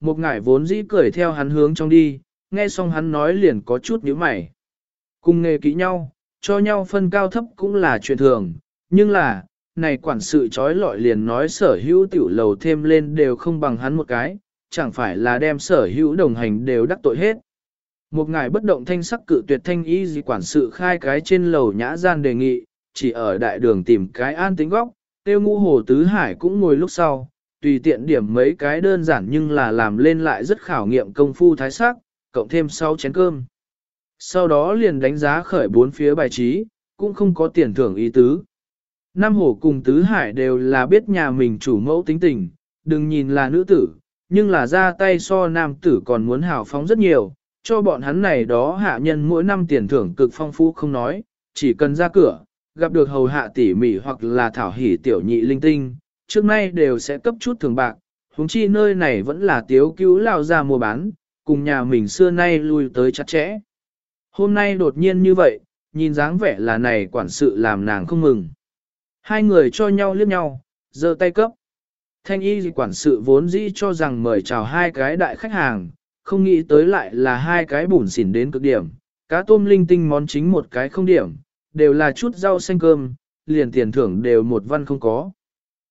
một ngải vốn dĩ cười theo hắn hướng trong đi, nghe xong hắn nói liền có chút nhíu mày. Cùng nghề kỹ nhau, cho nhau phân cao thấp cũng là chuyện thường, nhưng là, này quản sự trói lọi liền nói sở hữu tiểu lầu thêm lên đều không bằng hắn một cái, chẳng phải là đem sở hữu đồng hành đều đắc tội hết. Một ngài bất động thanh sắc cự tuyệt thanh ý gì quản sự khai cái trên lầu nhã gian đề nghị, chỉ ở đại đường tìm cái an tính góc, tiêu ngũ hồ tứ hải cũng ngồi lúc sau, tùy tiện điểm mấy cái đơn giản nhưng là làm lên lại rất khảo nghiệm công phu thái sắc, cộng thêm sau chén cơm. Sau đó liền đánh giá khởi bốn phía bài trí, cũng không có tiền thưởng ý tứ. Nam Hổ cùng Tứ Hải đều là biết nhà mình chủ mẫu tính tình, đừng nhìn là nữ tử, nhưng là ra tay so nam tử còn muốn hào phóng rất nhiều, cho bọn hắn này đó hạ nhân mỗi năm tiền thưởng cực phong phú không nói, chỉ cần ra cửa, gặp được hầu hạ tỉ mỉ hoặc là thảo hỉ tiểu nhị linh tinh, trước nay đều sẽ cấp chút thường bạc, huống chi nơi này vẫn là tiếu cứu lao ra mua bán, cùng nhà mình xưa nay lui tới chặt chẽ. Hôm nay đột nhiên như vậy, nhìn dáng vẻ là này quản sự làm nàng không mừng. Hai người cho nhau liếc nhau, giơ tay cấp. Thanh y quản sự vốn dĩ cho rằng mời chào hai cái đại khách hàng, không nghĩ tới lại là hai cái bùn xỉn đến cực điểm. Cá tôm linh tinh món chính một cái không điểm, đều là chút rau xanh cơm, liền tiền thưởng đều một văn không có.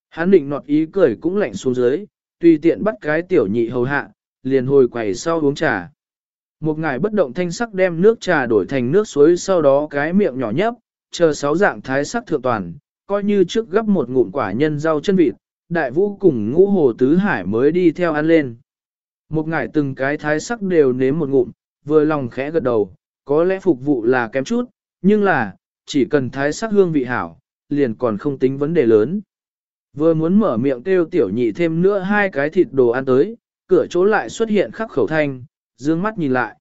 Hắn định nọt ý cười cũng lạnh xuống dưới, tùy tiện bắt cái tiểu nhị hầu hạ, liền hồi quầy sau uống trà. Một ngài bất động thanh sắc đem nước trà đổi thành nước suối sau đó cái miệng nhỏ nhấp, chờ sáu dạng thái sắc thượng toàn, coi như trước gấp một ngụm quả nhân rau chân vịt, đại vũ cùng ngũ hồ tứ hải mới đi theo ăn lên. Một ngải từng cái thái sắc đều nếm một ngụm, vừa lòng khẽ gật đầu, có lẽ phục vụ là kém chút, nhưng là, chỉ cần thái sắc hương vị hảo, liền còn không tính vấn đề lớn. Vừa muốn mở miệng kêu tiểu nhị thêm nữa hai cái thịt đồ ăn tới, cửa chỗ lại xuất hiện khắc khẩu thanh, dương mắt nhìn lại.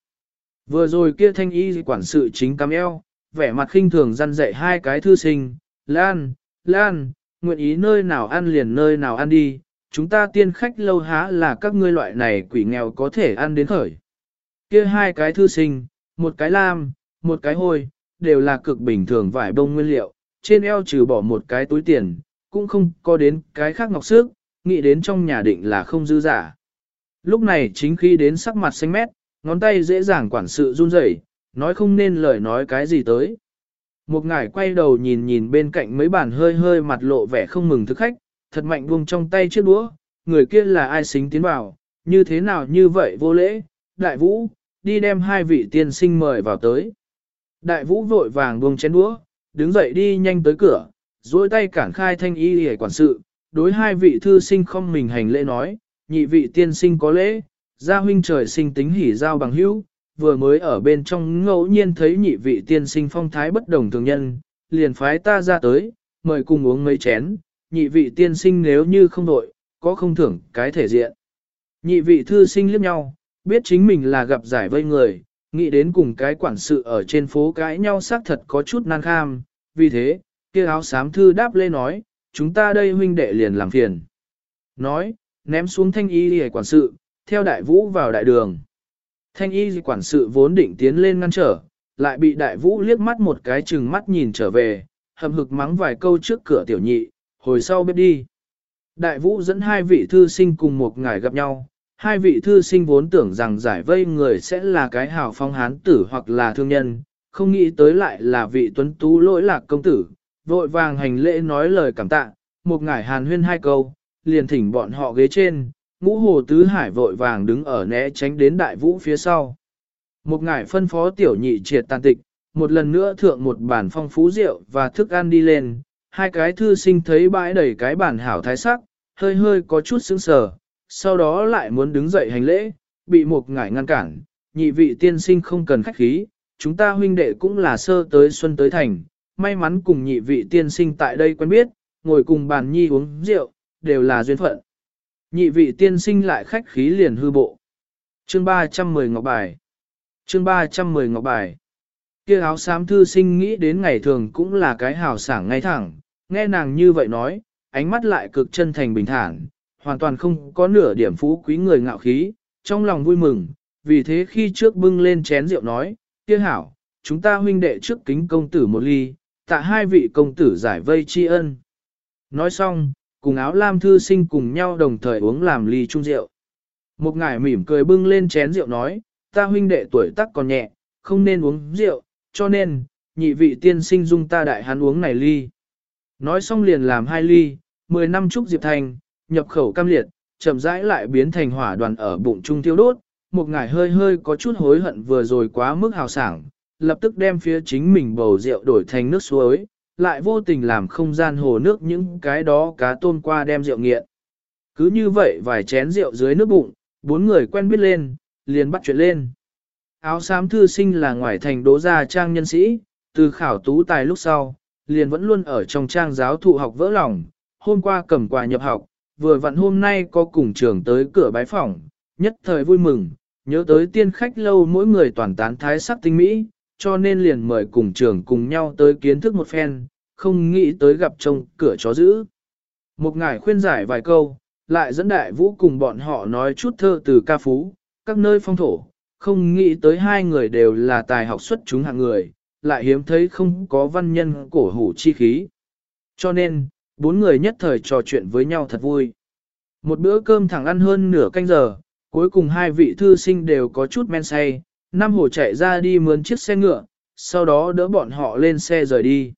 Vừa rồi kia thanh y quản sự chính cắm eo, vẻ mặt khinh thường răn dạy hai cái thư sinh, Lan, Lan, nguyện ý nơi nào ăn liền nơi nào ăn đi, chúng ta tiên khách lâu há là các ngươi loại này quỷ nghèo có thể ăn đến khởi. Kia hai cái thư sinh, một cái lam, một cái hôi, đều là cực bình thường vải bông nguyên liệu, trên eo trừ bỏ một cái túi tiền, cũng không có đến cái khác ngọc sức, nghĩ đến trong nhà định là không dư giả. Lúc này chính khi đến sắc mặt xanh mét, ngón tay dễ dàng quản sự run rẩy, nói không nên lời nói cái gì tới. Một ngải quay đầu nhìn nhìn bên cạnh mấy bàn hơi hơi mặt lộ vẻ không mừng thức khách, thật mạnh buông trong tay chiếc đũa, người kia là ai xính tiến vào, như thế nào như vậy vô lễ, đại vũ, đi đem hai vị tiên sinh mời vào tới. Đại vũ vội vàng buông chén đũa, đứng dậy đi nhanh tới cửa, duỗi tay cản khai thanh y hề quản sự, đối hai vị thư sinh không mình hành lễ nói, nhị vị tiên sinh có lễ, gia huynh trời sinh tính hỉ giao bằng hữu, vừa mới ở bên trong ngẫu nhiên thấy nhị vị tiên sinh phong thái bất đồng thường nhân, liền phái ta ra tới, mời cùng uống mấy chén, nhị vị tiên sinh nếu như không đội, có không thưởng cái thể diện. Nhị vị thư sinh liếc nhau, biết chính mình là gặp giải vây người, nghĩ đến cùng cái quản sự ở trên phố cãi nhau xác thật có chút nan kham, vì thế, kia áo xám thư đáp lê nói, chúng ta đây huynh đệ liền làm phiền. Nói, ném xuống thanh y lì quản sự, theo đại vũ vào đại đường. Thanh y quản sự vốn định tiến lên ngăn trở, lại bị đại vũ liếc mắt một cái chừng mắt nhìn trở về, hầm hực mắng vài câu trước cửa tiểu nhị, hồi sau bếp đi. Đại vũ dẫn hai vị thư sinh cùng một ngài gặp nhau, hai vị thư sinh vốn tưởng rằng giải vây người sẽ là cái hào phong hán tử hoặc là thương nhân, không nghĩ tới lại là vị tuấn tú lỗi lạc công tử, vội vàng hành lễ nói lời cảm tạ, một ngải hàn huyên hai câu, liền thỉnh bọn họ ghế trên, ngũ hồ tứ hải vội vàng đứng ở né tránh đến đại vũ phía sau. Một ngải phân phó tiểu nhị triệt tàn tịch, một lần nữa thượng một bản phong phú rượu và thức ăn đi lên, hai cái thư sinh thấy bãi đầy cái bản hảo thái sắc, hơi hơi có chút sững sờ, sau đó lại muốn đứng dậy hành lễ, bị một ngải ngăn cản, nhị vị tiên sinh không cần khách khí, chúng ta huynh đệ cũng là sơ tới xuân tới thành, may mắn cùng nhị vị tiên sinh tại đây quen biết, ngồi cùng bàn nhi uống rượu, đều là duyên phận. Nhị vị tiên sinh lại khách khí liền hư bộ. Chương 310 Ngọc Bài Chương 310 Ngọc Bài Kia áo xám thư sinh nghĩ đến ngày thường cũng là cái hào sảng ngay thẳng, nghe nàng như vậy nói, ánh mắt lại cực chân thành bình thản, hoàn toàn không có nửa điểm phú quý người ngạo khí, trong lòng vui mừng, vì thế khi trước bưng lên chén rượu nói, kia hảo, chúng ta huynh đệ trước kính công tử một ly, tạ hai vị công tử giải vây tri ân. Nói xong, cùng áo lam thư sinh cùng nhau đồng thời uống làm ly chung rượu. Một ngải mỉm cười bưng lên chén rượu nói, ta huynh đệ tuổi tác còn nhẹ, không nên uống rượu, cho nên, nhị vị tiên sinh dung ta đại hắn uống này ly. Nói xong liền làm hai ly, mười năm chúc diệp thành, nhập khẩu cam liệt, chậm rãi lại biến thành hỏa đoàn ở bụng trung tiêu đốt, một ngải hơi hơi có chút hối hận vừa rồi quá mức hào sảng, lập tức đem phía chính mình bầu rượu đổi thành nước suối, lại vô tình làm không gian hồ nước những cái đó cá tôm qua đem rượu nghiện. Cứ như vậy vài chén rượu dưới nước bụng, bốn người quen biết lên, liền bắt chuyện lên. Áo xám thư sinh là ngoài thành đố gia trang nhân sĩ, từ khảo tú tài lúc sau, liền vẫn luôn ở trong trang giáo thụ học vỡ lòng, hôm qua cầm quà nhập học, vừa vặn hôm nay có cùng trường tới cửa bái phỏng, nhất thời vui mừng, nhớ tới tiên khách lâu mỗi người toàn tán thái sắc tinh mỹ, cho nên liền mời cùng trường cùng nhau tới kiến thức một phen, không nghĩ tới gặp trông cửa chó giữ. Một ngài khuyên giải vài câu, lại dẫn đại vũ cùng bọn họ nói chút thơ từ ca phú, các nơi phong thổ, không nghĩ tới hai người đều là tài học xuất chúng hạng người, lại hiếm thấy không có văn nhân cổ hủ chi khí. Cho nên, bốn người nhất thời trò chuyện với nhau thật vui. Một bữa cơm thẳng ăn hơn nửa canh giờ, cuối cùng hai vị thư sinh đều có chút men say, Nam hồ chạy ra đi mướn chiếc xe ngựa, sau đó đỡ bọn họ lên xe rời đi.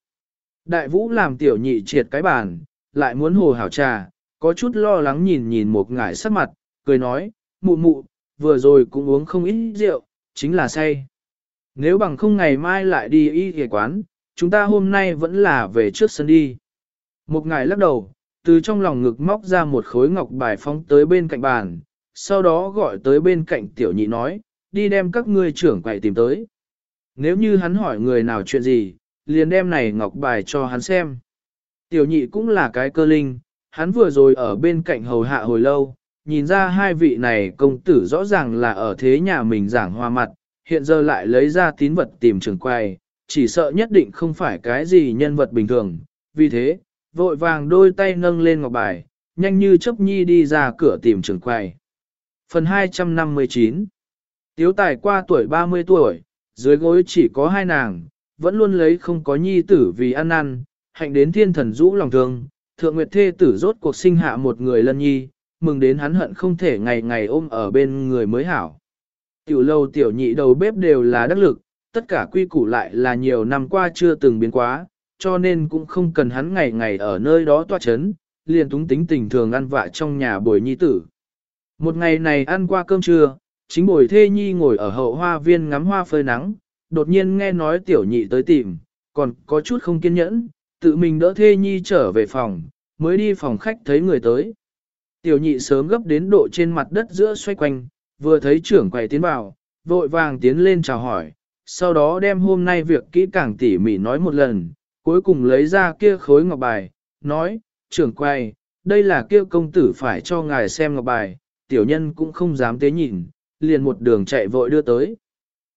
Đại vũ làm tiểu nhị triệt cái bàn, lại muốn hồ hảo trà, có chút lo lắng nhìn nhìn một ngải sắc mặt, cười nói, mụ mụ, vừa rồi cũng uống không ít rượu, chính là say. Nếu bằng không ngày mai lại đi y ghề quán, chúng ta hôm nay vẫn là về trước sân đi. Một ngải lắc đầu, từ trong lòng ngực móc ra một khối ngọc bài phóng tới bên cạnh bàn, sau đó gọi tới bên cạnh tiểu nhị nói, đi đem các ngươi trưởng quầy tìm tới. Nếu như hắn hỏi người nào chuyện gì, liền đem này ngọc bài cho hắn xem. Tiểu nhị cũng là cái cơ linh, hắn vừa rồi ở bên cạnh hầu hạ hồi lâu, nhìn ra hai vị này công tử rõ ràng là ở thế nhà mình giảng hoa mặt, hiện giờ lại lấy ra tín vật tìm trưởng quầy, chỉ sợ nhất định không phải cái gì nhân vật bình thường, vì thế, vội vàng đôi tay nâng lên ngọc bài, nhanh như chấp nhi đi ra cửa tìm trưởng quầy. Phần 259 Tiếu tài qua tuổi 30 tuổi, dưới gối chỉ có hai nàng, vẫn luôn lấy không có nhi tử vì ăn năn, hạnh đến thiên thần rũ lòng thương, thượng nguyệt thê tử rốt cuộc sinh hạ một người lân nhi, mừng đến hắn hận không thể ngày ngày ôm ở bên người mới hảo. Tiểu lâu tiểu nhị đầu bếp đều là đắc lực, tất cả quy củ lại là nhiều năm qua chưa từng biến quá, cho nên cũng không cần hắn ngày ngày ở nơi đó toa chấn, liền túng tính tình thường ăn vạ trong nhà bồi nhi tử. Một ngày này ăn qua cơm trưa, chính bồi thê nhi ngồi ở hậu hoa viên ngắm hoa phơi nắng, đột nhiên nghe nói tiểu nhị tới tìm, còn có chút không kiên nhẫn, tự mình đỡ thê nhi trở về phòng, mới đi phòng khách thấy người tới. Tiểu nhị sớm gấp đến độ trên mặt đất giữa xoay quanh, vừa thấy trưởng quầy tiến vào, vội vàng tiến lên chào hỏi, sau đó đem hôm nay việc kỹ càng tỉ mỉ nói một lần, cuối cùng lấy ra kia khối ngọc bài, nói, trưởng quầy, đây là kia công tử phải cho ngài xem ngọc bài, tiểu nhân cũng không dám tế nhìn, liền một đường chạy vội đưa tới.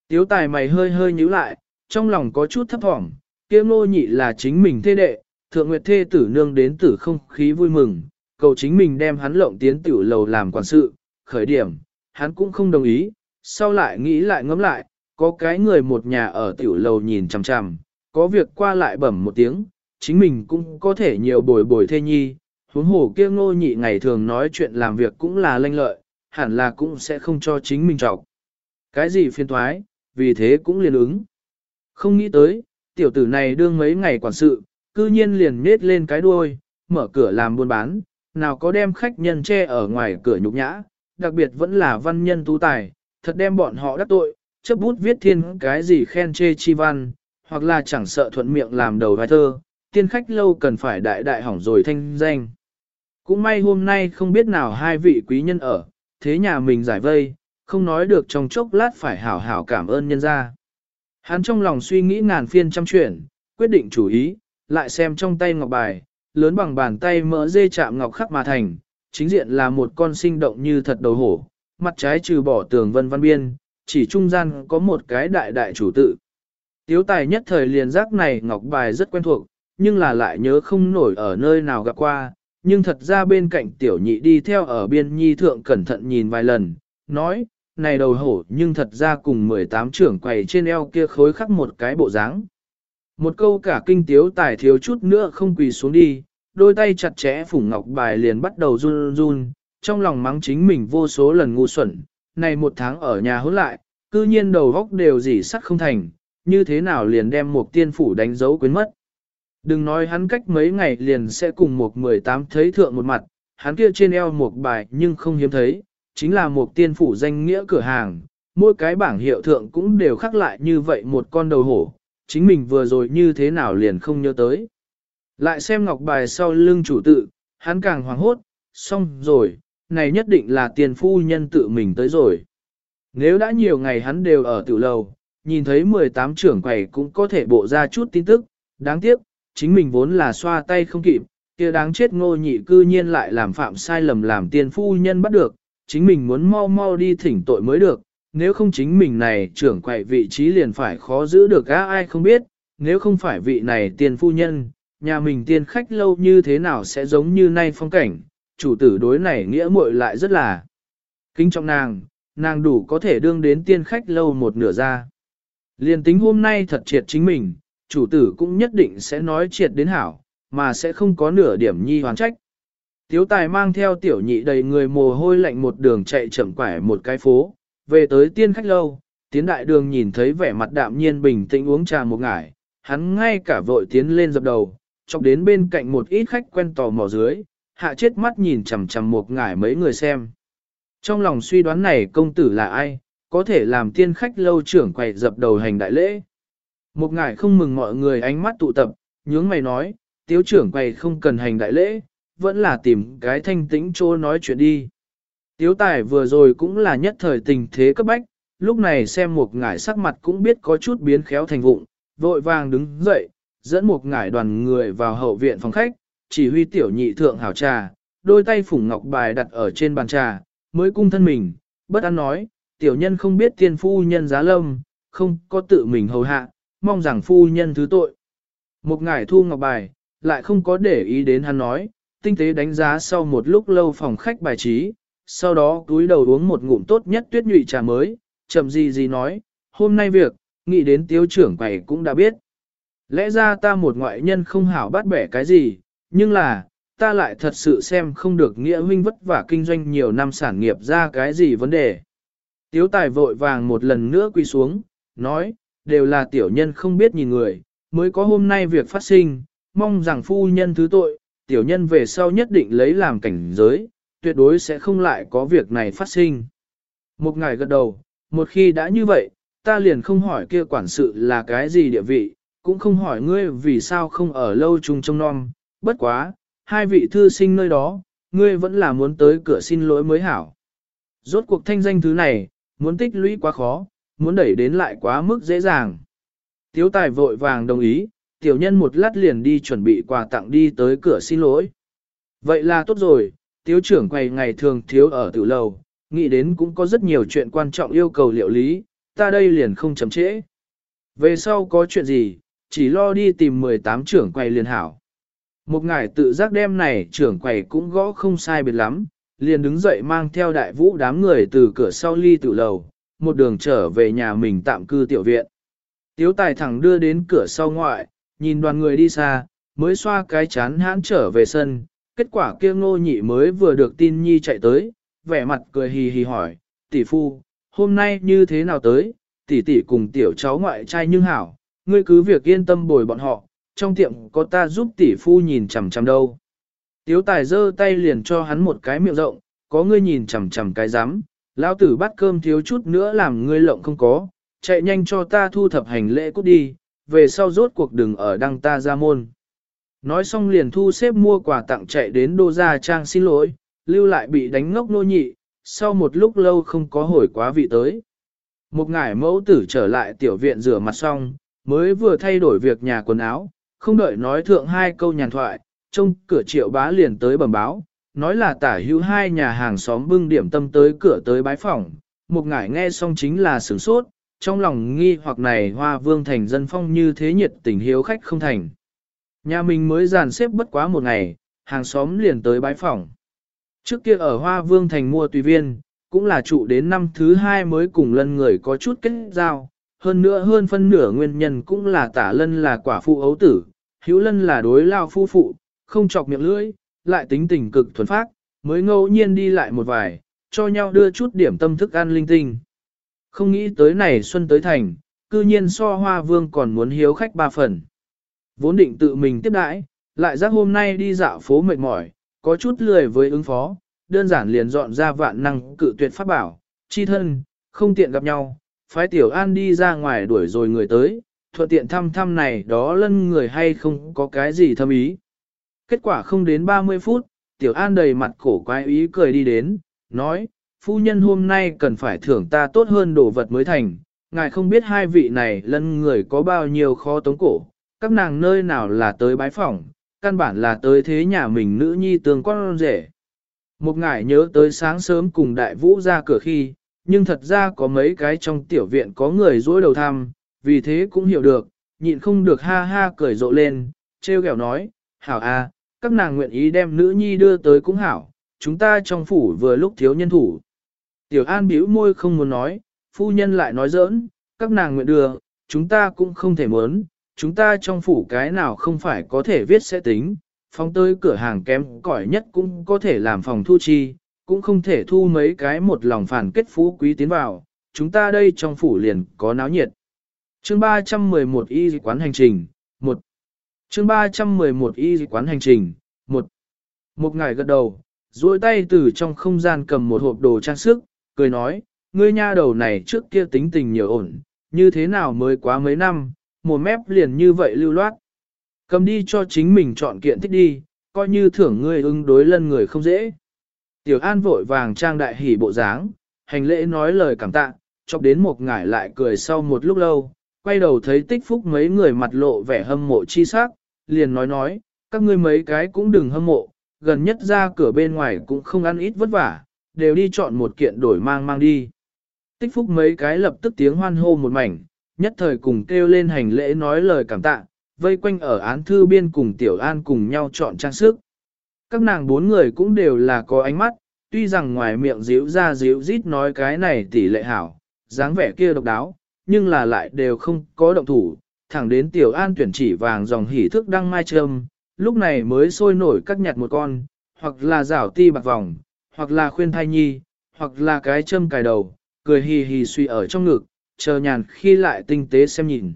Tiếu tài mày hơi hơi nhíu lại, trong lòng có chút thấp thỏm, kia ngô nhị là chính mình thê đệ, thượng nguyệt thê tử nương đến tử không khí vui mừng, cầu chính mình đem hắn lộng tiến tiểu lầu làm quản sự, khởi điểm, hắn cũng không đồng ý, sau lại nghĩ lại ngẫm lại, có cái người một nhà ở tiểu lầu nhìn chằm chằm, có việc qua lại bẩm một tiếng, chính mình cũng có thể nhiều bồi bồi thê nhi, huống hồ kia ngô nhị ngày thường nói chuyện làm việc cũng là lanh lợi, hẳn là cũng sẽ không cho chính mình trọc. Cái gì phiên thoái, vì thế cũng liền ứng. Không nghĩ tới, tiểu tử này đương mấy ngày quản sự, cư nhiên liền nết lên cái đuôi, mở cửa làm buôn bán, nào có đem khách nhân che ở ngoài cửa nhục nhã, đặc biệt vẫn là văn nhân tú tài, thật đem bọn họ đắc tội, chấp bút viết thiên cái gì khen chê chi văn, hoặc là chẳng sợ thuận miệng làm đầu vai thơ, tiên khách lâu cần phải đại đại hỏng rồi thanh danh. Cũng may hôm nay không biết nào hai vị quý nhân ở, thế nhà mình giải vây, không nói được trong chốc lát phải hảo hảo cảm ơn nhân ra. Hắn trong lòng suy nghĩ ngàn phiên trăm chuyện, quyết định chủ ý, lại xem trong tay ngọc bài, lớn bằng bàn tay mỡ dê chạm ngọc khắc mà thành, chính diện là một con sinh động như thật đầu hổ, mặt trái trừ bỏ tường vân văn biên, chỉ trung gian có một cái đại đại chủ tự. Tiếu tài nhất thời liền giác này ngọc bài rất quen thuộc, nhưng là lại nhớ không nổi ở nơi nào gặp qua, nhưng thật ra bên cạnh tiểu nhị đi theo ở biên nhi thượng cẩn thận nhìn vài lần, nói, này đầu hổ nhưng thật ra cùng 18 trưởng quầy trên eo kia khối khắc một cái bộ dáng. Một câu cả kinh tiếu tài thiếu chút nữa không quỳ xuống đi, đôi tay chặt chẽ phủng ngọc bài liền bắt đầu run run, trong lòng mắng chính mình vô số lần ngu xuẩn, này một tháng ở nhà hỗn lại, cư nhiên đầu góc đều dỉ sắt không thành, như thế nào liền đem một tiên phủ đánh dấu quên mất. Đừng nói hắn cách mấy ngày liền sẽ cùng một mười tám thấy thượng một mặt, hắn kia trên eo một bài nhưng không hiếm thấy, chính là một tiên phủ danh nghĩa cửa hàng, mỗi cái bảng hiệu thượng cũng đều khắc lại như vậy một con đầu hổ, chính mình vừa rồi như thế nào liền không nhớ tới. Lại xem ngọc bài sau lưng chủ tự, hắn càng hoảng hốt, xong rồi, này nhất định là tiền phu nhân tự mình tới rồi. Nếu đã nhiều ngày hắn đều ở tiểu lầu, nhìn thấy 18 trưởng quầy cũng có thể bộ ra chút tin tức, đáng tiếc, chính mình vốn là xoa tay không kịp, kia đáng chết ngô nhị cư nhiên lại làm phạm sai lầm làm tiền phu nhân bắt được, chính mình muốn mau mau đi thỉnh tội mới được, nếu không chính mình này trưởng quậy vị trí liền phải khó giữ được á ai không biết, nếu không phải vị này tiền phu nhân, nhà mình tiên khách lâu như thế nào sẽ giống như nay phong cảnh, chủ tử đối này nghĩa muội lại rất là kính trọng nàng, nàng đủ có thể đương đến tiên khách lâu một nửa ra. Liền tính hôm nay thật triệt chính mình, chủ tử cũng nhất định sẽ nói triệt đến hảo, mà sẽ không có nửa điểm nhi hoàn trách. Tiếu tài mang theo tiểu nhị đầy người mồ hôi lạnh một đường chạy chậm quải một cái phố, về tới tiên khách lâu, tiến đại đường nhìn thấy vẻ mặt đạm nhiên bình tĩnh uống trà một ngải, hắn ngay cả vội tiến lên dập đầu, chọc đến bên cạnh một ít khách quen tò mò dưới, hạ chết mắt nhìn chằm chằm một ngải mấy người xem. Trong lòng suy đoán này công tử là ai, có thể làm tiên khách lâu trưởng quầy dập đầu hành đại lễ. Một ngải không mừng mọi người ánh mắt tụ tập, nhướng mày nói, tiếu trưởng quầy không cần hành đại lễ, vẫn là tìm cái thanh tĩnh chỗ nói chuyện đi. Tiếu tài vừa rồi cũng là nhất thời tình thế cấp bách, lúc này xem một ngải sắc mặt cũng biết có chút biến khéo thành vụng, vội vàng đứng dậy, dẫn một ngải đoàn người vào hậu viện phòng khách, chỉ huy tiểu nhị thượng hảo trà, đôi tay phủng ngọc bài đặt ở trên bàn trà, mới cung thân mình, bất an nói, tiểu nhân không biết tiên phu nhân giá lâm, không có tự mình hầu hạ, mong rằng phu nhân thứ tội. Một ngải thu ngọc bài, lại không có để ý đến hắn nói, tinh tế đánh giá sau một lúc lâu phòng khách bài trí, sau đó túi đầu uống một ngụm tốt nhất tuyết nhụy trà mới, chậm gì gì nói, hôm nay việc, nghĩ đến tiêu trưởng quầy cũng đã biết. Lẽ ra ta một ngoại nhân không hảo bắt bẻ cái gì, nhưng là, ta lại thật sự xem không được nghĩa huynh vất vả kinh doanh nhiều năm sản nghiệp ra cái gì vấn đề. Tiếu tài vội vàng một lần nữa quy xuống, nói, đều là tiểu nhân không biết nhìn người, mới có hôm nay việc phát sinh, mong rằng phu nhân thứ tội, tiểu nhân về sau nhất định lấy làm cảnh giới, tuyệt đối sẽ không lại có việc này phát sinh. Một ngày gật đầu, một khi đã như vậy, ta liền không hỏi kia quản sự là cái gì địa vị, cũng không hỏi ngươi vì sao không ở lâu chung trông non, bất quá, hai vị thư sinh nơi đó, ngươi vẫn là muốn tới cửa xin lỗi mới hảo. Rốt cuộc thanh danh thứ này, muốn tích lũy quá khó, muốn đẩy đến lại quá mức dễ dàng. Tiếu tài vội vàng đồng ý, tiểu nhân một lát liền đi chuẩn bị quà tặng đi tới cửa xin lỗi. Vậy là tốt rồi, tiếu trưởng quầy ngày thường thiếu ở tử lầu, nghĩ đến cũng có rất nhiều chuyện quan trọng yêu cầu liệu lý, ta đây liền không chấm trễ. Về sau có chuyện gì, chỉ lo đi tìm 18 trưởng quầy liền hảo. Một ngài tự giác đêm này trưởng quầy cũng gõ không sai biệt lắm, liền đứng dậy mang theo đại vũ đám người từ cửa sau ly tự lầu, một đường trở về nhà mình tạm cư tiểu viện. Tiếu tài thẳng đưa đến cửa sau ngoại, nhìn đoàn người đi xa, mới xoa cái chán hãn trở về sân, kết quả kia ngô nhị mới vừa được tin nhi chạy tới, vẻ mặt cười hì hì hỏi, tỷ phu, hôm nay như thế nào tới, tỷ tỷ cùng tiểu cháu ngoại trai nhưng hảo, ngươi cứ việc yên tâm bồi bọn họ, trong tiệm có ta giúp tỷ phu nhìn chằm chằm đâu. Tiếu tài giơ tay liền cho hắn một cái miệng rộng, có ngươi nhìn chằm chằm cái rắm lão tử bắt cơm thiếu chút nữa làm ngươi lộng không có, chạy nhanh cho ta thu thập hành lễ cút đi, về sau rốt cuộc đừng ở đăng ta ra môn. Nói xong liền thu xếp mua quà tặng chạy đến đô gia trang xin lỗi, lưu lại bị đánh ngốc nô nhị, sau một lúc lâu không có hồi quá vị tới. Một ngải mẫu tử trở lại tiểu viện rửa mặt xong, mới vừa thay đổi việc nhà quần áo, không đợi nói thượng hai câu nhàn thoại, trông cửa triệu bá liền tới bẩm báo, nói là tả hữu hai nhà hàng xóm bưng điểm tâm tới cửa tới bái phỏng, một ngải nghe xong chính là sửng sốt, trong lòng nghi hoặc này hoa vương thành dân phong như thế nhiệt tình hiếu khách không thành. Nhà mình mới dàn xếp bất quá một ngày, hàng xóm liền tới bái phỏng. Trước kia ở Hoa Vương Thành mua tùy viên, cũng là trụ đến năm thứ hai mới cùng lân người có chút kết giao. Hơn nữa hơn phân nửa nguyên nhân cũng là tả lân là quả phụ ấu tử, hữu lân là đối lao phu phụ, không chọc miệng lưỡi, lại tính tình cực thuần phác, mới ngẫu nhiên đi lại một vài, cho nhau đưa chút điểm tâm thức ăn linh tinh. Không nghĩ tới này xuân tới thành, cư nhiên so hoa vương còn muốn hiếu khách ba phần. Vốn định tự mình tiếp đãi, lại giác hôm nay đi dạo phố mệt mỏi, có chút lười với ứng phó, đơn giản liền dọn ra vạn năng cự tuyệt pháp bảo, chi thân, không tiện gặp nhau, phái tiểu an đi ra ngoài đuổi rồi người tới, thuận tiện thăm thăm này đó lân người hay không có cái gì thâm ý. Kết quả không đến 30 phút, tiểu an đầy mặt cổ quái ý cười đi đến, nói, phu nhân hôm nay cần phải thưởng ta tốt hơn đồ vật mới thành, ngài không biết hai vị này lân người có bao nhiêu khó tống cổ, các nàng nơi nào là tới bái phỏng, căn bản là tới thế nhà mình nữ nhi tương con rể. Một ngài nhớ tới sáng sớm cùng đại vũ ra cửa khi, nhưng thật ra có mấy cái trong tiểu viện có người dối đầu thăm, vì thế cũng hiểu được, nhịn không được ha ha cười rộ lên, treo kẹo nói, hảo a, các nàng nguyện ý đem nữ nhi đưa tới cũng hảo, chúng ta trong phủ vừa lúc thiếu nhân thủ. Tiểu An bĩu môi không muốn nói, phu nhân lại nói giỡn, các nàng nguyện đưa, chúng ta cũng không thể muốn, chúng ta trong phủ cái nào không phải có thể viết sẽ tính, phóng tới cửa hàng kém cỏi nhất cũng có thể làm phòng thu chi, cũng không thể thu mấy cái một lòng phản kết phú quý tiến vào, chúng ta đây trong phủ liền có náo nhiệt. Chương 311 y quán hành trình, 1. Chương 311 y quán hành trình, 1. Một ngày gật đầu, duỗi tay từ trong không gian cầm một hộp đồ trang sức, cười nói, ngươi nha đầu này trước kia tính tình nhiều ổn, như thế nào mới quá mấy năm, một mép liền như vậy lưu loát. Cầm đi cho chính mình chọn kiện thích đi, coi như thưởng ngươi ứng đối lân người không dễ. Tiểu An vội vàng trang đại hỉ bộ dáng, hành lễ nói lời cảm tạ, chọc đến một ngải lại cười sau một lúc lâu, quay đầu thấy tích phúc mấy người mặt lộ vẻ hâm mộ chi sắc, liền nói nói, các ngươi mấy cái cũng đừng hâm mộ, gần nhất ra cửa bên ngoài cũng không ăn ít vất vả, đều đi chọn một kiện đổi mang mang đi. Tích phúc mấy cái lập tức tiếng hoan hô một mảnh, nhất thời cùng kêu lên hành lễ nói lời cảm tạ, vây quanh ở án thư biên cùng Tiểu An cùng nhau chọn trang sức. Các nàng bốn người cũng đều là có ánh mắt, tuy rằng ngoài miệng díu ra díu rít nói cái này tỷ lệ hảo, dáng vẻ kia độc đáo, nhưng là lại đều không có động thủ, thẳng đến Tiểu An tuyển chỉ vàng dòng hỉ thức đăng mai trâm, lúc này mới sôi nổi cắt nhặt một con, hoặc là rảo ti bạc vòng, hoặc là khuyên thai nhi, hoặc là cái châm cài đầu, cười hì hì suy ở trong ngực, chờ nhàn khi lại tinh tế xem nhìn.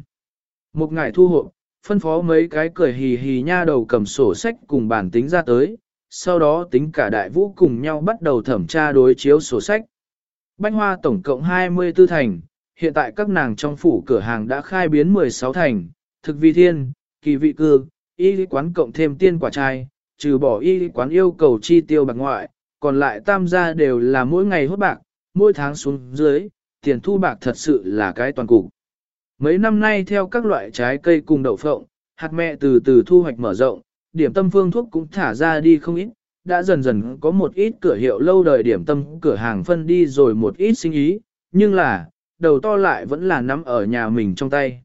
Một ngày thu hộ, phân phó mấy cái cười hì hì nha đầu cầm sổ sách cùng bản tính ra tới, sau đó tính cả đại vũ cùng nhau bắt đầu thẩm tra đối chiếu sổ sách. Bánh hoa tổng cộng 24 thành, hiện tại các nàng trong phủ cửa hàng đã khai biến 16 thành, thực vi thiên, kỳ vị cư, y quán cộng thêm tiên quả trai, trừ bỏ y quán yêu cầu chi tiêu bạc ngoại, còn lại tam gia đều là mỗi ngày hốt bạc, mỗi tháng xuống dưới, tiền thu bạc thật sự là cái toàn cục. Mấy năm nay theo các loại trái cây cùng đậu phộng, hạt mẹ từ từ thu hoạch mở rộng, điểm tâm phương thuốc cũng thả ra đi không ít, đã dần dần có một ít cửa hiệu lâu đời điểm tâm cửa hàng phân đi rồi một ít sinh ý, nhưng là, đầu to lại vẫn là nắm ở nhà mình trong tay.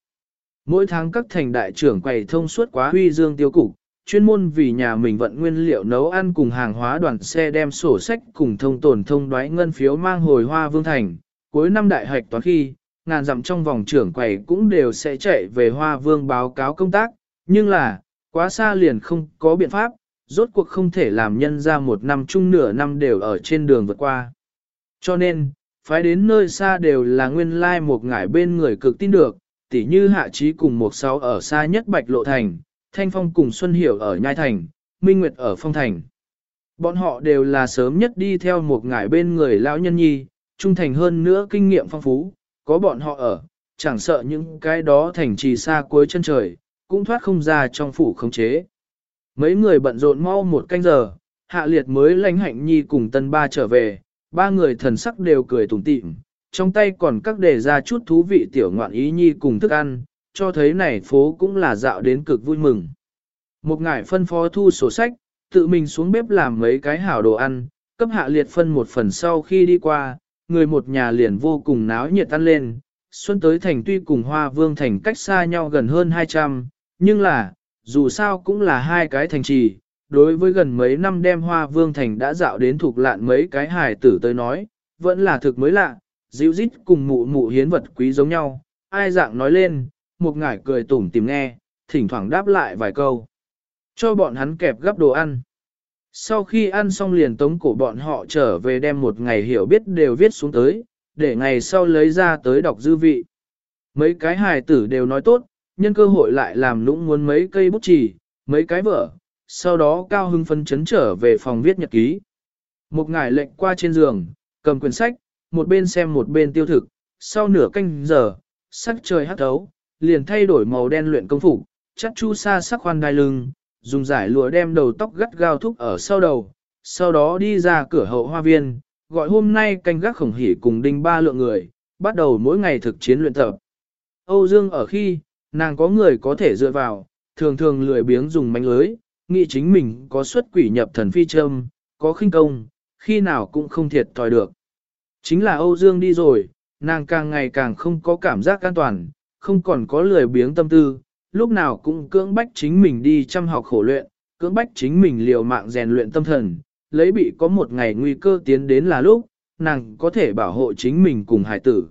Mỗi tháng các thành đại trưởng quầy thông suốt quá huy dương tiêu cục, chuyên môn vì nhà mình vận nguyên liệu nấu ăn cùng hàng hóa đoàn xe đem sổ sách cùng thông tồn thông đoái ngân phiếu mang hồi hoa vương thành. Cuối năm đại hạch toán khi, ngàn dặm trong vòng trưởng quầy cũng đều sẽ chạy về hoa vương báo cáo công tác, nhưng là, quá xa liền không có biện pháp, rốt cuộc không thể làm nhân ra một năm chung nửa năm đều ở trên đường vượt qua. Cho nên, phái đến nơi xa đều là nguyên lai một ngải bên người cực tin được, tỉ như hạ trí cùng một sáu ở xa nhất bạch lộ thành, thanh phong cùng Xuân Hiểu ở Nhai Thành, Minh Nguyệt ở Phong Thành. Bọn họ đều là sớm nhất đi theo một ngải bên người lão nhân nhi, trung thành hơn nữa kinh nghiệm phong phú, có bọn họ ở, chẳng sợ những cái đó thành trì xa cuối chân trời, cũng thoát không ra trong phủ khống chế. Mấy người bận rộn mau một canh giờ, hạ liệt mới lãnh hạnh nhi cùng tân ba trở về, ba người thần sắc đều cười tủm tỉm, trong tay còn các đề ra chút thú vị tiểu ngoạn ý nhi cùng thức ăn, cho thấy này phố cũng là dạo đến cực vui mừng. Một ngải phân phó thu sổ sách, tự mình xuống bếp làm mấy cái hảo đồ ăn, cấp hạ liệt phân một phần sau khi đi qua, người một nhà liền vô cùng náo nhiệt ăn lên. Xuân tới thành tuy cùng Hoa Vương thành cách xa nhau gần hơn 200, nhưng là, dù sao cũng là hai cái thành trì, đối với gần mấy năm đem Hoa Vương thành đã dạo đến thuộc lạn mấy cái hài tử tới nói, vẫn là thực mới lạ, dịu dít cùng mụ mụ hiến vật quý giống nhau, ai dạng nói lên, một ngải cười tủm tìm nghe, thỉnh thoảng đáp lại vài câu. Cho bọn hắn kẹp gấp đồ ăn. Sau khi ăn xong liền tống cổ bọn họ trở về đem một ngày hiểu biết đều viết xuống tới, để ngày sau lấy ra tới đọc dư vị. Mấy cái hài tử đều nói tốt, nhân cơ hội lại làm lũng muốn mấy cây bút chì, mấy cái vở, sau đó cao hưng phân chấn trở về phòng viết nhật ký. Một ngải lệnh qua trên giường, cầm quyển sách, một bên xem một bên tiêu thực, sau nửa canh giờ, sắc trời hắt thấu, liền thay đổi màu đen luyện công phục, chắt chu sa sắc khoan đai lưng, dùng giải lụa đem đầu tóc gắt gao thúc ở sau đầu, sau đó đi ra cửa hậu hoa viên, gọi hôm nay canh gác khổng hỉ cùng đinh ba lượng người, bắt đầu mỗi ngày thực chiến luyện tập. Âu Dương ở khi, nàng có người có thể dựa vào, thường thường lười biếng dùng manh lưới, nghĩ chính mình có xuất quỷ nhập thần phi châm, có khinh công, khi nào cũng không thiệt thòi được. Chính là Âu Dương đi rồi, nàng càng ngày càng không có cảm giác an toàn, không còn có lười biếng tâm tư, lúc nào cũng cưỡng bách chính mình đi chăm học khổ luyện, cưỡng bách chính mình liều mạng rèn luyện tâm thần, lấy bị có một ngày nguy cơ tiến đến là lúc, nàng có thể bảo hộ chính mình cùng hải tử.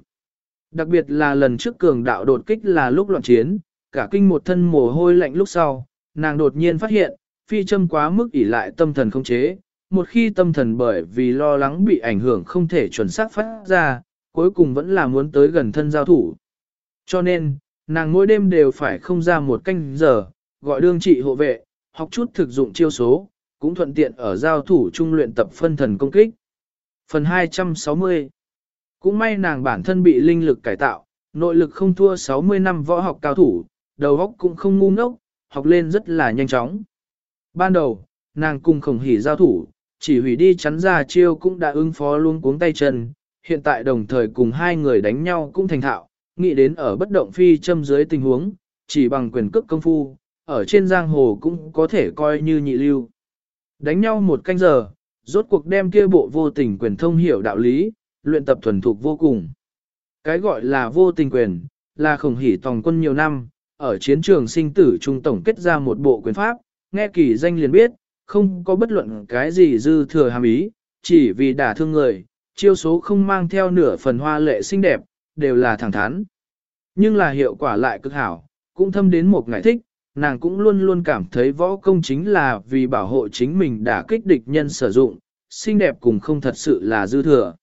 Đặc biệt là lần trước cường đạo đột kích là lúc loạn chiến, cả kinh một thân mồ hôi lạnh lúc sau, nàng đột nhiên phát hiện, phi châm quá mức ỉ lại tâm thần không chế, một khi tâm thần bởi vì lo lắng bị ảnh hưởng không thể chuẩn xác phát ra, cuối cùng vẫn là muốn tới gần thân giao thủ. Cho nên, nàng mỗi đêm đều phải không ra một canh giờ, gọi đương trị hộ vệ, học chút thực dụng chiêu số, cũng thuận tiện ở giao thủ trung luyện tập phân thần công kích. Phần 260 Cũng may nàng bản thân bị linh lực cải tạo, nội lực không thua 60 năm võ học cao thủ, đầu óc cũng không ngu ngốc, học lên rất là nhanh chóng. Ban đầu, nàng cùng khổng hỉ giao thủ, chỉ hủy đi chắn ra chiêu cũng đã ứng phó luôn cuống tay chân, hiện tại đồng thời cùng hai người đánh nhau cũng thành thạo, nghĩ đến ở bất động phi châm dưới tình huống, chỉ bằng quyền cước công phu, ở trên giang hồ cũng có thể coi như nhị lưu. Đánh nhau một canh giờ, rốt cuộc đem kia bộ vô tình quyền thông hiểu đạo lý, luyện tập thuần thục vô cùng. Cái gọi là vô tình quyền, là khổng hỉ tòng quân nhiều năm, ở chiến trường sinh tử trung tổng kết ra một bộ quyền pháp, nghe kỳ danh liền biết, không có bất luận cái gì dư thừa hàm ý, chỉ vì đả thương người, chiêu số không mang theo nửa phần hoa lệ xinh đẹp, đều là thẳng thắn. Nhưng là hiệu quả lại cực hảo, cũng thâm đến một ngại thích, nàng cũng luôn luôn cảm thấy võ công chính là vì bảo hộ chính mình đã kích địch nhân sử dụng, xinh đẹp cùng không thật sự là dư thừa.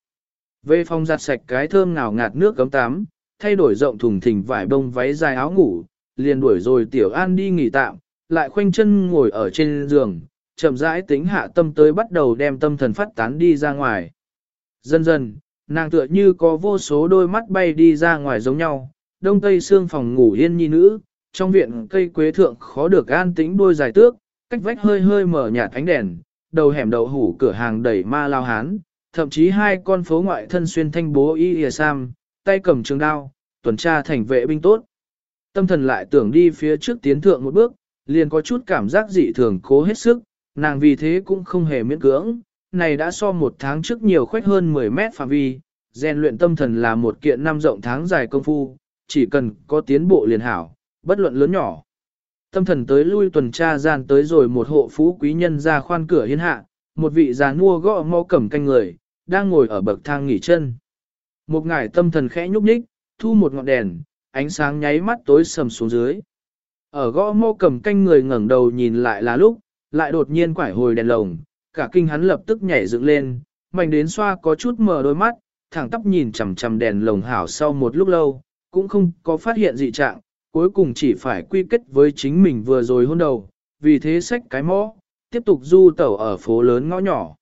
Về phòng giặt sạch cái thơm ngào ngạt nước cấm tắm, thay đổi rộng thùng thình vải bông váy dài áo ngủ, liền đuổi rồi tiểu an đi nghỉ tạm, lại khoanh chân ngồi ở trên giường, chậm rãi tính hạ tâm tới bắt đầu đem tâm thần phát tán đi ra ngoài. Dần dần, nàng tựa như có vô số đôi mắt bay đi ra ngoài giống nhau, đông tây xương phòng ngủ yên nhi nữ, trong viện cây quế thượng khó được an tĩnh đôi dài tước, cách vách hơi hơi mở nhạt ánh đèn, đầu hẻm đậu hủ cửa hàng đầy ma lao hán, thậm chí hai con phố ngoại thân xuyên thanh bố y lìa sam, tay cầm trường đao, tuần tra thành vệ binh tốt. Tâm thần lại tưởng đi phía trước tiến thượng một bước, liền có chút cảm giác dị thường cố hết sức, nàng vì thế cũng không hề miễn cưỡng, này đã so một tháng trước nhiều khoách hơn 10 mét phạm vi, rèn luyện tâm thần là một kiện năm rộng tháng dài công phu, chỉ cần có tiến bộ liền hảo, bất luận lớn nhỏ. Tâm thần tới lui tuần tra gian tới rồi một hộ phú quý nhân ra khoan cửa hiên hạ, một vị già nua gõ mau cầm canh người, đang ngồi ở bậc thang nghỉ chân. Một ngải tâm thần khẽ nhúc nhích, thu một ngọn đèn, ánh sáng nháy mắt tối sầm xuống dưới. Ở gõ mô cầm canh người ngẩng đầu nhìn lại là lúc, lại đột nhiên quải hồi đèn lồng, cả kinh hắn lập tức nhảy dựng lên, mạnh đến xoa có chút mở đôi mắt, thẳng tắp nhìn chằm chằm đèn lồng hảo sau một lúc lâu, cũng không có phát hiện dị trạng, cuối cùng chỉ phải quy kết với chính mình vừa rồi hôn đầu, vì thế xách cái mõ, tiếp tục du tẩu ở phố lớn ngõ nhỏ.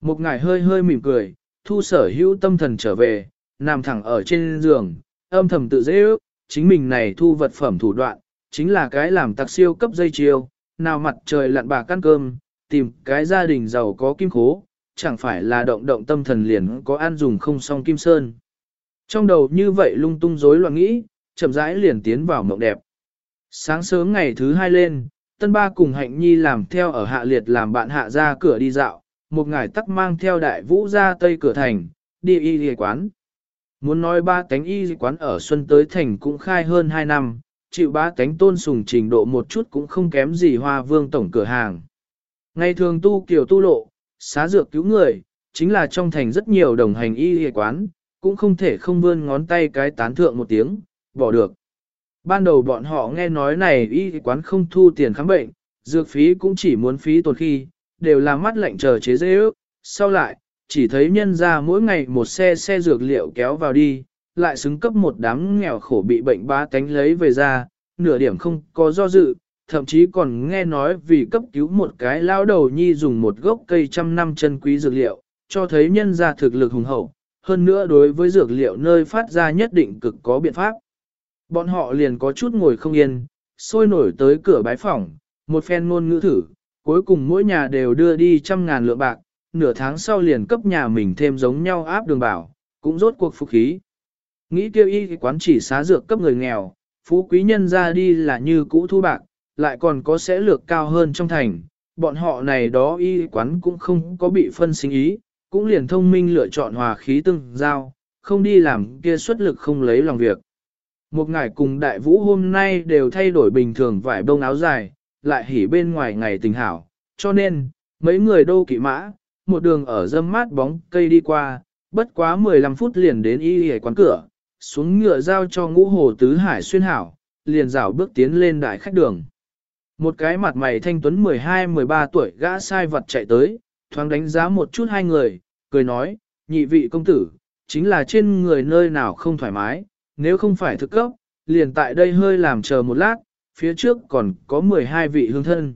Một ngày hơi hơi mỉm cười, thu sở hữu tâm thần trở về, nằm thẳng ở trên giường, âm thầm tự dễ ước, chính mình này thu vật phẩm thủ đoạn, chính là cái làm tạc siêu cấp dây chiêu, nào mặt trời lặn bà căn cơm, tìm cái gia đình giàu có kim khố, chẳng phải là động động tâm thần liền có ăn dùng không song kim sơn. Trong đầu như vậy lung tung rối loạn nghĩ, chậm rãi liền tiến vào mộng đẹp. Sáng sớm ngày thứ hai lên, tân ba cùng hạnh nhi làm theo ở hạ liệt làm bạn hạ ra cửa đi dạo, một ngải tắc mang theo đại vũ ra tây cửa thành, đi y y quán. Muốn nói ba tánh y quán ở Xuân tới thành cũng khai hơn 2 năm, chịu ba tánh tôn sùng trình độ một chút cũng không kém gì hoa vương tổng cửa hàng. Ngày thường tu kiểu tu lộ, xá dược cứu người, chính là trong thành rất nhiều đồng hành y y quán, cũng không thể không vươn ngón tay cái tán thượng một tiếng, bỏ được. Ban đầu bọn họ nghe nói này y quán không thu tiền khám bệnh, dược phí cũng chỉ muốn phí tồn khi, đều là mắt lạnh chờ chế dễ ước, sau lại, chỉ thấy nhân ra mỗi ngày một xe xe dược liệu kéo vào đi, lại xứng cấp một đám nghèo khổ bị bệnh ba tánh lấy về ra, nửa điểm không có do dự, thậm chí còn nghe nói vì cấp cứu một cái lao đầu nhi dùng một gốc cây trăm năm chân quý dược liệu, cho thấy nhân ra thực lực hùng hậu, hơn nữa đối với dược liệu nơi phát ra nhất định cực có biện pháp. Bọn họ liền có chút ngồi không yên, sôi nổi tới cửa bái phòng, một phen ngôn ngữ thử, cuối cùng mỗi nhà đều đưa đi trăm ngàn lượng bạc, nửa tháng sau liền cấp nhà mình thêm giống nhau áp đường bảo, cũng rốt cuộc phục khí. Nghĩ kêu y quán chỉ xá dược cấp người nghèo, phú quý nhân ra đi là như cũ thu bạc, lại còn có sẽ lược cao hơn trong thành, bọn họ này đó y quán cũng không có bị phân sinh ý, cũng liền thông minh lựa chọn hòa khí tương giao, không đi làm kia xuất lực không lấy lòng việc. Một ngày cùng đại vũ hôm nay đều thay đổi bình thường vải bông áo dài, lại hỉ bên ngoài ngày tình hảo, cho nên, mấy người đô kỵ mã, một đường ở dâm mát bóng cây đi qua, bất quá 15 phút liền đến y y quán cửa, xuống ngựa giao cho ngũ hồ tứ hải xuyên hảo, liền rảo bước tiến lên đại khách đường. Một cái mặt mày thanh tuấn 12-13 tuổi gã sai vật chạy tới, thoáng đánh giá một chút hai người, cười nói, nhị vị công tử, chính là trên người nơi nào không thoải mái, nếu không phải thực cấp, liền tại đây hơi làm chờ một lát, phía trước còn có 12 vị hương thân.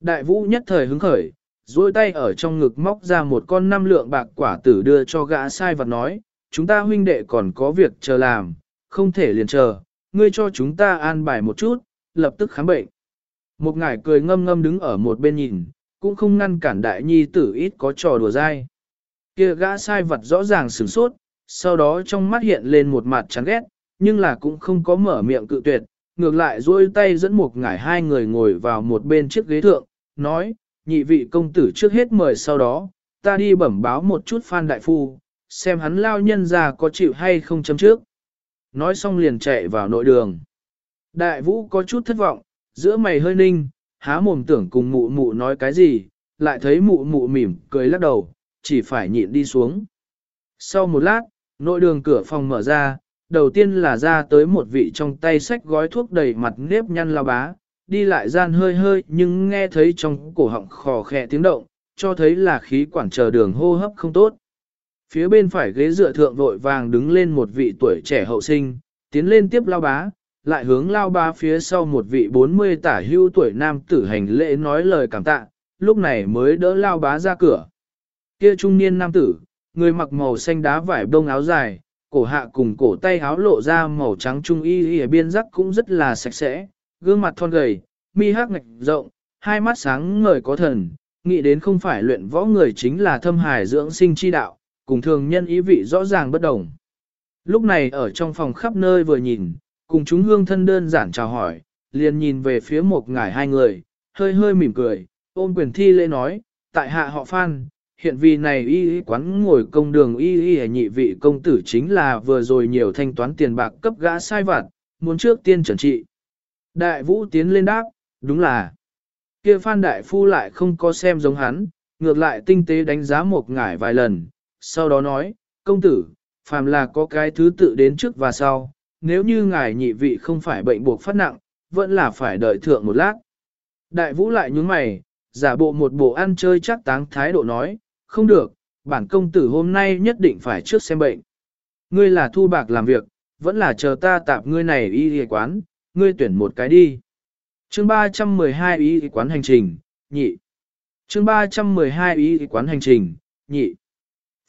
Đại vũ nhất thời hứng khởi, duỗi tay ở trong ngực móc ra một con năm lượng bạc quả tử đưa cho gã sai vật nói, chúng ta huynh đệ còn có việc chờ làm, không thể liền chờ, ngươi cho chúng ta an bài một chút, lập tức khám bệnh. Một ngải cười ngâm ngâm đứng ở một bên nhìn, cũng không ngăn cản đại nhi tử ít có trò đùa dai. Kia gã sai vật rõ ràng sửng sốt, sau đó trong mắt hiện lên một mặt chán ghét, nhưng là cũng không có mở miệng cự tuyệt, ngược lại duỗi tay dẫn một ngải hai người ngồi vào một bên chiếc ghế thượng, nói, nhị vị công tử trước hết mời sau đó, ta đi bẩm báo một chút Phan Đại Phu, xem hắn lao nhân ra có chịu hay không chấm trước. Nói xong liền chạy vào nội đường. Đại vũ có chút thất vọng, giữa mày hơi ninh, há mồm tưởng cùng mụ mụ nói cái gì, lại thấy mụ mụ mỉm, cười lắc đầu, chỉ phải nhịn đi xuống. Sau một lát, nội đường cửa phòng mở ra, đầu tiên là ra tới một vị trong tay sách gói thuốc đầy mặt nếp nhăn lao bá, đi lại gian hơi hơi nhưng nghe thấy trong cổ họng khò khẽ tiếng động, cho thấy là khí quản chờ đường hô hấp không tốt. Phía bên phải ghế dựa thượng vội vàng đứng lên một vị tuổi trẻ hậu sinh, tiến lên tiếp lao bá, lại hướng lao bá phía sau một vị 40 tả hưu tuổi nam tử hành lễ nói lời cảm tạ, lúc này mới đỡ lao bá ra cửa. Kia trung niên nam tử, người mặc màu xanh đá vải bông áo dài, cổ hạ cùng cổ tay áo lộ ra màu trắng trung y y biên rắc cũng rất là sạch sẽ, gương mặt thon gầy, mi hắc ngạch rộng, hai mắt sáng ngời có thần, nghĩ đến không phải luyện võ người chính là thâm hải dưỡng sinh chi đạo, cùng thường nhân ý vị rõ ràng bất đồng. Lúc này ở trong phòng khắp nơi vừa nhìn, cùng chúng hương thân đơn giản chào hỏi, liền nhìn về phía một ngải hai người, hơi hơi mỉm cười, ôm quyền thi lễ nói, tại hạ họ Phan, hiện vì này y y quán ngồi công đường y y nhị vị công tử chính là vừa rồi nhiều thanh toán tiền bạc cấp gã sai vặt, muốn trước tiên trần trị. Đại vũ tiến lên đáp, đúng là, kia Phan Đại Phu lại không có xem giống hắn, ngược lại tinh tế đánh giá một ngải vài lần, sau đó nói, công tử, phàm là có cái thứ tự đến trước và sau, nếu như ngài nhị vị không phải bệnh buộc phát nặng, vẫn là phải đợi thượng một lát. Đại vũ lại nhướng mày, giả bộ một bộ ăn chơi chắc táng thái độ nói, không được, bản công tử hôm nay nhất định phải trước xem bệnh. Ngươi là thu bạc làm việc, vẫn là chờ ta tạp ngươi này y y quán, ngươi tuyển một cái đi. Chương 312 y y quán hành trình, nhị. Chương 312 y y quán hành trình, nhị.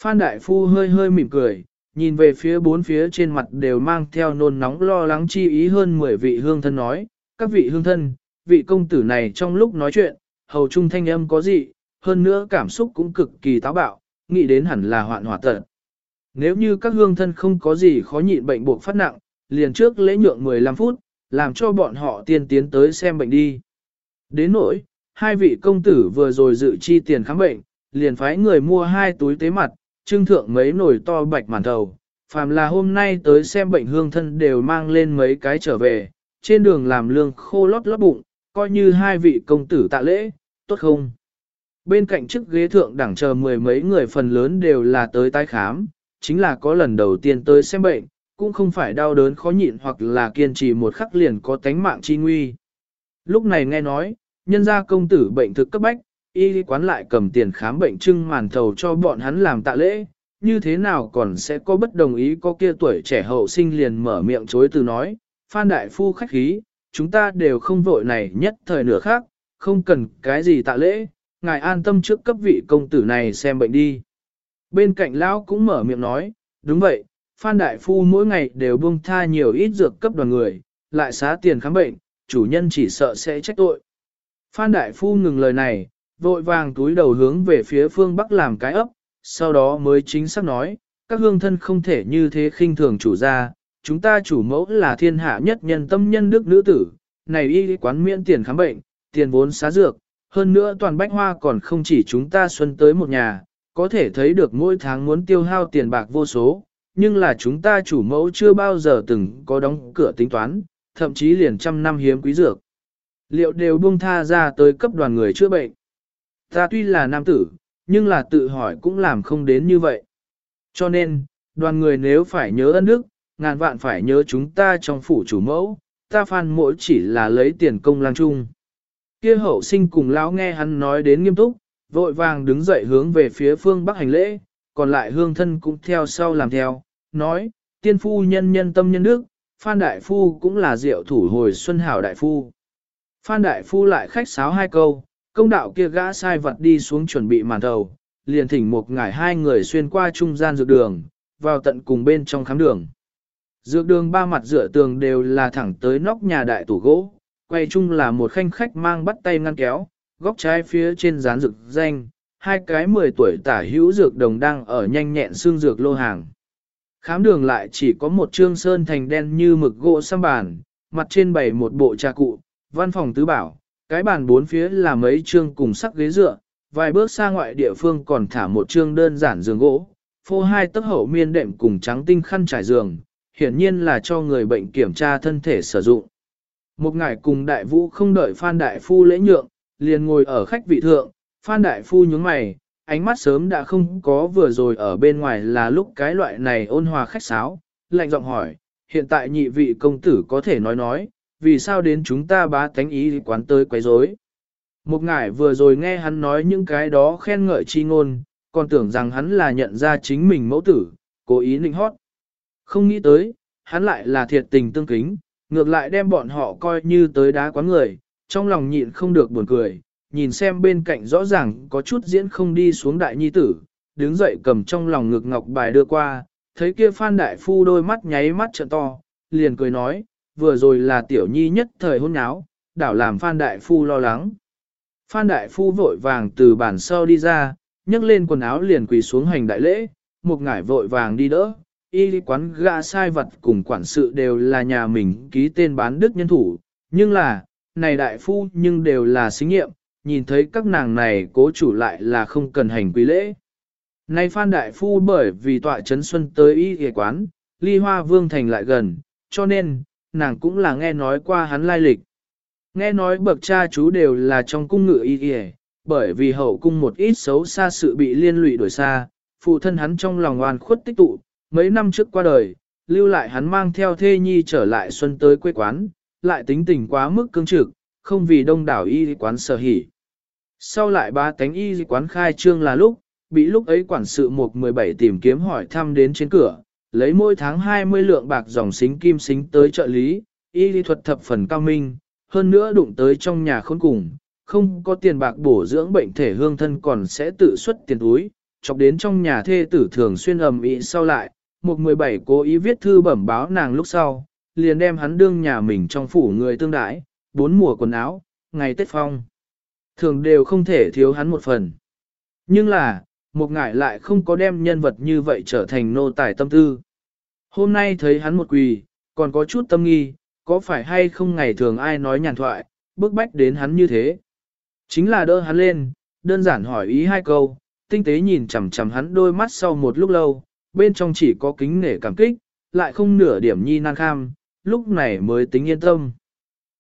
Phan Đại Phu hơi hơi mỉm cười, nhìn về phía bốn phía trên mặt đều mang theo nôn nóng lo lắng chi ý hơn 10 vị hương thân nói, các vị hương thân, vị công tử này trong lúc nói chuyện, hầu trung thanh âm có gì, hơn nữa cảm xúc cũng cực kỳ táo bạo, nghĩ đến hẳn là hoạn hỏa tận. Nếu như các hương thân không có gì khó nhịn bệnh buộc phát nặng, liền trước lễ nhượng 15 phút, làm cho bọn họ tiên tiến tới xem bệnh đi. Đến nỗi, hai vị công tử vừa rồi dự chi tiền khám bệnh, liền phái người mua hai túi tế mặt, trưng thượng mấy nồi to bạch màn thầu. Phàm là hôm nay tới xem bệnh hương thân đều mang lên mấy cái trở về, trên đường làm lương khô lót lót bụng, coi như hai vị công tử tạ lễ, tốt không? Bên cạnh chiếc ghế thượng đẳng chờ mười mấy người phần lớn đều là tới tái khám, chính là có lần đầu tiên tới xem bệnh, cũng không phải đau đớn khó nhịn hoặc là kiên trì một khắc liền có tánh mạng chi nguy. Lúc này nghe nói, nhân gia công tử bệnh thực cấp bách, y quán lại cầm tiền khám bệnh trưng màn thầu cho bọn hắn làm tạ lễ, như thế nào còn sẽ có bất đồng ý có kia tuổi trẻ hậu sinh liền mở miệng chối từ nói, Phan Đại Phu khách khí, chúng ta đều không vội này nhất thời nửa khác, không cần cái gì tạ lễ, ngài an tâm trước cấp vị công tử này xem bệnh đi. Bên cạnh lão cũng mở miệng nói, đúng vậy, Phan Đại Phu mỗi ngày đều buông tha nhiều ít dược cấp đoàn người, lại xá tiền khám bệnh, chủ nhân chỉ sợ sẽ trách tội. Phan Đại Phu ngừng lời này, vội vàng túi đầu hướng về phía phương Bắc làm cái ấp, sau đó mới chính xác nói, các hương thân không thể như thế khinh thường chủ gia, chúng ta chủ mẫu là thiên hạ nhất nhân tâm nhân đức nữ tử, này y quán miễn tiền khám bệnh, tiền vốn xá dược, hơn nữa toàn bách hoa còn không chỉ chúng ta xuân tới một nhà, có thể thấy được mỗi tháng muốn tiêu hao tiền bạc vô số, nhưng là chúng ta chủ mẫu chưa bao giờ từng có đóng cửa tính toán, thậm chí liền trăm năm hiếm quý dược. Liệu đều buông tha ra tới cấp đoàn người chữa bệnh. Ta tuy là nam tử, nhưng là tự hỏi cũng làm không đến như vậy. Cho nên, đoàn người nếu phải nhớ ân đức, ngàn vạn phải nhớ chúng ta trong phủ chủ mẫu, ta phan mỗi chỉ là lấy tiền công lang chung. Kia hậu sinh cùng lão nghe hắn nói đến nghiêm túc, vội vàng đứng dậy hướng về phía phương bắc hành lễ, còn lại hương thân cũng theo sau làm theo, nói, tiên phu nhân nhân tâm nhân đức, Phan Đại Phu cũng là diệu thủ hồi xuân hảo Đại Phu. Phan Đại Phu lại khách sáo hai câu, công đạo kia gã sai vật đi xuống chuẩn bị màn thầu, liền thỉnh một ngải hai người xuyên qua trung gian dược đường, vào tận cùng bên trong khám đường. Dược đường ba mặt dựa tường đều là thẳng tới nóc nhà đại tủ gỗ, quay chung là một khanh khách mang bắt tay ngăn kéo, góc trái phía trên dán dược danh, hai cái 10 tuổi tả hữu dược đồng đang ở nhanh nhẹn xương dược lô hàng. Khám đường lại chỉ có một trương sơn thành đen như mực gỗ xăm bàn, mặt trên bày một bộ trà cụ, văn phòng tứ bảo, cái bàn bốn phía là mấy trương cùng sắc ghế dựa, vài bước xa ngoại địa phương còn thả một trương đơn giản giường gỗ, phô hai tấc hậu miên đệm cùng trắng tinh khăn trải giường, hiển nhiên là cho người bệnh kiểm tra thân thể sử dụng. Một ngày cùng đại vũ không đợi Phan Đại Phu lễ nhượng, liền ngồi ở khách vị thượng, Phan Đại Phu nhướng mày, ánh mắt sớm đã không có vừa rồi ở bên ngoài là lúc cái loại này ôn hòa khách sáo, lạnh giọng hỏi, hiện tại nhị vị công tử có thể nói nói, vì sao đến chúng ta bá tánh ý quán tới quấy rối. Một ngải vừa rồi nghe hắn nói những cái đó khen ngợi chi ngôn, còn tưởng rằng hắn là nhận ra chính mình mẫu tử, cố ý nịnh hót. Không nghĩ tới, hắn lại là thiệt tình tương kính, ngược lại đem bọn họ coi như tới đá quán người, trong lòng nhịn không được buồn cười, nhìn xem bên cạnh rõ ràng có chút diễn không đi xuống đại nhi tử, đứng dậy cầm trong lòng ngực ngọc bài đưa qua, thấy kia phan đại phu đôi mắt nháy mắt trợ to, liền cười nói, vừa rồi là tiểu nhi nhất thời hôn nháo, đảo làm phan đại phu lo lắng. Phan đại phu vội vàng từ bàn sau đi ra, nhấc lên quần áo liền quỳ xuống hành đại lễ, một ngải vội vàng đi đỡ, y quán gã sai vật cùng quản sự đều là nhà mình ký tên bán đức nhân thủ, nhưng là, này đại phu nhưng đều là xí nghiệm, nhìn thấy các nàng này cố chủ lại là không cần hành quý lễ. Nay Phan Đại Phu bởi vì tọa chấn xuân tới y ghề quán, ly hoa vương thành lại gần, cho nên, nàng cũng là nghe nói qua hắn lai lịch. Nghe nói bậc cha chú đều là trong cung ngự y ghề, bởi vì hậu cung một ít xấu xa sự bị liên lụy đổi xa, phụ thân hắn trong lòng oan khuất tích tụ, mấy năm trước qua đời, lưu lại hắn mang theo thê nhi trở lại xuân tới quê quán, lại tính tình quá mức cương trực, không vì đông đảo y quán sở hỉ. Sau lại ba tánh y quán khai trương là lúc, bị lúc ấy quản sự mục 17 tìm kiếm hỏi thăm đến trên cửa, lấy mỗi tháng 20 lượng bạc dòng xính kim xính tới trợ lý, y lý thuật thập phần cao minh, hơn nữa đụng tới trong nhà khốn cùng, không có tiền bạc bổ dưỡng bệnh thể hương thân còn sẽ tự xuất tiền túi, chọc đến trong nhà thê tử thường xuyên ầm ĩ sau lại, một 17 cố ý viết thư bẩm báo nàng lúc sau, liền đem hắn đương nhà mình trong phủ người tương đãi, bốn mùa quần áo, ngày Tết Phong. Thường đều không thể thiếu hắn một phần. Nhưng là, một ngải lại không có đem nhân vật như vậy trở thành nô tài tâm tư. Hôm nay thấy hắn một quỳ, còn có chút tâm nghi, có phải hay không ngày thường ai nói nhàn thoại, bức bách đến hắn như thế. Chính là đỡ hắn lên, đơn giản hỏi ý hai câu, tinh tế nhìn chằm chằm hắn đôi mắt sau một lúc lâu, bên trong chỉ có kính nể cảm kích, lại không nửa điểm nhi nan kham, lúc này mới tính yên tâm.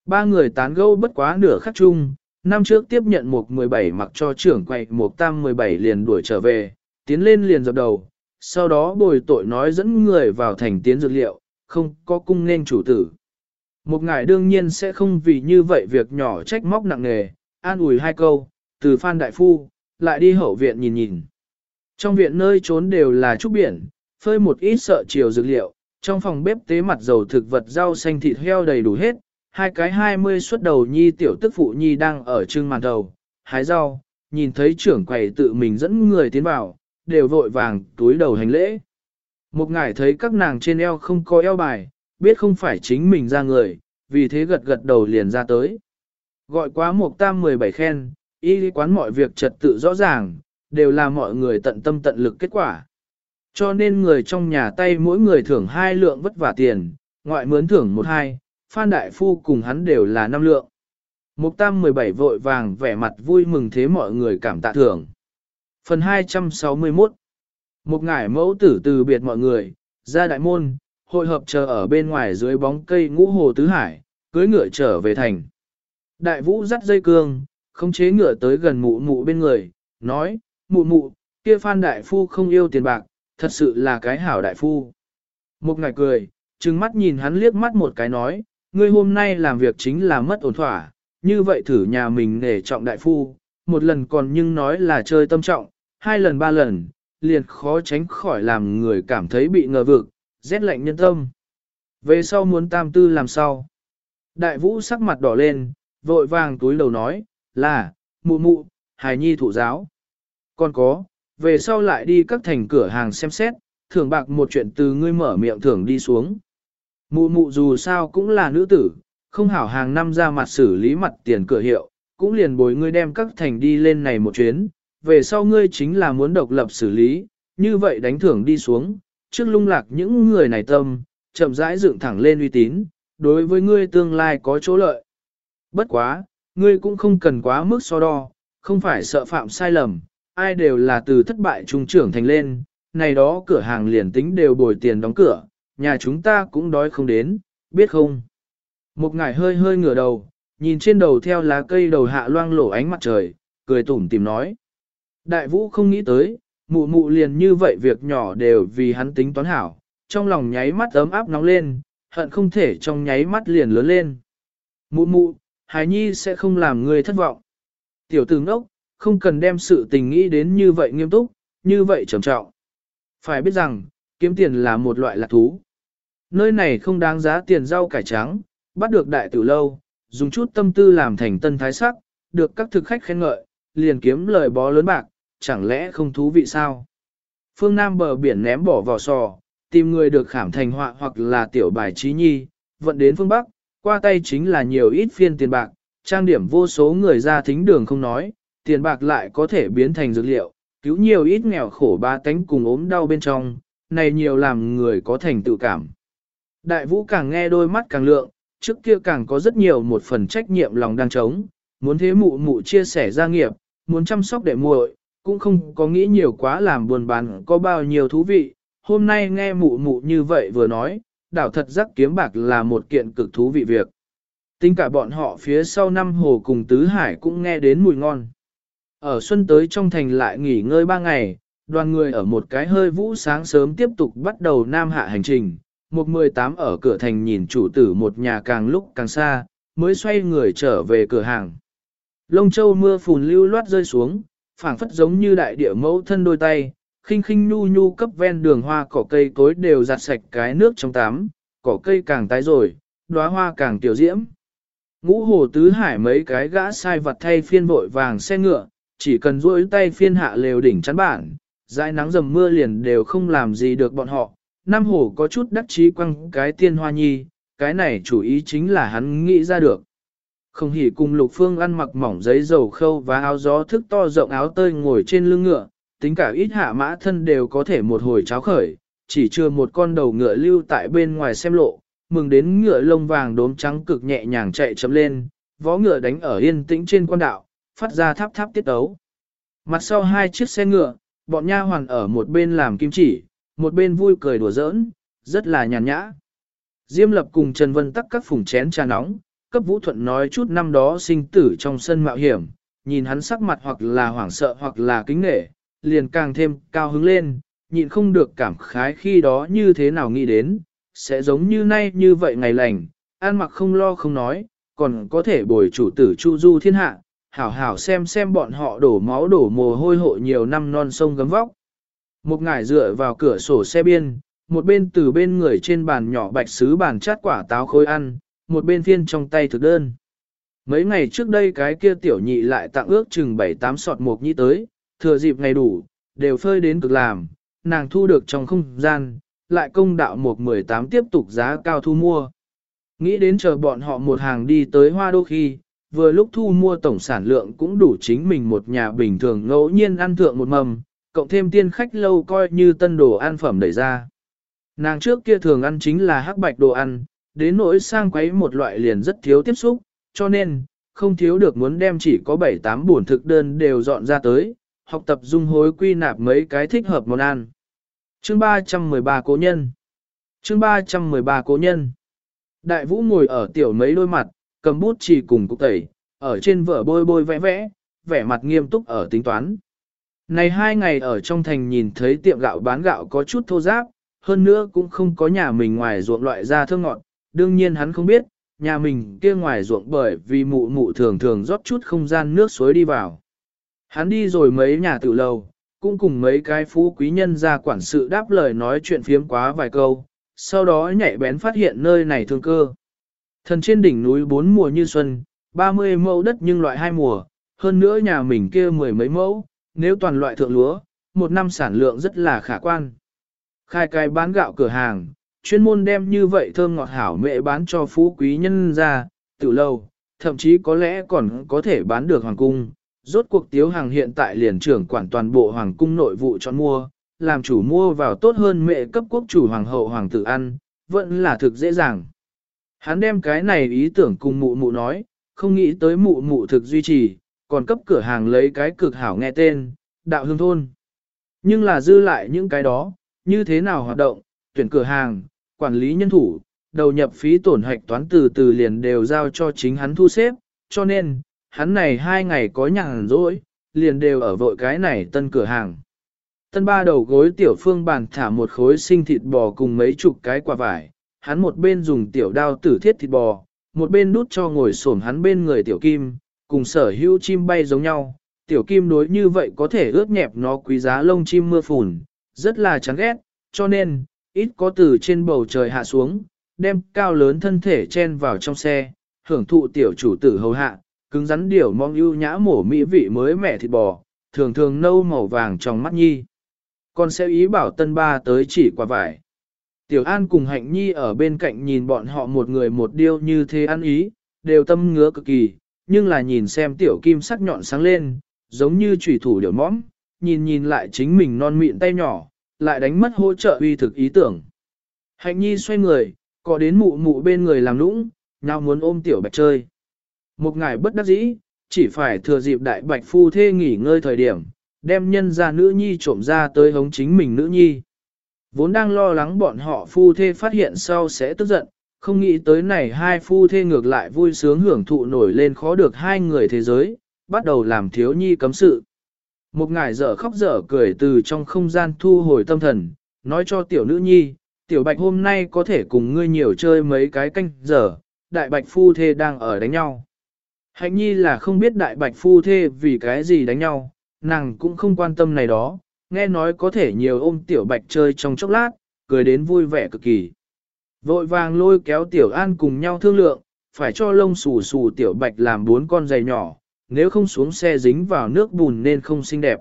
Ba người tán gẫu bất quá nửa khắc chung, năm trước tiếp nhận một 17 mặc cho trưởng quậy một tam 17 liền đuổi trở về, tiến lên liền dập đầu, sau đó bồi tội nói dẫn người vào thành tiến dược liệu, không có cung nên chủ tử. Một ngài đương nhiên sẽ không vì như vậy việc nhỏ trách móc nặng nề, an ủi hai câu, từ Phan Đại Phu, lại đi hậu viện nhìn nhìn. Trong viện nơi trốn đều là trúc biển, phơi một ít sợ chiều dược liệu, trong phòng bếp tế mặt dầu thực vật rau xanh thịt heo đầy đủ hết, hai cái hai mươi xuất đầu nhi tiểu tức phụ nhi đang ở trưng màn đầu, hái rau, nhìn thấy trưởng quầy tự mình dẫn người tiến vào, đều vội vàng túi đầu hành lễ. Một ngải thấy các nàng trên eo không có eo bài, biết không phải chính mình ra người, vì thế gật gật đầu liền ra tới. Gọi quá một tam 17 khen, y quán mọi việc trật tự rõ ràng, đều là mọi người tận tâm tận lực kết quả. Cho nên người trong nhà tay mỗi người thưởng hai lượng vất vả tiền, ngoại mướn thưởng một hai, Phan Đại Phu cùng hắn đều là năm lượng. Mục Tam 17 vội vàng vẻ mặt vui mừng thế mọi người cảm tạ thưởng. Phần 261 Một ngải mẫu tử từ biệt mọi người, ra đại môn, hội hợp chờ ở bên ngoài dưới bóng cây ngũ hồ tứ hải, cưới ngựa trở về thành. Đại vũ dắt dây cương, không chế ngựa tới gần mụ mụ bên người, nói, mụ mụ, kia phan đại phu không yêu tiền bạc, thật sự là cái hảo đại phu. Một ngải cười, trừng mắt nhìn hắn liếc mắt một cái nói, ngươi hôm nay làm việc chính là mất ổn thỏa, như vậy thử nhà mình nể trọng đại phu, một lần còn nhưng nói là chơi tâm trọng, hai lần ba lần, liền khó tránh khỏi làm người cảm thấy bị ngờ vực, rét lạnh nhân tâm. Về sau muốn tam tư làm sao? Đại vũ sắc mặt đỏ lên, vội vàng túi đầu nói, là, mụ mụ, hài nhi thủ giáo. Còn có, về sau lại đi các thành cửa hàng xem xét, thưởng bạc một chuyện từ ngươi mở miệng thưởng đi xuống. Mụ mụ dù sao cũng là nữ tử, không hảo hàng năm ra mặt xử lý mặt tiền cửa hiệu, cũng liền bồi ngươi đem các thành đi lên này một chuyến, về sau ngươi chính là muốn độc lập xử lý, như vậy đánh thưởng đi xuống, trước lung lạc những người này tâm, chậm rãi dựng thẳng lên uy tín, đối với ngươi tương lai có chỗ lợi. Bất quá, ngươi cũng không cần quá mức so đo, không phải sợ phạm sai lầm, ai đều là từ thất bại trung trưởng thành lên, này đó cửa hàng liền tính đều bồi tiền đóng cửa, nhà chúng ta cũng đói không đến, biết không? Một ngải hơi hơi ngửa đầu, nhìn trên đầu theo lá cây đầu hạ loang lổ ánh mặt trời, cười tủm tìm nói. Đại vũ không nghĩ tới, mụ mụ liền như vậy việc nhỏ đều vì hắn tính toán hảo, trong lòng nháy mắt ấm áp nóng lên, hận không thể trong nháy mắt liền lớn lên. Mụ mụ, Hải Nhi sẽ không làm người thất vọng. Tiểu tử ngốc, không cần đem sự tình nghĩ đến như vậy nghiêm túc, như vậy trầm trọng. Phải biết rằng, kiếm tiền là một loại lạc thú. Nơi này không đáng giá tiền rau cải trắng, bắt được đại tử lâu, dùng chút tâm tư làm thành tân thái sắc, được các thực khách khen ngợi, liền kiếm lời bó lớn bạc, chẳng lẽ không thú vị sao? Phương Nam bờ biển ném bỏ vỏ sò, tìm người được khảm thành họa hoặc là tiểu bài trí nhi, vận đến phương Bắc, qua tay chính là nhiều ít phiên tiền bạc, trang điểm vô số người ra thính đường không nói, tiền bạc lại có thể biến thành dược liệu, cứu nhiều ít nghèo khổ ba tánh cùng ốm đau bên trong, này nhiều làm người có thành tự cảm. Đại vũ càng nghe đôi mắt càng lượng, trước kia càng có rất nhiều một phần trách nhiệm lòng đang trống, muốn thế mụ mụ chia sẻ gia nghiệp, muốn chăm sóc đệ muội, cũng không có nghĩ nhiều quá làm buồn bán có bao nhiêu thú vị. Hôm nay nghe mụ mụ như vậy vừa nói, đảo thật giác kiếm bạc là một kiện cực thú vị việc. Tính cả bọn họ phía sau năm hồ cùng Tứ Hải cũng nghe đến mùi ngon. Ở xuân tới trong thành lại nghỉ ngơi ba ngày, đoàn người ở một cái hơi vũ sáng sớm tiếp tục bắt đầu nam hạ hành trình. Một mười tám ở cửa thành nhìn chủ tử một nhà càng lúc càng xa, mới xoay người trở về cửa hàng. Lông châu mưa phùn lưu loát rơi xuống, phảng phất giống như đại địa mẫu thân đôi tay, khinh khinh nhu nhu cấp ven đường hoa cỏ cây cối đều giặt sạch cái nước trong tắm, cỏ cây càng tái rồi, đóa hoa càng tiểu diễm. Ngũ hồ tứ hải mấy cái gã sai vật thay phiên vội vàng xe ngựa, chỉ cần duỗi tay phiên hạ lều đỉnh chắn bản, dãi nắng dầm mưa liền đều không làm gì được bọn họ. Nam hổ có chút đắc chí quăng cái tiên hoa nhi, cái này chủ ý chính là hắn nghĩ ra được. Không hỉ cùng lục phương ăn mặc mỏng giấy dầu khâu và áo gió thức to rộng áo tơi ngồi trên lưng ngựa, tính cả ít hạ mã thân đều có thể một hồi cháo khởi, chỉ chưa một con đầu ngựa lưu tại bên ngoài xem lộ, mừng đến ngựa lông vàng đốm trắng cực nhẹ nhàng chạy chấm lên, vó ngựa đánh ở yên tĩnh trên quan đạo, phát ra tháp tháp tiết đấu. Mặt sau hai chiếc xe ngựa, bọn nha hoàn ở một bên làm kim chỉ, một bên vui cười đùa giỡn, rất là nhàn nhã. Diêm lập cùng Trần Vân tắc các phùng chén trà nóng, cấp Vũ Thuận nói chút năm đó sinh tử trong sân mạo hiểm, nhìn hắn sắc mặt hoặc là hoảng sợ hoặc là kính nể, liền càng thêm cao hứng lên, nhịn không được cảm khái khi đó như thế nào nghĩ đến, sẽ giống như nay như vậy ngày lành, an mặc không lo không nói, còn có thể bồi chủ tử chu du thiên hạ, hảo hảo xem xem bọn họ đổ máu đổ mồ hôi hộ nhiều năm non sông gấm vóc. Một ngải dựa vào cửa sổ xe biên, một bên từ bên người trên bàn nhỏ bạch sứ bàn chát quả táo khối ăn, một bên phiên trong tay thực đơn. Mấy ngày trước đây cái kia tiểu nhị lại tặng ước chừng 7-8 sọt mộc nhĩ tới, thừa dịp ngày đủ, đều phơi đến cực làm, nàng thu được trong không gian, lại công đạo mộc 18 tiếp tục giá cao thu mua. Nghĩ đến chờ bọn họ một hàng đi tới hoa đô khi, vừa lúc thu mua tổng sản lượng cũng đủ chính mình một nhà bình thường ngẫu nhiên ăn thượng một mầm, cộng thêm tiên khách lâu coi như tân đồ ăn phẩm đẩy ra. Nàng trước kia thường ăn chính là hắc bạch đồ ăn, đến nỗi sang quấy một loại liền rất thiếu tiếp xúc, cho nên, không thiếu được muốn đem chỉ có 7-8 buồn thực đơn đều dọn ra tới, học tập dung hối quy nạp mấy cái thích hợp món ăn. Chương 313 Cố Nhân Chương 313 Cố Nhân Đại vũ ngồi ở tiểu mấy đôi mặt, cầm bút chỉ cùng cục tẩy, ở trên vở bôi bôi vẽ vẽ, vẻ mặt nghiêm túc ở tính toán. Này hai ngày ở trong thành nhìn thấy tiệm gạo bán gạo có chút thô giáp, hơn nữa cũng không có nhà mình ngoài ruộng loại ra thơ ngọt, đương nhiên hắn không biết, nhà mình kia ngoài ruộng bởi vì mụ mụ thường thường rót chút không gian nước suối đi vào. Hắn đi rồi mấy nhà tự lầu, cũng cùng mấy cái phú quý nhân ra quản sự đáp lời nói chuyện phiếm quá vài câu, sau đó nhạy bén phát hiện nơi này thương cơ. Thần trên đỉnh núi bốn mùa như xuân, 30 mẫu đất nhưng loại hai mùa, hơn nữa nhà mình kia mười mấy mẫu, nếu toàn loại thượng lúa, một năm sản lượng rất là khả quan. Khai cái bán gạo cửa hàng, chuyên môn đem như vậy thơm ngọt hảo mẹ bán cho phú quý nhân ra, từ lâu, thậm chí có lẽ còn có thể bán được hoàng cung. Rốt cuộc tiếu hàng hiện tại liền trưởng quản toàn bộ hoàng cung nội vụ chọn mua, làm chủ mua vào tốt hơn mẹ cấp quốc chủ hoàng hậu hoàng tử ăn, vẫn là thực dễ dàng. Hắn đem cái này ý tưởng cùng mụ mụ nói, không nghĩ tới mụ mụ thực duy trì, còn cấp cửa hàng lấy cái cực hảo nghe tên, đạo hương thôn. Nhưng là dư lại những cái đó, như thế nào hoạt động, tuyển cửa hàng, quản lý nhân thủ, đầu nhập phí tổn hạch toán từ từ liền đều giao cho chính hắn thu xếp, cho nên, hắn này hai ngày có nhàn rỗi, liền đều ở vội cái này tân cửa hàng. Tân ba đầu gối tiểu phương bàn thả một khối sinh thịt bò cùng mấy chục cái quả vải, hắn một bên dùng tiểu đao tử thiết thịt bò, một bên đút cho ngồi xổm hắn bên người tiểu kim, cùng sở hữu chim bay giống nhau. Tiểu kim đối như vậy có thể ướt nhẹp nó quý giá lông chim mưa phùn, rất là chán ghét, cho nên, ít có từ trên bầu trời hạ xuống, đem cao lớn thân thể chen vào trong xe, hưởng thụ tiểu chủ tử hầu hạ, cứng rắn điều mong ưu nhã mổ mỹ vị mới mẻ thịt bò, thường thường nâu màu vàng trong mắt nhi. Con sẽ ý bảo tân ba tới chỉ quả vải. Tiểu An cùng Hạnh Nhi ở bên cạnh nhìn bọn họ một người một điêu như thế ăn ý, đều tâm ngứa cực kỳ, nhưng là nhìn xem tiểu kim sắc nhọn sáng lên, giống như chủy thủ điểu mõm, nhìn nhìn lại chính mình non mịn tay nhỏ, lại đánh mất hỗ trợ uy thực ý tưởng. Hạnh Nhi xoay người, có đến mụ mụ bên người làm lũng, nào muốn ôm tiểu bạch chơi. Một ngày bất đắc dĩ, chỉ phải thừa dịp đại bạch phu thê nghỉ ngơi thời điểm, đem nhân ra nữ nhi trộm ra tới hống chính mình nữ nhi. Vốn đang lo lắng bọn họ phu thê phát hiện sau sẽ tức giận, không nghĩ tới này hai phu thê ngược lại vui sướng hưởng thụ nổi lên khó được hai người thế giới, bắt đầu làm thiếu nhi cấm sự. Một ngài dở khóc dở cười từ trong không gian thu hồi tâm thần, nói cho tiểu nữ nhi, tiểu bạch hôm nay có thể cùng ngươi nhiều chơi mấy cái canh giờ, đại bạch phu thê đang ở đánh nhau. Hạnh nhi là không biết đại bạch phu thê vì cái gì đánh nhau, nàng cũng không quan tâm này đó, nghe nói có thể nhiều ôm tiểu bạch chơi trong chốc lát, cười đến vui vẻ cực kỳ. Vội vàng lôi kéo tiểu an cùng nhau thương lượng, phải cho lông xù xù tiểu bạch làm bốn con giày nhỏ, nếu không xuống xe dính vào nước bùn nên không xinh đẹp.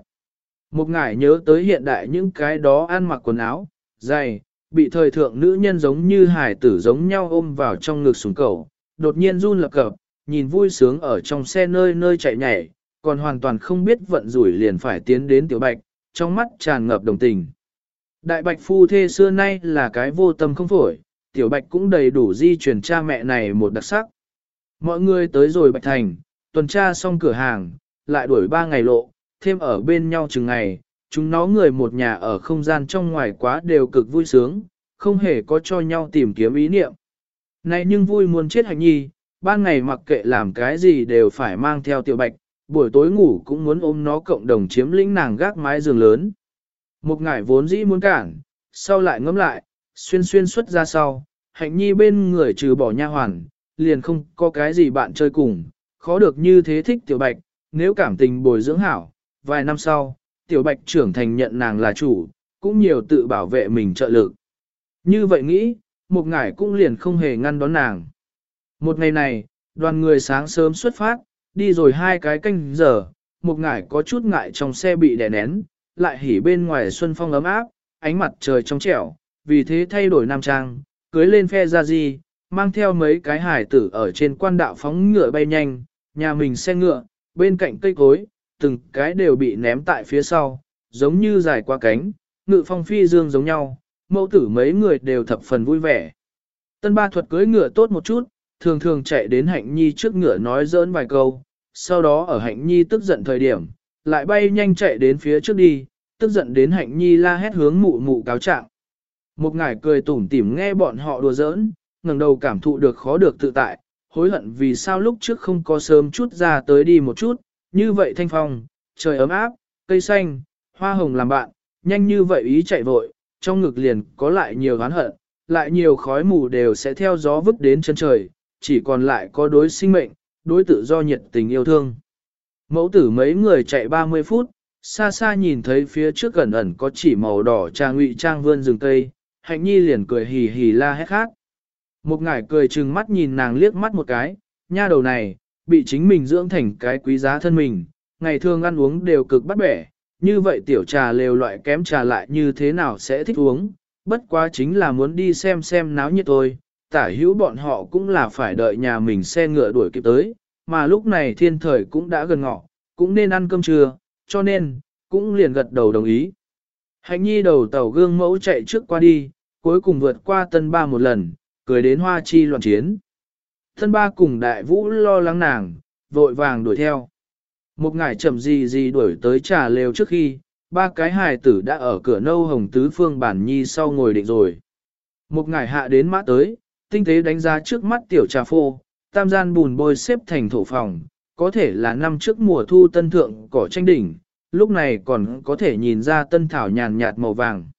Một ngải nhớ tới hiện đại những cái đó ăn mặc quần áo, giày, bị thời thượng nữ nhân giống như hải tử giống nhau ôm vào trong ngực súng cầu, đột nhiên run lập cập, nhìn vui sướng ở trong xe nơi nơi chạy nhảy, còn hoàn toàn không biết vận rủi liền phải tiến đến tiểu bạch, trong mắt tràn ngập đồng tình. Đại bạch phu thê xưa nay là cái vô tâm không phổi, tiểu bạch cũng đầy đủ di truyền cha mẹ này một đặc sắc. Mọi người tới rồi bạch thành, tuần tra xong cửa hàng, lại đuổi ba ngày lộ, thêm ở bên nhau chừng ngày, chúng nó người một nhà ở không gian trong ngoài quá đều cực vui sướng, không hề có cho nhau tìm kiếm ý niệm. Này nhưng vui muốn chết hạnh nhi, ban ngày mặc kệ làm cái gì đều phải mang theo tiểu bạch, buổi tối ngủ cũng muốn ôm nó cộng đồng chiếm lĩnh nàng gác mái giường lớn. Một ngải vốn dĩ muốn cản, sau lại ngẫm lại, xuyên xuyên xuất ra sau, hạnh nhi bên người trừ bỏ nha hoàn, liền không có cái gì bạn chơi cùng, khó được như thế thích tiểu bạch, nếu cảm tình bồi dưỡng hảo, vài năm sau, tiểu bạch trưởng thành nhận nàng là chủ, cũng nhiều tự bảo vệ mình trợ lực. Như vậy nghĩ, một ngải cũng liền không hề ngăn đón nàng. Một ngày này, đoàn người sáng sớm xuất phát, đi rồi hai cái canh giờ, một ngải có chút ngại trong xe bị đè nén, lại hỉ bên ngoài xuân phong ấm áp, ánh mặt trời trong trẻo, vì thế thay đổi nam trang, cưới lên phe ra gì, mang theo mấy cái hải tử ở trên quan đạo phóng ngựa bay nhanh, nhà mình xe ngựa, bên cạnh cây cối, từng cái đều bị ném tại phía sau, giống như dài qua cánh, ngự phong phi dương giống nhau, mẫu tử mấy người đều thập phần vui vẻ. Tân ba thuật cưới ngựa tốt một chút, thường thường chạy đến hạnh nhi trước ngựa nói dỡn vài câu, sau đó ở hạnh nhi tức giận thời điểm, lại bay nhanh chạy đến phía trước đi, tức giận đến hạnh nhi la hét hướng mụ mụ cáo trạng. Một ngải cười tủm tỉm nghe bọn họ đùa giỡn, ngẩng đầu cảm thụ được khó được tự tại, hối hận vì sao lúc trước không có sớm chút ra tới đi một chút, như vậy thanh phong, trời ấm áp, cây xanh, hoa hồng làm bạn, nhanh như vậy ý chạy vội, trong ngực liền có lại nhiều oán hận, lại nhiều khói mù đều sẽ theo gió vứt đến chân trời, chỉ còn lại có đối sinh mệnh, đối tự do nhiệt tình yêu thương. Mẫu tử mấy người chạy 30 phút, xa xa nhìn thấy phía trước gần ẩn có chỉ màu đỏ trang ngụy trang vươn rừng cây, hạnh nhi liền cười hì hì la hét khác. Một ngải cười trừng mắt nhìn nàng liếc mắt một cái, nha đầu này, bị chính mình dưỡng thành cái quý giá thân mình, ngày thường ăn uống đều cực bắt bẻ, như vậy tiểu trà lều loại kém trà lại như thế nào sẽ thích uống, bất quá chính là muốn đi xem xem náo nhiệt thôi, tả hữu bọn họ cũng là phải đợi nhà mình xe ngựa đuổi kịp tới, mà lúc này thiên thời cũng đã gần ngọ, cũng nên ăn cơm trưa, cho nên, cũng liền gật đầu đồng ý. Hạnh nhi đầu tàu gương mẫu chạy trước qua đi, cuối cùng vượt qua tân ba một lần, cười đến hoa chi loạn chiến. Tân ba cùng đại vũ lo lắng nàng, vội vàng đuổi theo. Một ngải chậm gì gì đuổi tới trà lều trước khi, ba cái hài tử đã ở cửa nâu hồng tứ phương bản nhi sau ngồi định rồi. Một ngải hạ đến mã tới, tinh tế đánh giá trước mắt tiểu trà phô, tam gian bùn bôi xếp thành thổ phòng, có thể là năm trước mùa thu tân thượng cỏ tranh đỉnh, lúc này còn có thể nhìn ra tân thảo nhàn nhạt màu vàng.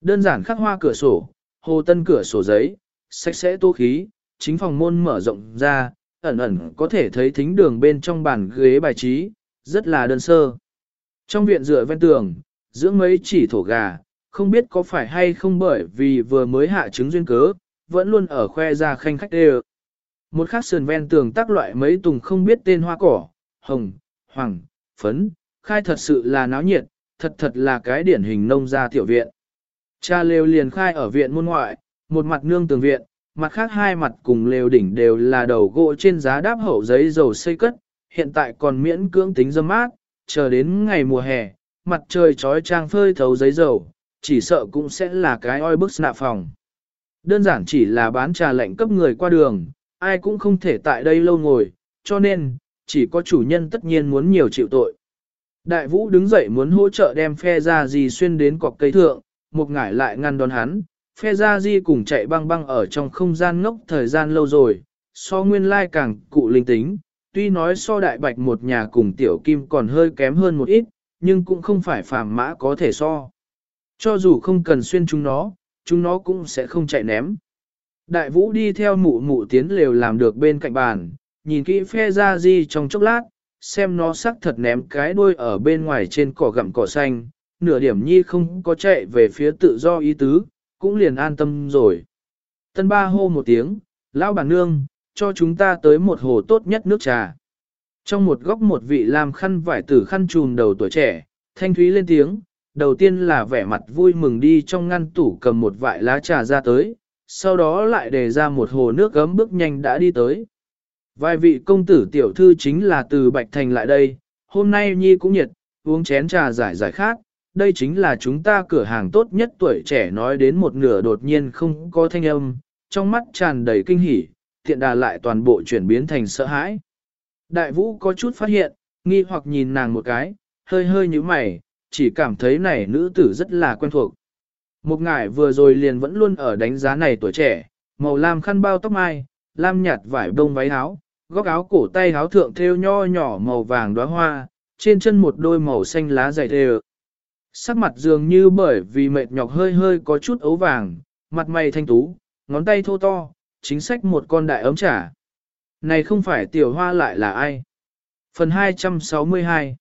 Đơn giản khắc hoa cửa sổ, hồ tân cửa sổ giấy, sạch sẽ tô khí, chính phòng môn mở rộng ra, ẩn ẩn có thể thấy thính đường bên trong bàn ghế bài trí, rất là đơn sơ. Trong viện dựa ven tường, dưỡng mấy chỉ thổ gà, không biết có phải hay không bởi vì vừa mới hạ trứng duyên cớ, vẫn luôn ở khoe ra khanh khách đê Một khắc sườn ven tường tác loại mấy tùng không biết tên hoa cỏ, hồng, hoàng, phấn, khai thật sự là náo nhiệt, thật thật là cái điển hình nông gia tiểu viện. Cha lều liền khai ở viện môn ngoại, một mặt nương tường viện, mặt khác hai mặt cùng lều đỉnh đều là đầu gỗ trên giá đáp hậu giấy dầu xây cất, hiện tại còn miễn cưỡng tính dâm mát, chờ đến ngày mùa hè, mặt trời trói trang phơi thấu giấy dầu, chỉ sợ cũng sẽ là cái oi bức nạ phòng. Đơn giản chỉ là bán trà lạnh cấp người qua đường, ai cũng không thể tại đây lâu ngồi, cho nên, chỉ có chủ nhân tất nhiên muốn nhiều chịu tội. Đại vũ đứng dậy muốn hỗ trợ đem phe ra gì xuyên đến cọc cây thượng, một ngải lại ngăn đón hắn, phe ra di cùng chạy băng băng ở trong không gian ngốc thời gian lâu rồi, so nguyên lai càng cụ linh tính, tuy nói so đại bạch một nhà cùng tiểu kim còn hơi kém hơn một ít, nhưng cũng không phải phàm mã có thể so. Cho dù không cần xuyên chúng nó, chúng nó cũng sẽ không chạy ném. Đại vũ đi theo mụ mụ tiến lều làm được bên cạnh bàn, nhìn kỹ phe ra di trong chốc lát, xem nó sắc thật ném cái đuôi ở bên ngoài trên cỏ gặm cỏ xanh, nửa điểm nhi không có chạy về phía tự do ý tứ, cũng liền an tâm rồi. Tân ba hô một tiếng, lão bản nương, cho chúng ta tới một hồ tốt nhất nước trà. Trong một góc một vị làm khăn vải tử khăn trùm đầu tuổi trẻ, thanh thúy lên tiếng, đầu tiên là vẻ mặt vui mừng đi trong ngăn tủ cầm một vại lá trà ra tới, sau đó lại đề ra một hồ nước gấm bước nhanh đã đi tới. Vài vị công tử tiểu thư chính là từ Bạch Thành lại đây, hôm nay Nhi cũng nhiệt, uống chén trà giải giải khác, đây chính là chúng ta cửa hàng tốt nhất tuổi trẻ nói đến một nửa đột nhiên không có thanh âm, trong mắt tràn đầy kinh hỉ, tiện đà lại toàn bộ chuyển biến thành sợ hãi. Đại vũ có chút phát hiện, nghi hoặc nhìn nàng một cái, hơi hơi như mày, chỉ cảm thấy này nữ tử rất là quen thuộc. Một ngải vừa rồi liền vẫn luôn ở đánh giá này tuổi trẻ, màu lam khăn bao tóc mai, lam nhạt vải bông váy áo, góc áo cổ tay áo thượng thêu nho nhỏ màu vàng đóa hoa, trên chân một đôi màu xanh lá dày đều. Sắc mặt dường như bởi vì mệt nhọc hơi hơi có chút ấu vàng, mặt mày thanh tú, ngón tay thô to, chính sách một con đại ấm trà. Này không phải tiểu hoa lại là ai? Phần 262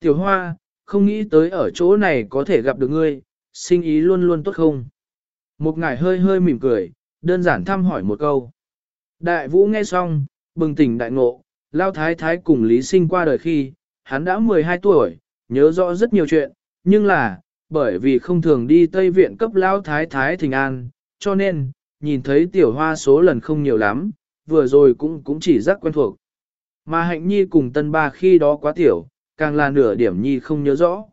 Tiểu Hoa, không nghĩ tới ở chỗ này có thể gặp được ngươi, sinh ý luôn luôn tốt không? Một ngải hơi hơi mỉm cười, đơn giản thăm hỏi một câu. Đại vũ nghe xong, bừng tỉnh đại ngộ, lao thái thái cùng Lý Sinh qua đời khi, hắn đã 12 tuổi, nhớ rõ rất nhiều chuyện, nhưng là, bởi vì không thường đi Tây Viện cấp lao thái thái thình an, cho nên, nhìn thấy tiểu hoa số lần không nhiều lắm, vừa rồi cũng cũng chỉ rất quen thuộc. Mà hạnh nhi cùng tân ba khi đó quá tiểu, càng là nửa điểm nhi không nhớ rõ.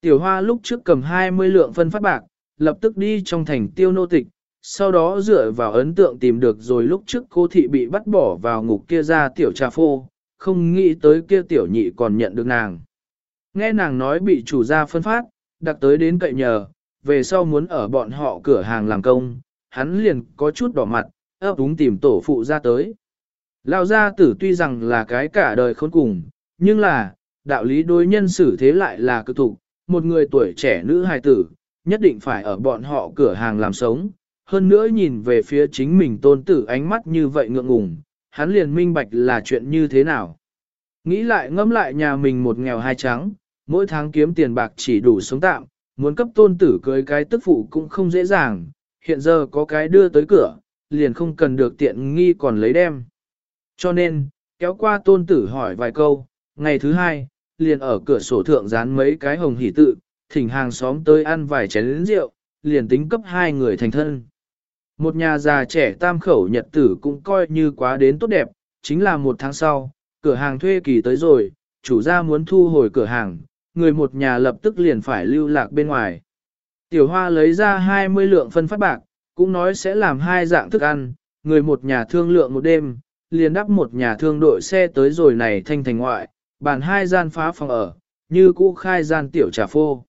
Tiểu hoa lúc trước cầm 20 lượng phân phát bạc, lập tức đi trong thành tiêu nô tịch, sau đó dựa vào ấn tượng tìm được rồi lúc trước cô thị bị bắt bỏ vào ngục kia ra tiểu trà phô, không nghĩ tới kia tiểu nhị còn nhận được nàng. Nghe nàng nói bị chủ gia phân phát, đặc tới đến cậy nhờ, về sau muốn ở bọn họ cửa hàng làm công, hắn liền có chút đỏ mặt, ấp úng tìm tổ phụ ra tới. Lão gia tử tuy rằng là cái cả đời khốn cùng, nhưng là, đạo lý đối nhân xử thế lại là cực tục, một người tuổi trẻ nữ hài tử, nhất định phải ở bọn họ cửa hàng làm sống. Hơn nữa nhìn về phía chính mình tôn tử ánh mắt như vậy ngượng ngùng, hắn liền minh bạch là chuyện như thế nào. Nghĩ lại ngẫm lại nhà mình một nghèo hai trắng, mỗi tháng kiếm tiền bạc chỉ đủ sống tạm, muốn cấp tôn tử cưới cái tức phụ cũng không dễ dàng, hiện giờ có cái đưa tới cửa, liền không cần được tiện nghi còn lấy đem. Cho nên, kéo qua tôn tử hỏi vài câu, ngày thứ hai, liền ở cửa sổ thượng dán mấy cái hồng hỷ tự, thỉnh hàng xóm tới ăn vài chén rượu, liền tính cấp hai người thành thân. Một nhà già trẻ tam khẩu nhật tử cũng coi như quá đến tốt đẹp, chính là một tháng sau, cửa hàng thuê kỳ tới rồi, chủ gia muốn thu hồi cửa hàng, người một nhà lập tức liền phải lưu lạc bên ngoài. Tiểu hoa lấy ra 20 lượng phân phát bạc, cũng nói sẽ làm hai dạng thức ăn, người một nhà thương lượng một đêm, liền đắp một nhà thương đội xe tới rồi này thanh thành ngoại, bàn hai gian phá phòng ở, như cũ khai gian tiểu trà phô.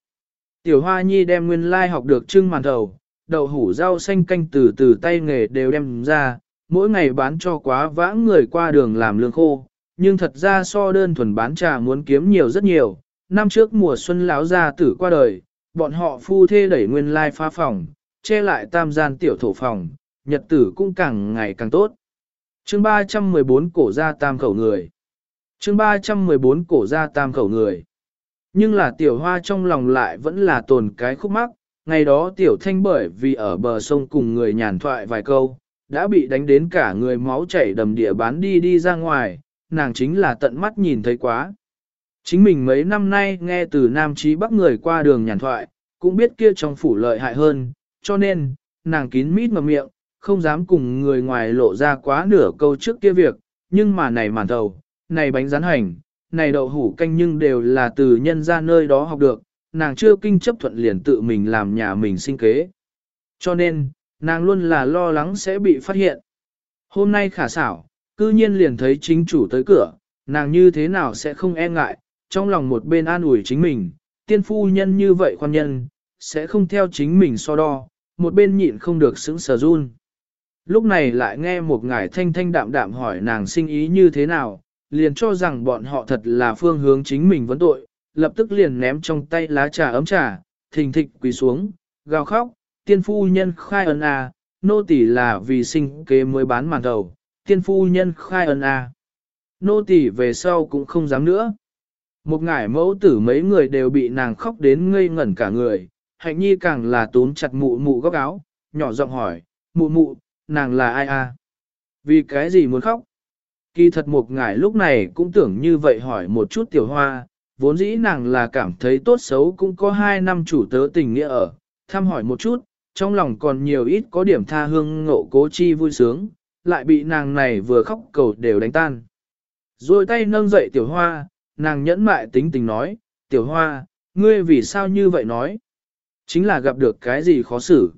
Tiểu hoa nhi đem nguyên lai học được trưng màn thầu, đậu hủ rau xanh canh từ từ tay nghề đều đem ra, mỗi ngày bán cho quá vãng người qua đường làm lương khô, nhưng thật ra so đơn thuần bán trà muốn kiếm nhiều rất nhiều. Năm trước mùa xuân láo gia tử qua đời, bọn họ phu thê đẩy nguyên lai phá phòng, che lại tam gian tiểu thổ phòng, nhật tử cũng càng ngày càng tốt. Chương 314 cổ ra tam khẩu người. Chương 314 cổ ra tam khẩu người. Nhưng là tiểu hoa trong lòng lại vẫn là tồn cái khúc mắc, ngày đó tiểu thanh bởi vì ở bờ sông cùng người nhàn thoại vài câu, đã bị đánh đến cả người máu chảy đầm địa bán đi đi ra ngoài, nàng chính là tận mắt nhìn thấy quá. Chính mình mấy năm nay nghe từ Nam Chí Bắc người qua đường nhàn thoại, cũng biết kia trong phủ lợi hại hơn, cho nên, nàng kín mít mà miệng, không dám cùng người ngoài lộ ra quá nửa câu trước kia việc, nhưng mà này màn thầu, này bánh rán hành, này đậu hủ canh nhưng đều là từ nhân ra nơi đó học được, nàng chưa kinh chấp thuận liền tự mình làm nhà mình sinh kế. Cho nên, nàng luôn là lo lắng sẽ bị phát hiện. Hôm nay khả xảo, cư nhiên liền thấy chính chủ tới cửa, nàng như thế nào sẽ không e ngại, trong lòng một bên an ủi chính mình, tiên phu nhân như vậy khoan nhân, sẽ không theo chính mình so đo, một bên nhịn không được sững sờ run. Lúc này lại nghe một ngải thanh thanh đạm đạm hỏi nàng sinh ý như thế nào, liền cho rằng bọn họ thật là phương hướng chính mình vấn tội, lập tức liền ném trong tay lá trà ấm trà, thình thịch quỳ xuống, gào khóc, tiên phu nhân khai ân à, nô tỳ là vì sinh kế mới bán màn đầu, tiên phu nhân khai ân à. Nô tỳ về sau cũng không dám nữa. Một ngải mẫu tử mấy người đều bị nàng khóc đến ngây ngẩn cả người, hạnh nhi càng là tốn chặt mụ mụ góc áo, nhỏ giọng hỏi, mụ mụ, nàng là ai à? Vì cái gì muốn khóc? Kỳ thật một ngài lúc này cũng tưởng như vậy hỏi một chút tiểu hoa, vốn dĩ nàng là cảm thấy tốt xấu cũng có hai năm chủ tớ tình nghĩa ở, thăm hỏi một chút, trong lòng còn nhiều ít có điểm tha hương ngộ cố chi vui sướng, lại bị nàng này vừa khóc cầu đều đánh tan. Rồi tay nâng dậy tiểu hoa, nàng nhẫn mại tính tình nói, tiểu hoa, ngươi vì sao như vậy nói? Chính là gặp được cái gì khó xử.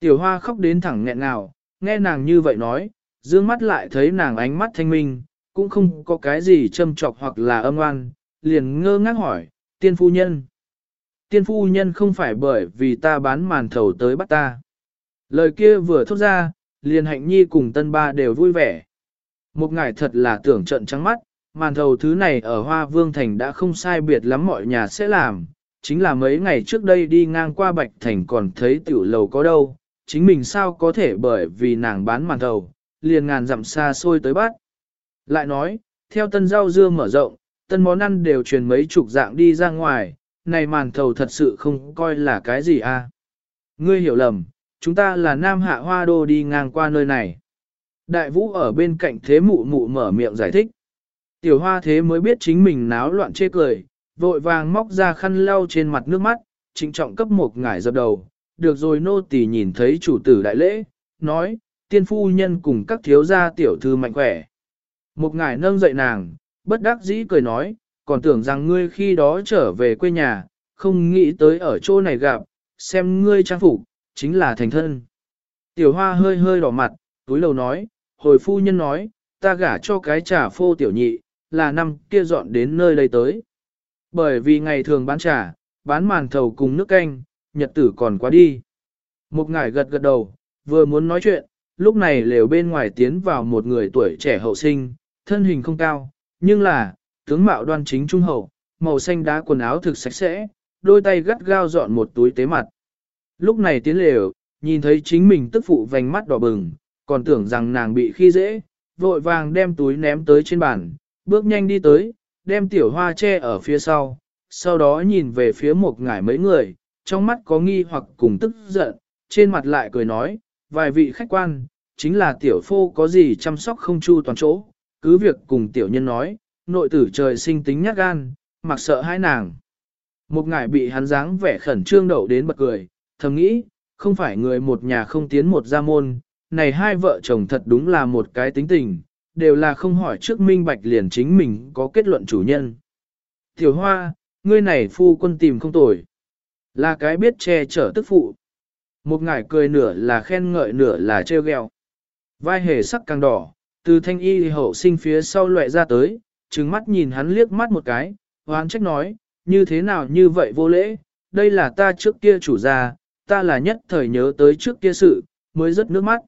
Tiểu hoa khóc đến thẳng nghẹn ngào, nghe nàng như vậy nói, dương mắt lại thấy nàng ánh mắt thanh minh, cũng không có cái gì châm trọc hoặc là âm oan, liền ngơ ngác hỏi, tiên phu nhân. Tiên phu nhân không phải bởi vì ta bán màn thầu tới bắt ta. Lời kia vừa thốt ra, liền hạnh nhi cùng tân ba đều vui vẻ. Một ngày thật là tưởng trận trắng mắt, màn thầu thứ này ở Hoa Vương Thành đã không sai biệt lắm mọi nhà sẽ làm. Chính là mấy ngày trước đây đi ngang qua Bạch Thành còn thấy tiểu lầu có đâu, chính mình sao có thể bởi vì nàng bán màn thầu, liền ngàn dặm xa xôi tới bát, Lại nói, theo tân rau dưa mở rộng, tân món ăn đều truyền mấy chục dạng đi ra ngoài, này màn thầu thật sự không coi là cái gì a. À? Ngươi hiểu lầm, chúng ta là Nam Hạ Hoa Đô đi ngang qua nơi này. Đại vũ ở bên cạnh thế mụ mụ mở miệng giải thích. Tiểu hoa thế mới biết chính mình náo loạn chê cười, vội vàng móc ra khăn lau trên mặt nước mắt, trịnh trọng cấp một ngải dập đầu. Được rồi nô tỳ nhìn thấy chủ tử đại lễ, nói, tiên phu nhân cùng các thiếu gia tiểu thư mạnh khỏe. Một ngải nâng dậy nàng, bất đắc dĩ cười nói, còn tưởng rằng ngươi khi đó trở về quê nhà, không nghĩ tới ở chỗ này gặp, xem ngươi trang phục, chính là thành thân. Tiểu hoa hơi hơi đỏ mặt, túi lầu nói, hồi phu nhân nói, ta gả cho cái trà phô tiểu nhị, là năm kia dọn đến nơi đây tới. Bởi vì ngày thường bán trà, bán màn thầu cùng nước canh, nhật tử còn quá đi. Một ngải gật gật đầu, vừa muốn nói chuyện, lúc này lều bên ngoài tiến vào một người tuổi trẻ hậu sinh, thân hình không cao, nhưng là, tướng mạo đoan chính trung hậu, màu xanh đá quần áo thực sạch sẽ, đôi tay gắt gao dọn một túi tế mặt. Lúc này tiến lều, nhìn thấy chính mình tức phụ vành mắt đỏ bừng, còn tưởng rằng nàng bị khi dễ, vội vàng đem túi ném tới trên bàn, bước nhanh đi tới, đem tiểu hoa che ở phía sau, sau đó nhìn về phía một ngải mấy người, trong mắt có nghi hoặc cùng tức giận, trên mặt lại cười nói, vài vị khách quan, chính là tiểu phô có gì chăm sóc không chu toàn chỗ, cứ việc cùng tiểu nhân nói, nội tử trời sinh tính nhát gan, mặc sợ hai nàng. Một ngải bị hắn dáng vẻ khẩn trương đậu đến bật cười, thầm nghĩ, không phải người một nhà không tiến một gia môn, này hai vợ chồng thật đúng là một cái tính tình, đều là không hỏi trước minh bạch liền chính mình có kết luận chủ nhân. Tiểu hoa, ngươi này phu quân tìm không tồi. Là cái biết che chở tức phụ. Một ngải cười nửa là khen ngợi nửa là trêu ghẹo. Vai hề sắc càng đỏ, từ thanh y hậu sinh phía sau loại ra tới, trừng mắt nhìn hắn liếc mắt một cái, hoán trách nói, như thế nào như vậy vô lễ, đây là ta trước kia chủ gia, ta là nhất thời nhớ tới trước kia sự, mới rất nước mắt.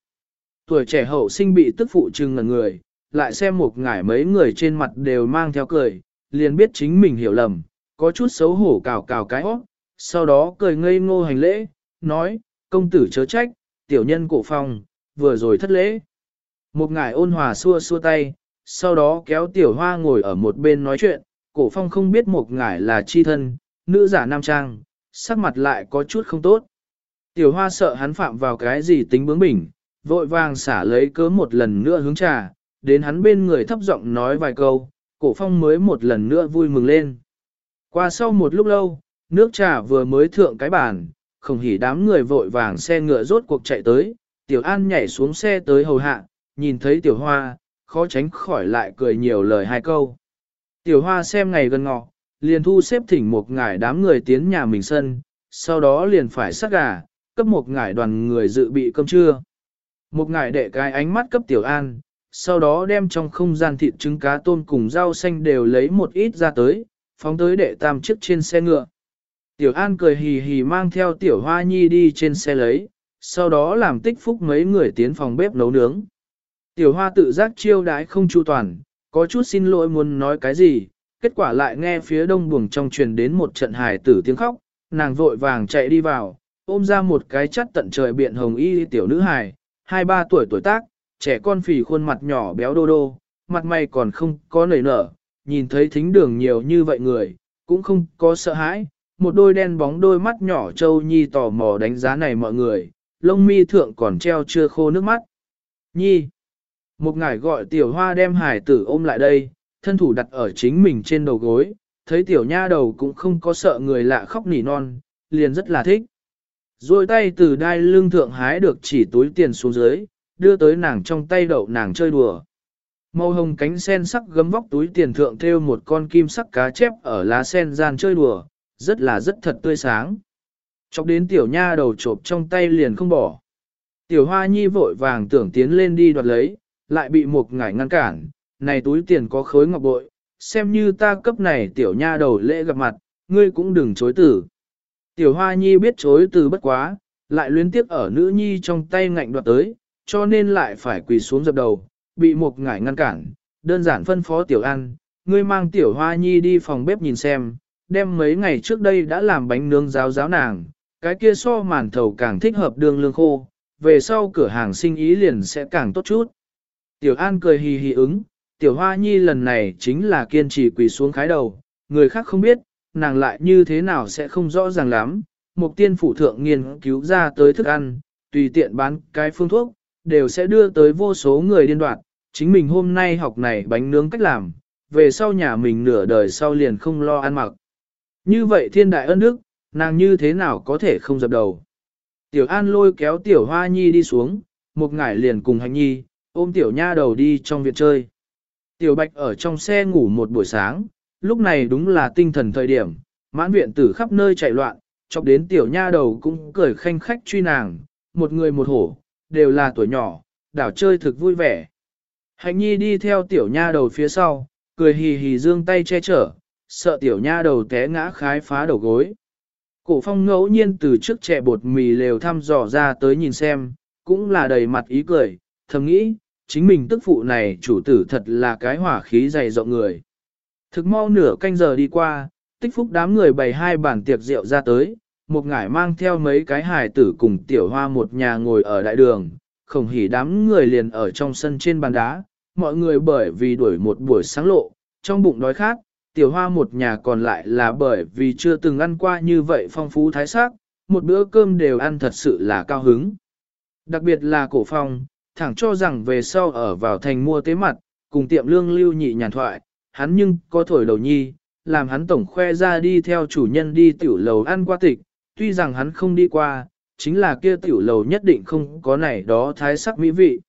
Tuổi trẻ hậu sinh bị tức phụ trừng ngần người, lại xem một ngải mấy người trên mặt đều mang theo cười, liền biết chính mình hiểu lầm, có chút xấu hổ cào cào cái óc, sau đó cười ngây ngô hành lễ, nói, công tử chớ trách, tiểu nhân cổ phong, vừa rồi thất lễ. Một ngải ôn hòa xua xua tay, sau đó kéo tiểu hoa ngồi ở một bên nói chuyện, cổ phong không biết một ngải là chi thân, nữ giả nam trang, sắc mặt lại có chút không tốt. Tiểu hoa sợ hắn phạm vào cái gì tính bướng bỉnh, vội vàng xả lấy cớ một lần nữa hướng trà, đến hắn bên người thấp giọng nói vài câu, cổ phong mới một lần nữa vui mừng lên. Qua sau một lúc lâu, nước trà vừa mới thượng cái bàn, không hỉ đám người vội vàng xe ngựa rốt cuộc chạy tới, tiểu an nhảy xuống xe tới hầu hạ, nhìn thấy tiểu hoa, khó tránh khỏi lại cười nhiều lời hai câu. Tiểu hoa xem ngày gần ngọ, liền thu xếp thỉnh một ngải đám người tiến nhà mình sân, sau đó liền phải sát gà, cấp một ngải đoàn người dự bị cơm trưa. Một ngải đệ cái ánh mắt cấp tiểu an, sau đó đem trong không gian thịt trứng cá tôm cùng rau xanh đều lấy một ít ra tới, phóng tới đệ tam chiếc trên xe ngựa. Tiểu An cười hì hì mang theo tiểu hoa nhi đi trên xe lấy, sau đó làm tích phúc mấy người tiến phòng bếp nấu nướng. Tiểu hoa tự giác chiêu đái không chu toàn, có chút xin lỗi muốn nói cái gì, kết quả lại nghe phía đông buồng trong truyền đến một trận hài tử tiếng khóc, nàng vội vàng chạy đi vào, ôm ra một cái chắt tận trời biện hồng y tiểu nữ hài, hai ba tuổi tuổi tác, trẻ con phì khuôn mặt nhỏ béo đô đô, mặt mày còn không có nảy nở, nhìn thấy thính đường nhiều như vậy người, cũng không có sợ hãi, một đôi đen bóng đôi mắt nhỏ châu nhi tò mò đánh giá này mọi người, lông mi thượng còn treo chưa khô nước mắt. Nhi! Một ngải gọi tiểu hoa đem hải tử ôm lại đây, thân thủ đặt ở chính mình trên đầu gối, thấy tiểu nha đầu cũng không có sợ người lạ khóc nỉ non, liền rất là thích. Rồi tay từ đai lưng thượng hái được chỉ túi tiền xuống dưới, đưa tới nàng trong tay đậu nàng chơi đùa. Màu hồng cánh sen sắc gấm vóc túi tiền thượng thêu một con kim sắc cá chép ở lá sen gian chơi đùa, rất là rất thật tươi sáng. Chọc đến tiểu nha đầu trộm trong tay liền không bỏ. Tiểu hoa nhi vội vàng tưởng tiến lên đi đoạt lấy, lại bị một ngải ngăn cản, này túi tiền có khối ngọc bội, xem như ta cấp này tiểu nha đầu lễ gặp mặt, ngươi cũng đừng chối từ. Tiểu hoa nhi biết chối từ bất quá, lại luyến tiếc ở nữ nhi trong tay ngạnh đoạt tới, cho nên lại phải quỳ xuống dập đầu, bị một ngải ngăn cản, đơn giản phân phó tiểu ăn, ngươi mang tiểu hoa nhi đi phòng bếp nhìn xem, đem mấy ngày trước đây đã làm bánh nướng giáo giáo nàng, cái kia so màn thầu càng thích hợp đường lương khô, về sau cửa hàng sinh ý liền sẽ càng tốt chút. Tiểu An cười hì hì ứng, tiểu hoa nhi lần này chính là kiên trì quỳ xuống khái đầu, người khác không biết, nàng lại như thế nào sẽ không rõ ràng lắm. Mục tiên phủ thượng nghiên cứu ra tới thức ăn, tùy tiện bán cái phương thuốc, đều sẽ đưa tới vô số người điên đoạt. Chính mình hôm nay học này bánh nướng cách làm, về sau nhà mình nửa đời sau liền không lo ăn mặc. Như vậy thiên đại ân đức, nàng như thế nào có thể không dập đầu. Tiểu An lôi kéo Tiểu Hoa Nhi đi xuống, một ngải liền cùng hành nhi, ôm Tiểu Nha đầu đi trong viện chơi. Tiểu Bạch ở trong xe ngủ một buổi sáng, lúc này đúng là tinh thần thời điểm, mãn viện tử khắp nơi chạy loạn, chọc đến Tiểu Nha đầu cũng cười khanh khách truy nàng, một người một hổ, đều là tuổi nhỏ, đảo chơi thực vui vẻ. Hạnh nhi đi theo Tiểu Nha đầu phía sau, cười hì hì dương tay che chở, sợ Tiểu Nha đầu té ngã khái phá đầu gối. Cổ phong ngẫu nhiên từ trước trẻ bột mì lều thăm dò ra tới nhìn xem, cũng là đầy mặt ý cười, thầm nghĩ, chính mình tức phụ này chủ tử thật là cái hỏa khí dày rộng người. Thực mau nửa canh giờ đi qua, tích phúc đám người bày hai bản tiệc rượu ra tới, một ngải mang theo mấy cái hài tử cùng tiểu hoa một nhà ngồi ở đại đường, khổng hỉ đám người liền ở trong sân trên bàn đá, mọi người bởi vì đuổi một buổi sáng lộ, trong bụng đói khát, tiểu hoa một nhà còn lại là bởi vì chưa từng ăn qua như vậy phong phú thái sắc, một bữa cơm đều ăn thật sự là cao hứng. Đặc biệt là cổ phong, thẳng cho rằng về sau ở vào thành mua tế mặt, cùng tiệm lương lưu nhị nhàn thoại, hắn nhưng có thổi đầu nhi, làm hắn tổng khoe ra đi theo chủ nhân đi tiểu lầu ăn qua tịch, tuy rằng hắn không đi qua, chính là kia tiểu lầu nhất định không có này đó thái sắc mỹ vị.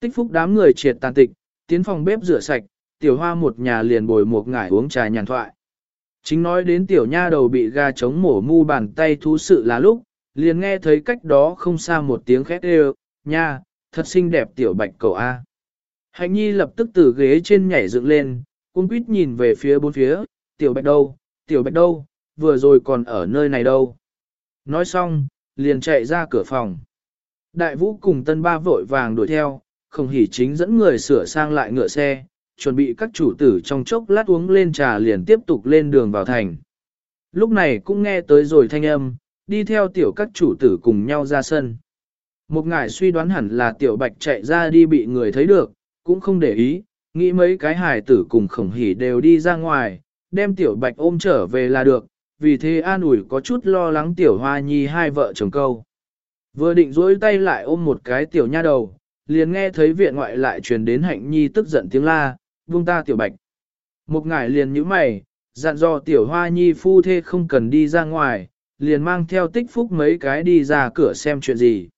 Tích phúc đám người triệt tàn tịch, tiến phòng bếp rửa sạch, tiểu hoa một nhà liền bồi một ngải uống trà nhàn thoại. Chính nói đến tiểu nha đầu bị gà trống mổ mu bàn tay thú sự là lúc, liền nghe thấy cách đó không xa một tiếng khét đều, nha, thật xinh đẹp tiểu bạch cầu A. Hạnh nhi lập tức từ ghế trên nhảy dựng lên, cung quýt nhìn về phía bốn phía, tiểu bạch đâu, tiểu bạch đâu, vừa rồi còn ở nơi này đâu. Nói xong, liền chạy ra cửa phòng. Đại vũ cùng tân ba vội vàng đuổi theo, không hỉ chính dẫn người sửa sang lại ngựa xe, chuẩn bị các chủ tử trong chốc lát uống lên trà liền tiếp tục lên đường vào thành. Lúc này cũng nghe tới rồi thanh âm, đi theo tiểu các chủ tử cùng nhau ra sân. Một ngài suy đoán hẳn là tiểu bạch chạy ra đi bị người thấy được, cũng không để ý, nghĩ mấy cái hài tử cùng khổng hỉ đều đi ra ngoài, đem tiểu bạch ôm trở về là được, vì thế an ủi có chút lo lắng tiểu hoa nhi hai vợ chồng câu. Vừa định dối tay lại ôm một cái tiểu nha đầu, liền nghe thấy viện ngoại lại truyền đến hạnh nhi tức giận tiếng la, buông ta tiểu bạch. Một ngải liền nhíu mày, dặn dò tiểu hoa nhi phu thê không cần đi ra ngoài, liền mang theo tích phúc mấy cái đi ra cửa xem chuyện gì.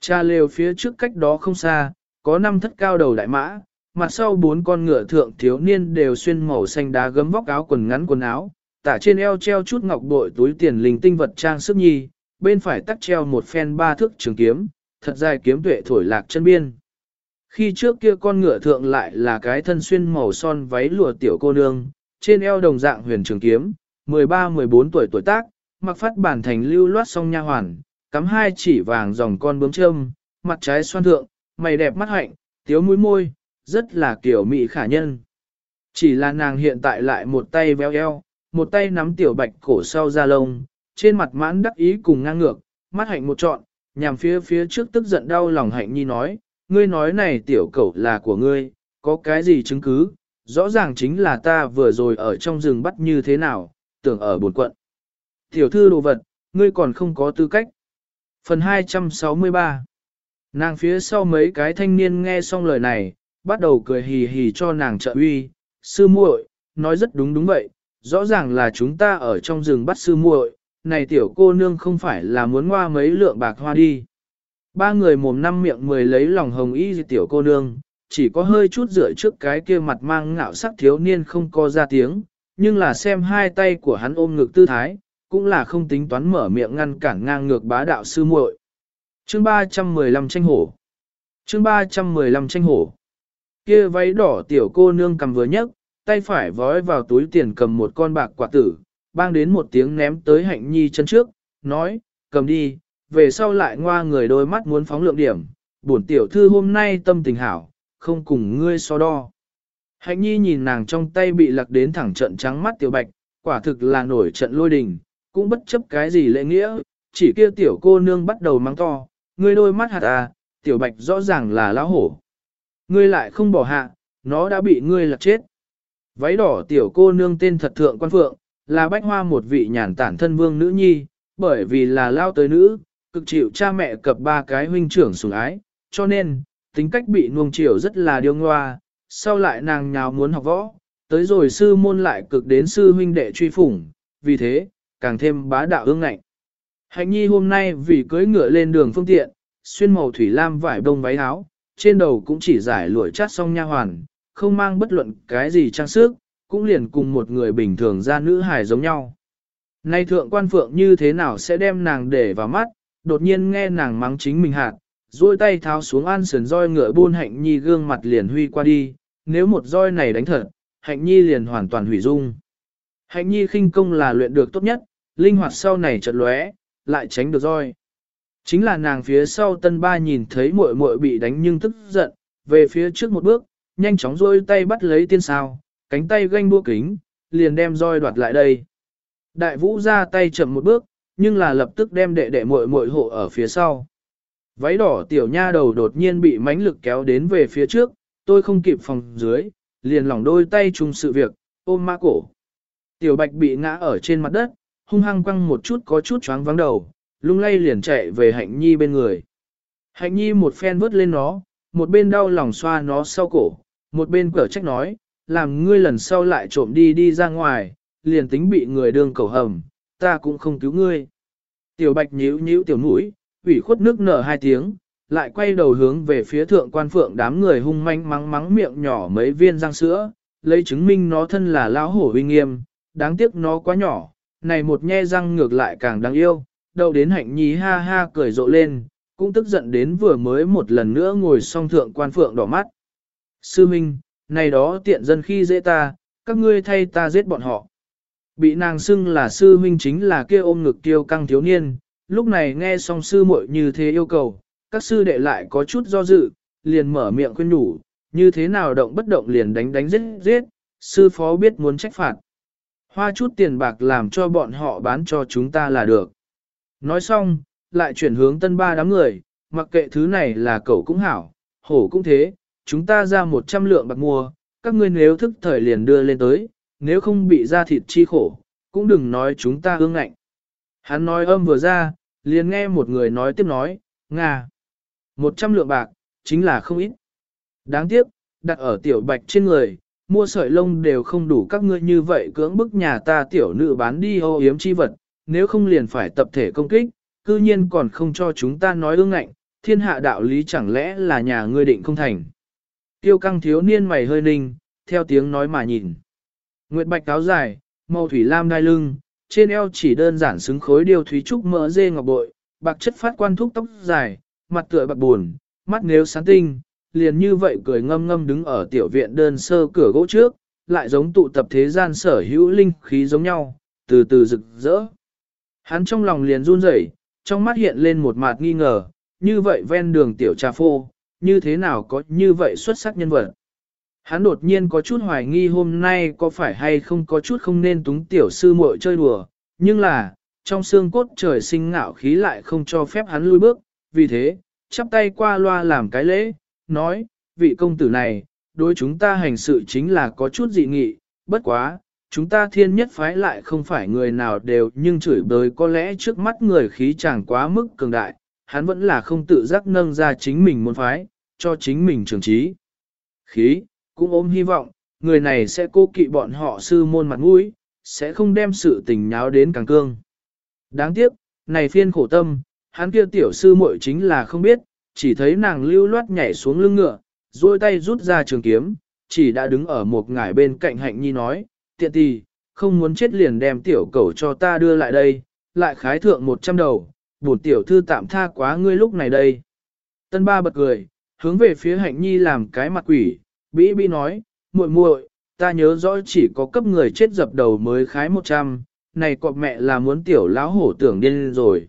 Cha lều phía trước cách đó không xa, có năm thất cao đầu đại mã, mặt sau bốn con ngựa thượng thiếu niên đều xuyên màu xanh đá gấm vóc áo quần ngắn quần áo, tả trên eo treo chút ngọc bội túi tiền linh tinh vật trang sức nhi, bên phải tắt treo một phen ba thước trường kiếm, thật dài kiếm tuệ thổi lạc chân biên. Khi trước kia con ngựa thượng lại là cái thân xuyên màu son váy lụa tiểu cô nương, trên eo đồng dạng huyền trường kiếm, 13-14 tuổi tuổi tác, mặc phát bản thành lưu loát song nha hoàn, cắm hai chỉ vàng dòng con bướm châm, mặt trái xoan thượng, mày đẹp mắt hạnh, tiếu mũi môi, rất là kiểu mị khả nhân. Chỉ là nàng hiện tại lại một tay véo eo, một tay nắm tiểu bạch cổ sau da lông, trên mặt mãn đắc ý cùng ngang ngược, mắt hạnh một trọn, nhằm phía phía trước tức giận đau lòng hạnh nhi nói, ngươi nói này tiểu cẩu là của ngươi, có cái gì chứng cứ, rõ ràng chính là ta vừa rồi ở trong rừng bắt như thế nào, tưởng ở buồn quận. Tiểu thư đồ vật, ngươi còn không có tư cách. Phần 263 Nàng phía sau mấy cái thanh niên nghe xong lời này, bắt đầu cười hì hì cho nàng trợ uy, sư muội, nói rất đúng đúng vậy, rõ ràng là chúng ta ở trong rừng bắt sư muội, này tiểu cô nương không phải là muốn hoa mấy lượng bạc hoa đi. Ba người mồm năm miệng mười lấy lòng hồng y tiểu cô nương, chỉ có hơi chút rửa trước cái kia mặt mang ngạo sắc thiếu niên không có ra tiếng, nhưng là xem hai tay của hắn ôm ngực tư thái, cũng là không tính toán mở miệng ngăn cản ngang ngược bá đạo sư muội. Chương 315 tranh hổ. Chương 315 tranh hổ. Kia váy đỏ tiểu cô nương cầm vừa nhấc, tay phải vói vào túi tiền cầm một con bạc quả tử, bang đến một tiếng ném tới hạnh nhi chân trước, nói, cầm đi, về sau lại ngoa người đôi mắt muốn phóng lượng điểm, bổn tiểu thư hôm nay tâm tình hảo, không cùng ngươi so đo. Hạnh nhi nhìn nàng trong tay bị lặc đến thẳng trận trắng mắt tiểu bạch, quả thực là nổi trận lôi đình, cũng bất chấp cái gì lễ nghĩa, chỉ kia tiểu cô nương bắt đầu mắng to, ngươi đôi mắt hạt à, tiểu bạch rõ ràng là lão hổ. Ngươi lại không bỏ hạ, nó đã bị ngươi lạc chết. Váy đỏ tiểu cô nương tên thật thượng quan phượng, là bách hoa một vị nhàn tản thân vương nữ nhi, bởi vì là lao tới nữ, cực chịu cha mẹ cập ba cái huynh trưởng sủng ái, cho nên, tính cách bị nuông chiều rất là điêu ngoa, sau lại nàng nhào muốn học võ, tới rồi sư môn lại cực đến sư huynh đệ truy phủng, vì thế, càng thêm bá đạo ương ngạnh. Hạnh nhi hôm nay vì cưỡi ngựa lên đường phương tiện, xuyên màu thủy lam vải đông váy áo, trên đầu cũng chỉ giải lụa chát xong nha hoàn, không mang bất luận cái gì trang sức, cũng liền cùng một người bình thường ra nữ hài giống nhau. Nay thượng quan phượng như thế nào sẽ đem nàng để vào mắt, đột nhiên nghe nàng mắng chính mình hạt, duỗi tay tháo xuống an sườn roi ngựa buôn hạnh nhi gương mặt liền huy qua đi, nếu một roi này đánh thật, hạnh nhi liền hoàn toàn hủy dung. Hạnh nhi khinh công là luyện được tốt nhất, linh hoạt sau này chợt lóe, lại tránh được roi. Chính là nàng phía sau tân ba nhìn thấy muội muội bị đánh nhưng tức giận, về phía trước một bước, nhanh chóng rôi tay bắt lấy tiên sao, cánh tay ganh đua kính, liền đem roi đoạt lại đây. Đại vũ ra tay chậm một bước, nhưng là lập tức đem đệ đệ muội muội hộ ở phía sau. Váy đỏ tiểu nha đầu đột nhiên bị mãnh lực kéo đến về phía trước, tôi không kịp phòng dưới, liền lỏng đôi tay chung sự việc, ôm mã cổ. Tiểu bạch bị ngã ở trên mặt đất, hung hăng quăng một chút có chút choáng vắng đầu, lung lay liền chạy về hạnh nhi bên người. Hạnh nhi một phen vớt lên nó, một bên đau lòng xoa nó sau cổ, một bên cở trách nói, làm ngươi lần sau lại trộm đi đi ra ngoài, liền tính bị người đương cầu hầm, ta cũng không cứu ngươi. Tiểu bạch nhíu nhíu tiểu mũi, ủy khuất nước nở hai tiếng, lại quay đầu hướng về phía thượng quan phượng đám người hung manh mắng mắng miệng nhỏ mấy viên răng sữa, lấy chứng minh nó thân là lão hổ uy nghiêm, đáng tiếc nó quá nhỏ, này một nhe răng ngược lại càng đáng yêu, đầu đến hạnh nhí ha ha cười rộ lên, cũng tức giận đến vừa mới một lần nữa ngồi song thượng quan phượng đỏ mắt. Sư Minh, này đó tiện dân khi dễ ta, các ngươi thay ta giết bọn họ. Bị nàng xưng là sư huynh chính là kia ôm ngực tiêu căng thiếu niên, lúc này nghe xong sư muội như thế yêu cầu, các sư đệ lại có chút do dự, liền mở miệng khuyên nhủ, như thế nào động bất động liền đánh đánh giết giết, sư phó biết muốn trách phạt. Hoa chút tiền bạc làm cho bọn họ bán cho chúng ta là được. Nói xong, lại chuyển hướng tân ba đám người, mặc kệ thứ này là cậu cũng hảo, hổ cũng thế, chúng ta ra một trăm lượng bạc mua, các ngươi nếu thức thời liền đưa lên tới, nếu không bị ra thịt chi khổ, cũng đừng nói chúng ta ương ngạnh. Hắn nói âm vừa ra, liền nghe một người nói tiếp nói, Nga. Một trăm lượng bạc, chính là không ít. Đáng tiếc, đặt ở tiểu bạch trên người, mua sợi lông đều không đủ các ngươi như vậy cưỡng bức nhà ta tiểu nữ bán đi ô yếm chi vật, nếu không liền phải tập thể công kích, cư nhiên còn không cho chúng ta nói ương ngạnh, thiên hạ đạo lý chẳng lẽ là nhà ngươi định không thành. Tiêu căng thiếu niên mày hơi ninh, theo tiếng nói mà nhìn. Nguyệt bạch áo dài, màu thủy lam đai lưng, trên eo chỉ đơn giản xứng khối điều thúy trúc mỡ dê ngọc bội, bạc chất phát quan thúc tóc dài, mặt tựa bạc buồn, mắt nếu sáng tinh, liền như vậy cười ngâm ngâm đứng ở tiểu viện đơn sơ cửa gỗ trước, lại giống tụ tập thế gian sở hữu linh khí giống nhau, từ từ rực rỡ. Hắn trong lòng liền run rẩy, trong mắt hiện lên một mặt nghi ngờ, như vậy ven đường tiểu trà phô, như thế nào có như vậy xuất sắc nhân vật. Hắn đột nhiên có chút hoài nghi hôm nay có phải hay không có chút không nên túng tiểu sư muội chơi đùa, nhưng là, trong xương cốt trời sinh ngạo khí lại không cho phép hắn lui bước, vì thế, chắp tay qua loa làm cái lễ, nói, vị công tử này, đối chúng ta hành sự chính là có chút dị nghị, bất quá, chúng ta thiên nhất phái lại không phải người nào đều nhưng chửi bới có lẽ trước mắt người khí chẳng quá mức cường đại, hắn vẫn là không tự giác nâng ra chính mình muốn phái, cho chính mình trường trí. Khí, cũng ôm hy vọng, người này sẽ cố kỵ bọn họ sư môn mặt mũi, sẽ không đem sự tình nháo đến càng cương. Đáng tiếc, này phiên khổ tâm, hắn kia tiểu sư muội chính là không biết, chỉ thấy nàng lưu loát nhảy xuống lưng ngựa, duỗi tay rút ra trường kiếm, chỉ đã đứng ở một ngải bên cạnh hạnh nhi nói, tiện tì, không muốn chết liền đem tiểu cầu cho ta đưa lại đây, lại khái thượng một trăm đầu, bổn tiểu thư tạm tha quá ngươi lúc này đây. Tân ba bật cười, hướng về phía hạnh nhi làm cái mặt quỷ, bĩ bĩ nói, muội muội, ta nhớ rõ chỉ có cấp người chết dập đầu mới khái một trăm, này cọp mẹ là muốn tiểu lão hổ tưởng điên rồi.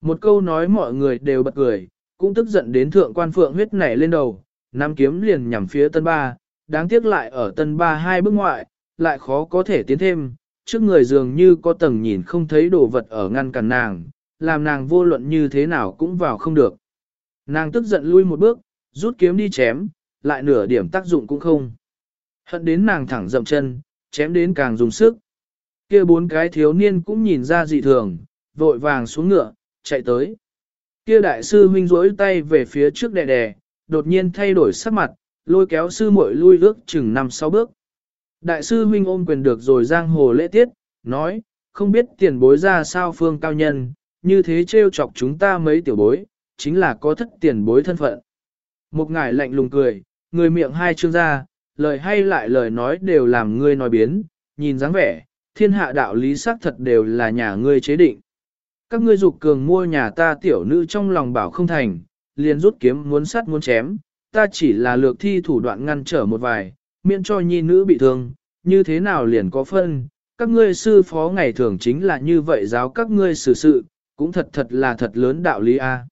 Một câu nói mọi người đều bật cười, cũng tức giận đến thượng quan phượng huyết nảy lên đầu, nắm kiếm liền nhằm phía tân ba, đáng tiếc lại ở tân ba hai bước ngoại, lại khó có thể tiến thêm, trước người dường như có tầng nhìn không thấy đồ vật ở ngăn cản nàng, làm nàng vô luận như thế nào cũng vào không được. Nàng tức giận lui một bước, rút kiếm đi chém, lại nửa điểm tác dụng cũng không. Hận đến nàng thẳng dậm chân, chém đến càng dùng sức. Kia bốn cái thiếu niên cũng nhìn ra dị thường, vội vàng xuống ngựa, chạy tới. Kia đại sư huynh rỗi tay về phía trước đè đè, đột nhiên thay đổi sắc mặt, lôi kéo sư muội lui ước chừng năm sáu bước. Đại sư huynh ôm quyền được rồi giang hồ lễ tiết, nói, không biết tiền bối ra sao phương cao nhân, như thế trêu chọc chúng ta mấy tiểu bối, chính là có thất tiền bối thân phận. Một ngải lạnh lùng cười, người miệng hai chương ra, lời hay lại lời nói đều làm ngươi nói biến, nhìn dáng vẻ, thiên hạ đạo lý xác thật đều là nhà ngươi chế định. Các ngươi dục cường mua nhà ta tiểu nữ trong lòng bảo không thành, liền rút kiếm muốn sắt muốn chém, ta chỉ là lược thi thủ đoạn ngăn trở một vài, miễn cho nhi nữ bị thương, như thế nào liền có phân, các ngươi sư phó ngày thường chính là như vậy giáo các ngươi xử sự, cũng thật thật là thật lớn đạo lý a.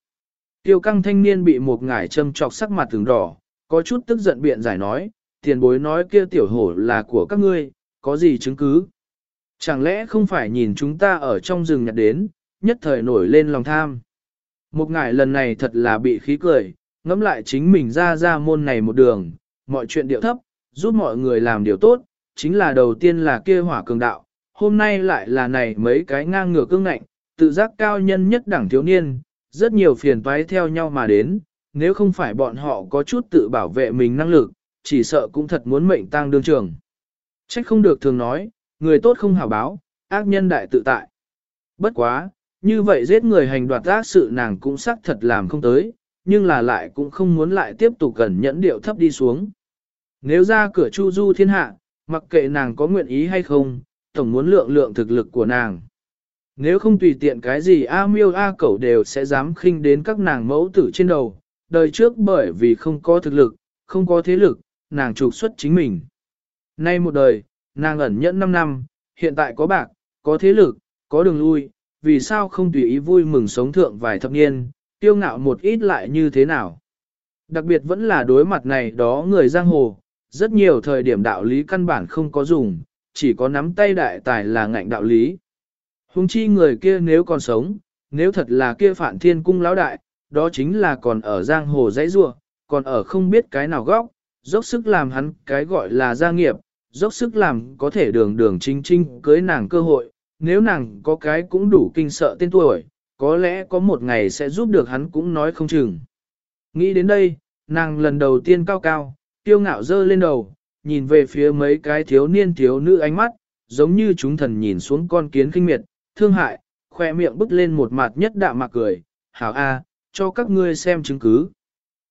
Tiêu căng thanh niên bị một ngải châm trọc sắc mặt từng đỏ, có chút tức giận biện giải nói, tiền bối nói kia tiểu hổ là của các ngươi, có gì chứng cứ? Chẳng lẽ không phải nhìn chúng ta ở trong rừng nhặt đến, nhất thời nổi lên lòng tham. Một ngải lần này thật là bị khí cười, ngẫm lại chính mình ra ra môn này một đường, mọi chuyện điệu thấp, giúp mọi người làm điều tốt, chính là đầu tiên là kia hỏa cường đạo, hôm nay lại là này mấy cái ngang ngửa cương ngạnh, tự giác cao nhân nhất đẳng thiếu niên, rất nhiều phiền toái theo nhau mà đến, nếu không phải bọn họ có chút tự bảo vệ mình năng lực, chỉ sợ cũng thật muốn mệnh tang đương trường. Trách không được thường nói, người tốt không hảo báo, ác nhân đại tự tại. Bất quá, như vậy giết người hành đoạt ác sự nàng cũng xác thật làm không tới, nhưng là lại cũng không muốn lại tiếp tục cẩn nhẫn điệu thấp đi xuống. Nếu ra cửa chu du thiên hạ, mặc kệ nàng có nguyện ý hay không, tổng muốn lượng lượng thực lực của nàng. Nếu không tùy tiện cái gì A miêu A cẩu đều sẽ dám khinh đến các nàng mẫu tử trên đầu, đời trước bởi vì không có thực lực, không có thế lực, nàng trục xuất chính mình. Nay một đời, nàng ẩn nhẫn 5 năm, hiện tại có bạc, có thế lực, có đường lui, vì sao không tùy ý vui mừng sống thượng vài thập niên, tiêu ngạo một ít lại như thế nào. Đặc biệt vẫn là đối mặt này đó người giang hồ, rất nhiều thời điểm đạo lý căn bản không có dùng, chỉ có nắm tay đại tài là ngạnh đạo lý. Hùng chi người kia nếu còn sống, nếu thật là kia phản thiên cung lão đại, đó chính là còn ở giang hồ dãy rua, còn ở không biết cái nào góc, dốc sức làm hắn cái gọi là gia nghiệp, dốc sức làm có thể đường đường chính trinh cưới nàng cơ hội, nếu nàng có cái cũng đủ kinh sợ tên tuổi, có lẽ có một ngày sẽ giúp được hắn cũng nói không chừng. Nghĩ đến đây, nàng lần đầu tiên cao cao, tiêu ngạo dơ lên đầu, nhìn về phía mấy cái thiếu niên thiếu nữ ánh mắt, giống như chúng thần nhìn xuống con kiến kinh miệt, thương hại, khoe miệng bứt lên một mặt nhất đạm mạc cười, hảo a, cho các ngươi xem chứng cứ.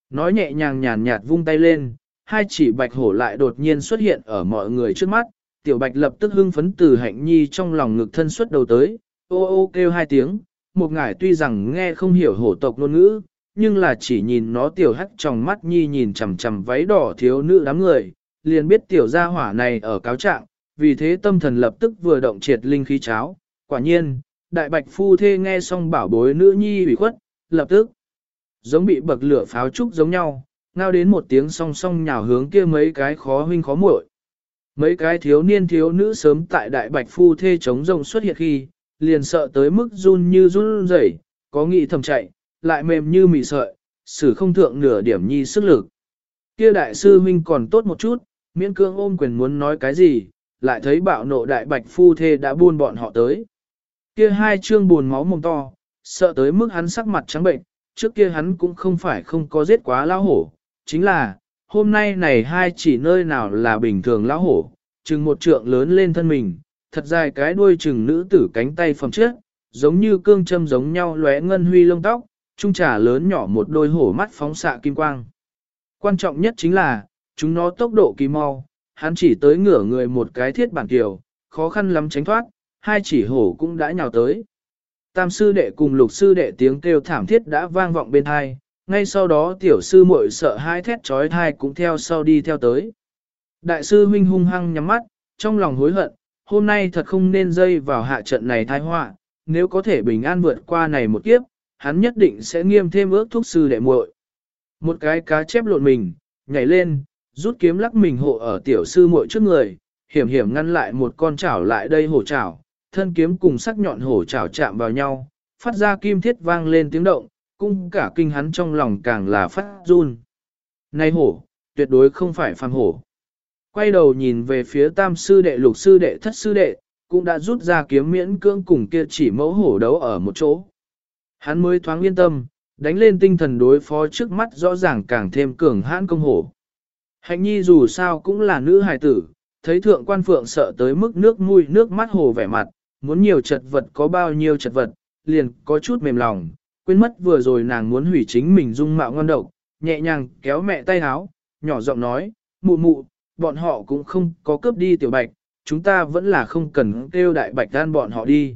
Nói nhẹ nhàng nhàn nhạt vung tay lên, hai chỉ bạch hổ lại đột nhiên xuất hiện ở mọi người trước mắt, tiểu bạch lập tức hưng phấn từ hạnh nhi trong lòng ngực thân xuất đầu tới, ô ô kêu hai tiếng, một ngải tuy rằng nghe không hiểu hổ tộc ngôn ngữ, nhưng là chỉ nhìn nó tiểu hắc trong mắt nhi nhìn chằm chằm váy đỏ thiếu nữ đám người, liền biết tiểu gia hỏa này ở cáo trạng, vì thế tâm thần lập tức vừa động triệt linh khí cháo, quả nhiên, đại bạch phu thê nghe xong bảo bối nữ nhi ủy khuất, lập tức giống bị bậc lửa pháo trúc giống nhau, ngao đến một tiếng song song nhào hướng kia mấy cái khó huynh khó muội. Mấy cái thiếu niên thiếu nữ sớm tại đại bạch phu thê chống rồng xuất hiện khi, liền sợ tới mức run như run rẩy, có nghị thầm chạy, lại mềm như mì sợi, xử không thượng nửa điểm nhi sức lực. Kia đại sư huynh còn tốt một chút, miễn cương ôm quyền muốn nói cái gì, lại thấy bạo nộ đại bạch phu thê đã buôn bọn họ tới. Kia hai trương buồn máu mồm to, sợ tới mức hắn sắc mặt trắng bệnh, trước kia hắn cũng không phải không có giết quá lão hổ, chính là, hôm nay này hai chỉ nơi nào là bình thường lão hổ, chừng một trượng lớn lên thân mình, thật dài cái đuôi chừng nữ tử cánh tay phẩm trước, giống như cương châm giống nhau lóe ngân huy lông tóc, trung trà lớn nhỏ một đôi hổ mắt phóng xạ kim quang. Quan trọng nhất chính là, chúng nó tốc độ kỳ mau, hắn chỉ tới ngửa người một cái thiết bản kiều, khó khăn lắm tránh thoát, hai chỉ hổ cũng đã nhào tới. Tam sư đệ cùng lục sư đệ tiếng kêu thảm thiết đã vang vọng bên hai, ngay sau đó tiểu sư muội sợ hai thét trói thai cũng theo sau đi theo tới. Đại sư huynh hung hăng nhắm mắt, trong lòng hối hận, hôm nay thật không nên dây vào hạ trận này thai họa, nếu có thể bình an vượt qua này một kiếp, hắn nhất định sẽ nghiêm thêm ước thúc sư đệ muội. Một cái cá chép lộn mình, nhảy lên, rút kiếm lắc mình hộ ở tiểu sư muội trước người, hiểm hiểm ngăn lại một con chảo lại đây hổ chảo, thân kiếm cùng sắc nhọn hổ chảo chạm vào nhau, phát ra kim thiết vang lên tiếng động, cung cả kinh hắn trong lòng càng là phát run. Này hổ, tuyệt đối không phải phàm hổ. Quay đầu nhìn về phía tam sư đệ lục sư đệ thất sư đệ, cũng đã rút ra kiếm miễn cưỡng cùng kia chỉ mẫu hổ đấu ở một chỗ. Hắn mới thoáng yên tâm, đánh lên tinh thần đối phó trước mắt rõ ràng càng thêm cường hãn công hổ. Hạnh nhi dù sao cũng là nữ hài tử, thấy thượng quan phượng sợ tới mức nước mũi nước mắt hồ vẻ mặt, muốn nhiều chật vật có bao nhiêu chật vật, liền có chút mềm lòng, quên mất vừa rồi nàng muốn hủy chính mình dung mạo ngon độc, nhẹ nhàng kéo mẹ tay háo, nhỏ giọng nói, mụ mụ, bọn họ cũng không có cướp đi tiểu bạch, chúng ta vẫn là không cần kêu đại bạch đan bọn họ đi.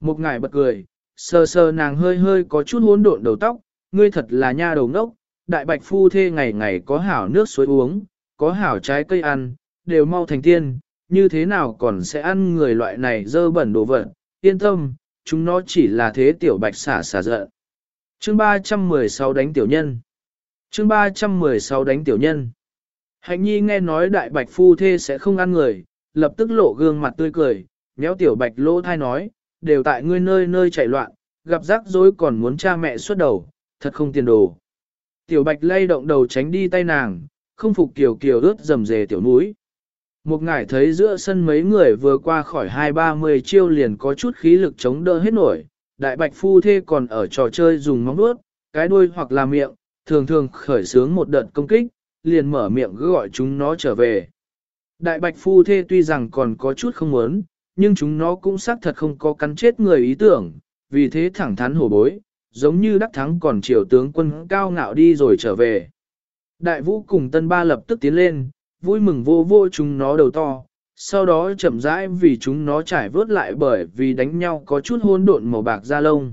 Một ngài bật cười, sờ sờ nàng hơi hơi có chút hỗn độn đầu tóc, ngươi thật là nha đầu ngốc, đại bạch phu thê ngày ngày có hảo nước suối uống, có hảo trái cây ăn, đều mau thành tiên, như thế nào còn sẽ ăn người loại này dơ bẩn đồ vật, yên tâm, chúng nó chỉ là thế tiểu bạch xả xả giận. Chương 316 đánh tiểu nhân Chương 316 đánh tiểu nhân Hạnh nhi nghe nói đại bạch phu thê sẽ không ăn người, lập tức lộ gương mặt tươi cười, nhéo tiểu bạch lỗ thai nói, đều tại ngươi nơi nơi chạy loạn, gặp rắc rối còn muốn cha mẹ xuất đầu, thật không tiền đồ. Tiểu bạch lay động đầu tránh đi tay nàng, không phục kiều kiều ướt dầm dề tiểu núi. Một ngải thấy giữa sân mấy người vừa qua khỏi hai ba mươi chiêu liền có chút khí lực chống đỡ hết nổi, đại bạch phu thê còn ở trò chơi dùng móng vuốt, cái đuôi hoặc là miệng, thường thường khởi sướng một đợt công kích, liền mở miệng gọi chúng nó trở về. Đại bạch phu thê tuy rằng còn có chút không muốn, nhưng chúng nó cũng xác thật không có cắn chết người ý tưởng, vì thế thẳng thắn hổ bối, giống như đắc thắng còn triều tướng quân cao ngạo đi rồi trở về. Đại vũ cùng tân ba lập tức tiến lên, vui mừng vô vô chúng nó đầu to, sau đó chậm rãi vì chúng nó trải vớt lại bởi vì đánh nhau có chút hôn độn màu bạc da lông.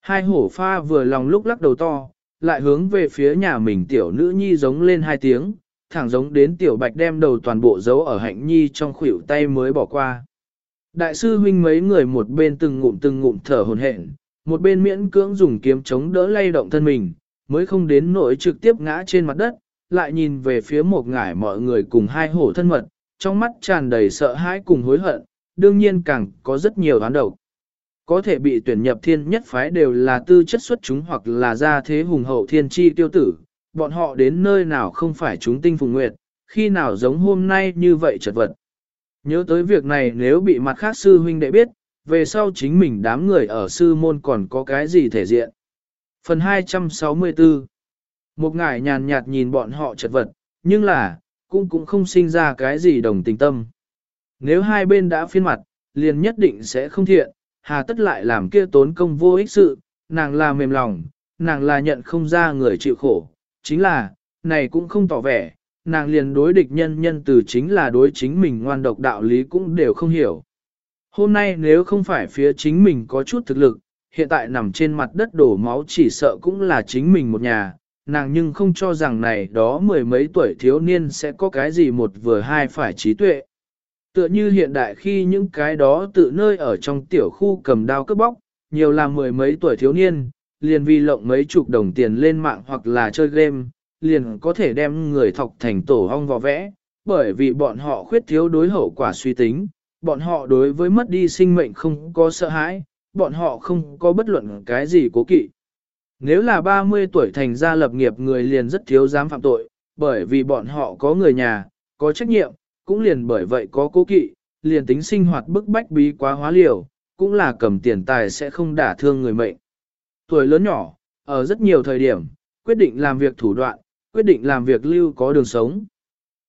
Hai hổ pha vừa lòng lúc lắc đầu to, lại hướng về phía nhà mình tiểu nữ nhi giống lên hai tiếng, thẳng giống đến tiểu bạch đem đầu toàn bộ giấu ở hạnh nhi trong khuỷu tay mới bỏ qua. Đại sư huynh mấy người một bên từng ngụm từng ngụm thở hồn hển, một bên miễn cưỡng dùng kiếm chống đỡ lay động thân mình, mới không đến nỗi trực tiếp ngã trên mặt đất, lại nhìn về phía một ngải mọi người cùng hai hổ thân mật, trong mắt tràn đầy sợ hãi cùng hối hận, đương nhiên càng có rất nhiều đoán đầu. Có thể bị tuyển nhập thiên nhất phái đều là tư chất xuất chúng hoặc là gia thế hùng hậu thiên chi tiêu tử, bọn họ đến nơi nào không phải chúng tinh phùng nguyệt, khi nào giống hôm nay như vậy chật vật. Nhớ tới việc này nếu bị mặt khác sư huynh đệ biết, về sau chính mình đám người ở sư môn còn có cái gì thể diện. Phần 264 một ngải nhàn nhạt nhìn bọn họ chật vật, nhưng là, cũng cũng không sinh ra cái gì đồng tình tâm. Nếu hai bên đã phiên mặt, liền nhất định sẽ không thiện, hà tất lại làm kia tốn công vô ích sự, nàng là mềm lòng, nàng là nhận không ra người chịu khổ, chính là, này cũng không tỏ vẻ, nàng liền đối địch nhân nhân từ chính là đối chính mình ngoan độc đạo lý cũng đều không hiểu. Hôm nay nếu không phải phía chính mình có chút thực lực, hiện tại nằm trên mặt đất đổ máu chỉ sợ cũng là chính mình một nhà, nàng nhưng không cho rằng này đó mười mấy tuổi thiếu niên sẽ có cái gì một vừa hai phải trí tuệ. Tựa như hiện đại khi những cái đó tự nơi ở trong tiểu khu cầm đao cướp bóc, nhiều là mười mấy tuổi thiếu niên, liền vì lộng mấy chục đồng tiền lên mạng hoặc là chơi game, liền có thể đem người thọc thành tổ hong vò vẽ, bởi vì bọn họ khuyết thiếu đối hậu quả suy tính, bọn họ đối với mất đi sinh mệnh không có sợ hãi, bọn họ không có bất luận cái gì cố kỵ. Nếu là 30 tuổi thành gia lập nghiệp người liền rất thiếu dám phạm tội, bởi vì bọn họ có người nhà, có trách nhiệm, cũng liền bởi vậy có cố kỵ, liền tính sinh hoạt bức bách bí quá hóa liều, cũng là cầm tiền tài sẽ không đả thương người mệnh. Tuổi lớn nhỏ, ở rất nhiều thời điểm, quyết định làm việc thủ đoạn, quyết định làm việc lưu có đường sống.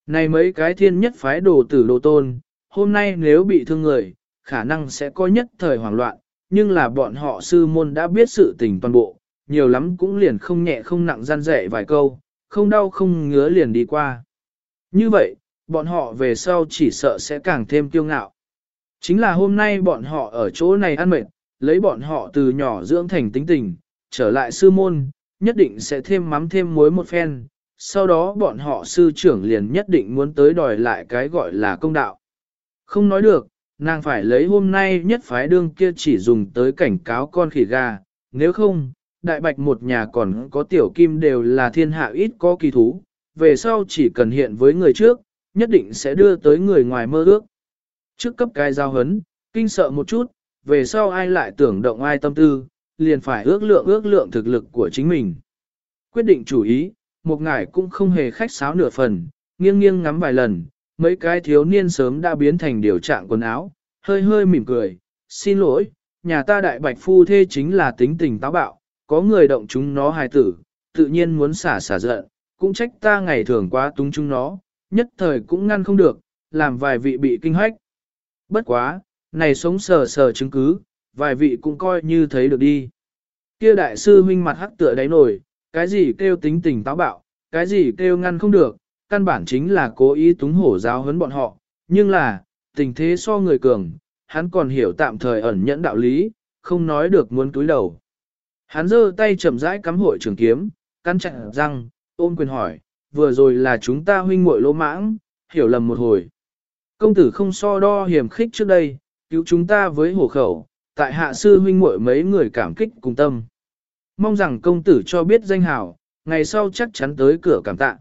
Này mấy cái thiên nhất phái đồ tử đồ tôn, hôm nay nếu bị thương người, khả năng sẽ có nhất thời hoảng loạn, nhưng là bọn họ sư môn đã biết sự tình toàn bộ, nhiều lắm cũng liền không nhẹ không nặng gian dạy vài câu, không đau không ngứa liền đi qua. Như vậy, bọn họ về sau chỉ sợ sẽ càng thêm kiêu ngạo. Chính là hôm nay bọn họ ở chỗ này ăn mệt, lấy bọn họ từ nhỏ dưỡng thành tính tình, trở lại sư môn, nhất định sẽ thêm mắm thêm muối một phen, sau đó bọn họ sư trưởng liền nhất định muốn tới đòi lại cái gọi là công đạo. Không nói được, nàng phải lấy hôm nay nhất phái đương kia chỉ dùng tới cảnh cáo con khỉ gà, nếu không, đại bạch một nhà còn có tiểu kim đều là thiên hạ ít có kỳ thú, về sau chỉ cần hiện với người trước, nhất định sẽ đưa tới người ngoài mơ ước. Trước cấp cái giao hấn, kinh sợ một chút, về sau ai lại tưởng động ai tâm tư, liền phải ước lượng ước lượng thực lực của chính mình. Quyết định chủ ý, một ngải cũng không hề khách sáo nửa phần, nghiêng nghiêng ngắm vài lần, mấy cái thiếu niên sớm đã biến thành điều trạng quần áo, hơi hơi mỉm cười, xin lỗi, nhà ta đại bạch phu thê chính là tính tình táo bạo, có người động chúng nó hài tử, tự nhiên muốn xả xả giận, cũng trách ta ngày thường quá túng chúng nó, nhất thời cũng ngăn không được, làm vài vị bị kinh hoách. Bất quá, này sống sờ sờ chứng cứ, vài vị cũng coi như thấy được đi. Kia đại sư huynh mặt hắc tựa đáy nổi, cái gì kêu tính tình táo bạo, cái gì kêu ngăn không được, căn bản chính là cố ý túng hổ giáo huấn bọn họ, nhưng là, tình thế so người cường, hắn còn hiểu tạm thời ẩn nhẫn đạo lý, không nói được muốn túi đầu. Hắn giơ tay chậm rãi cắm hội trường kiếm, căn chặn răng, ôm quyền hỏi, vừa rồi là chúng ta huynh muội lỗ mãng, hiểu lầm một hồi. Công tử không so đo hiểm khích trước đây, cứu chúng ta với hổ khẩu, tại hạ sư huynh muội mấy người cảm kích cùng tâm. Mong rằng công tử cho biết danh hào, ngày sau chắc chắn tới cửa cảm tạ.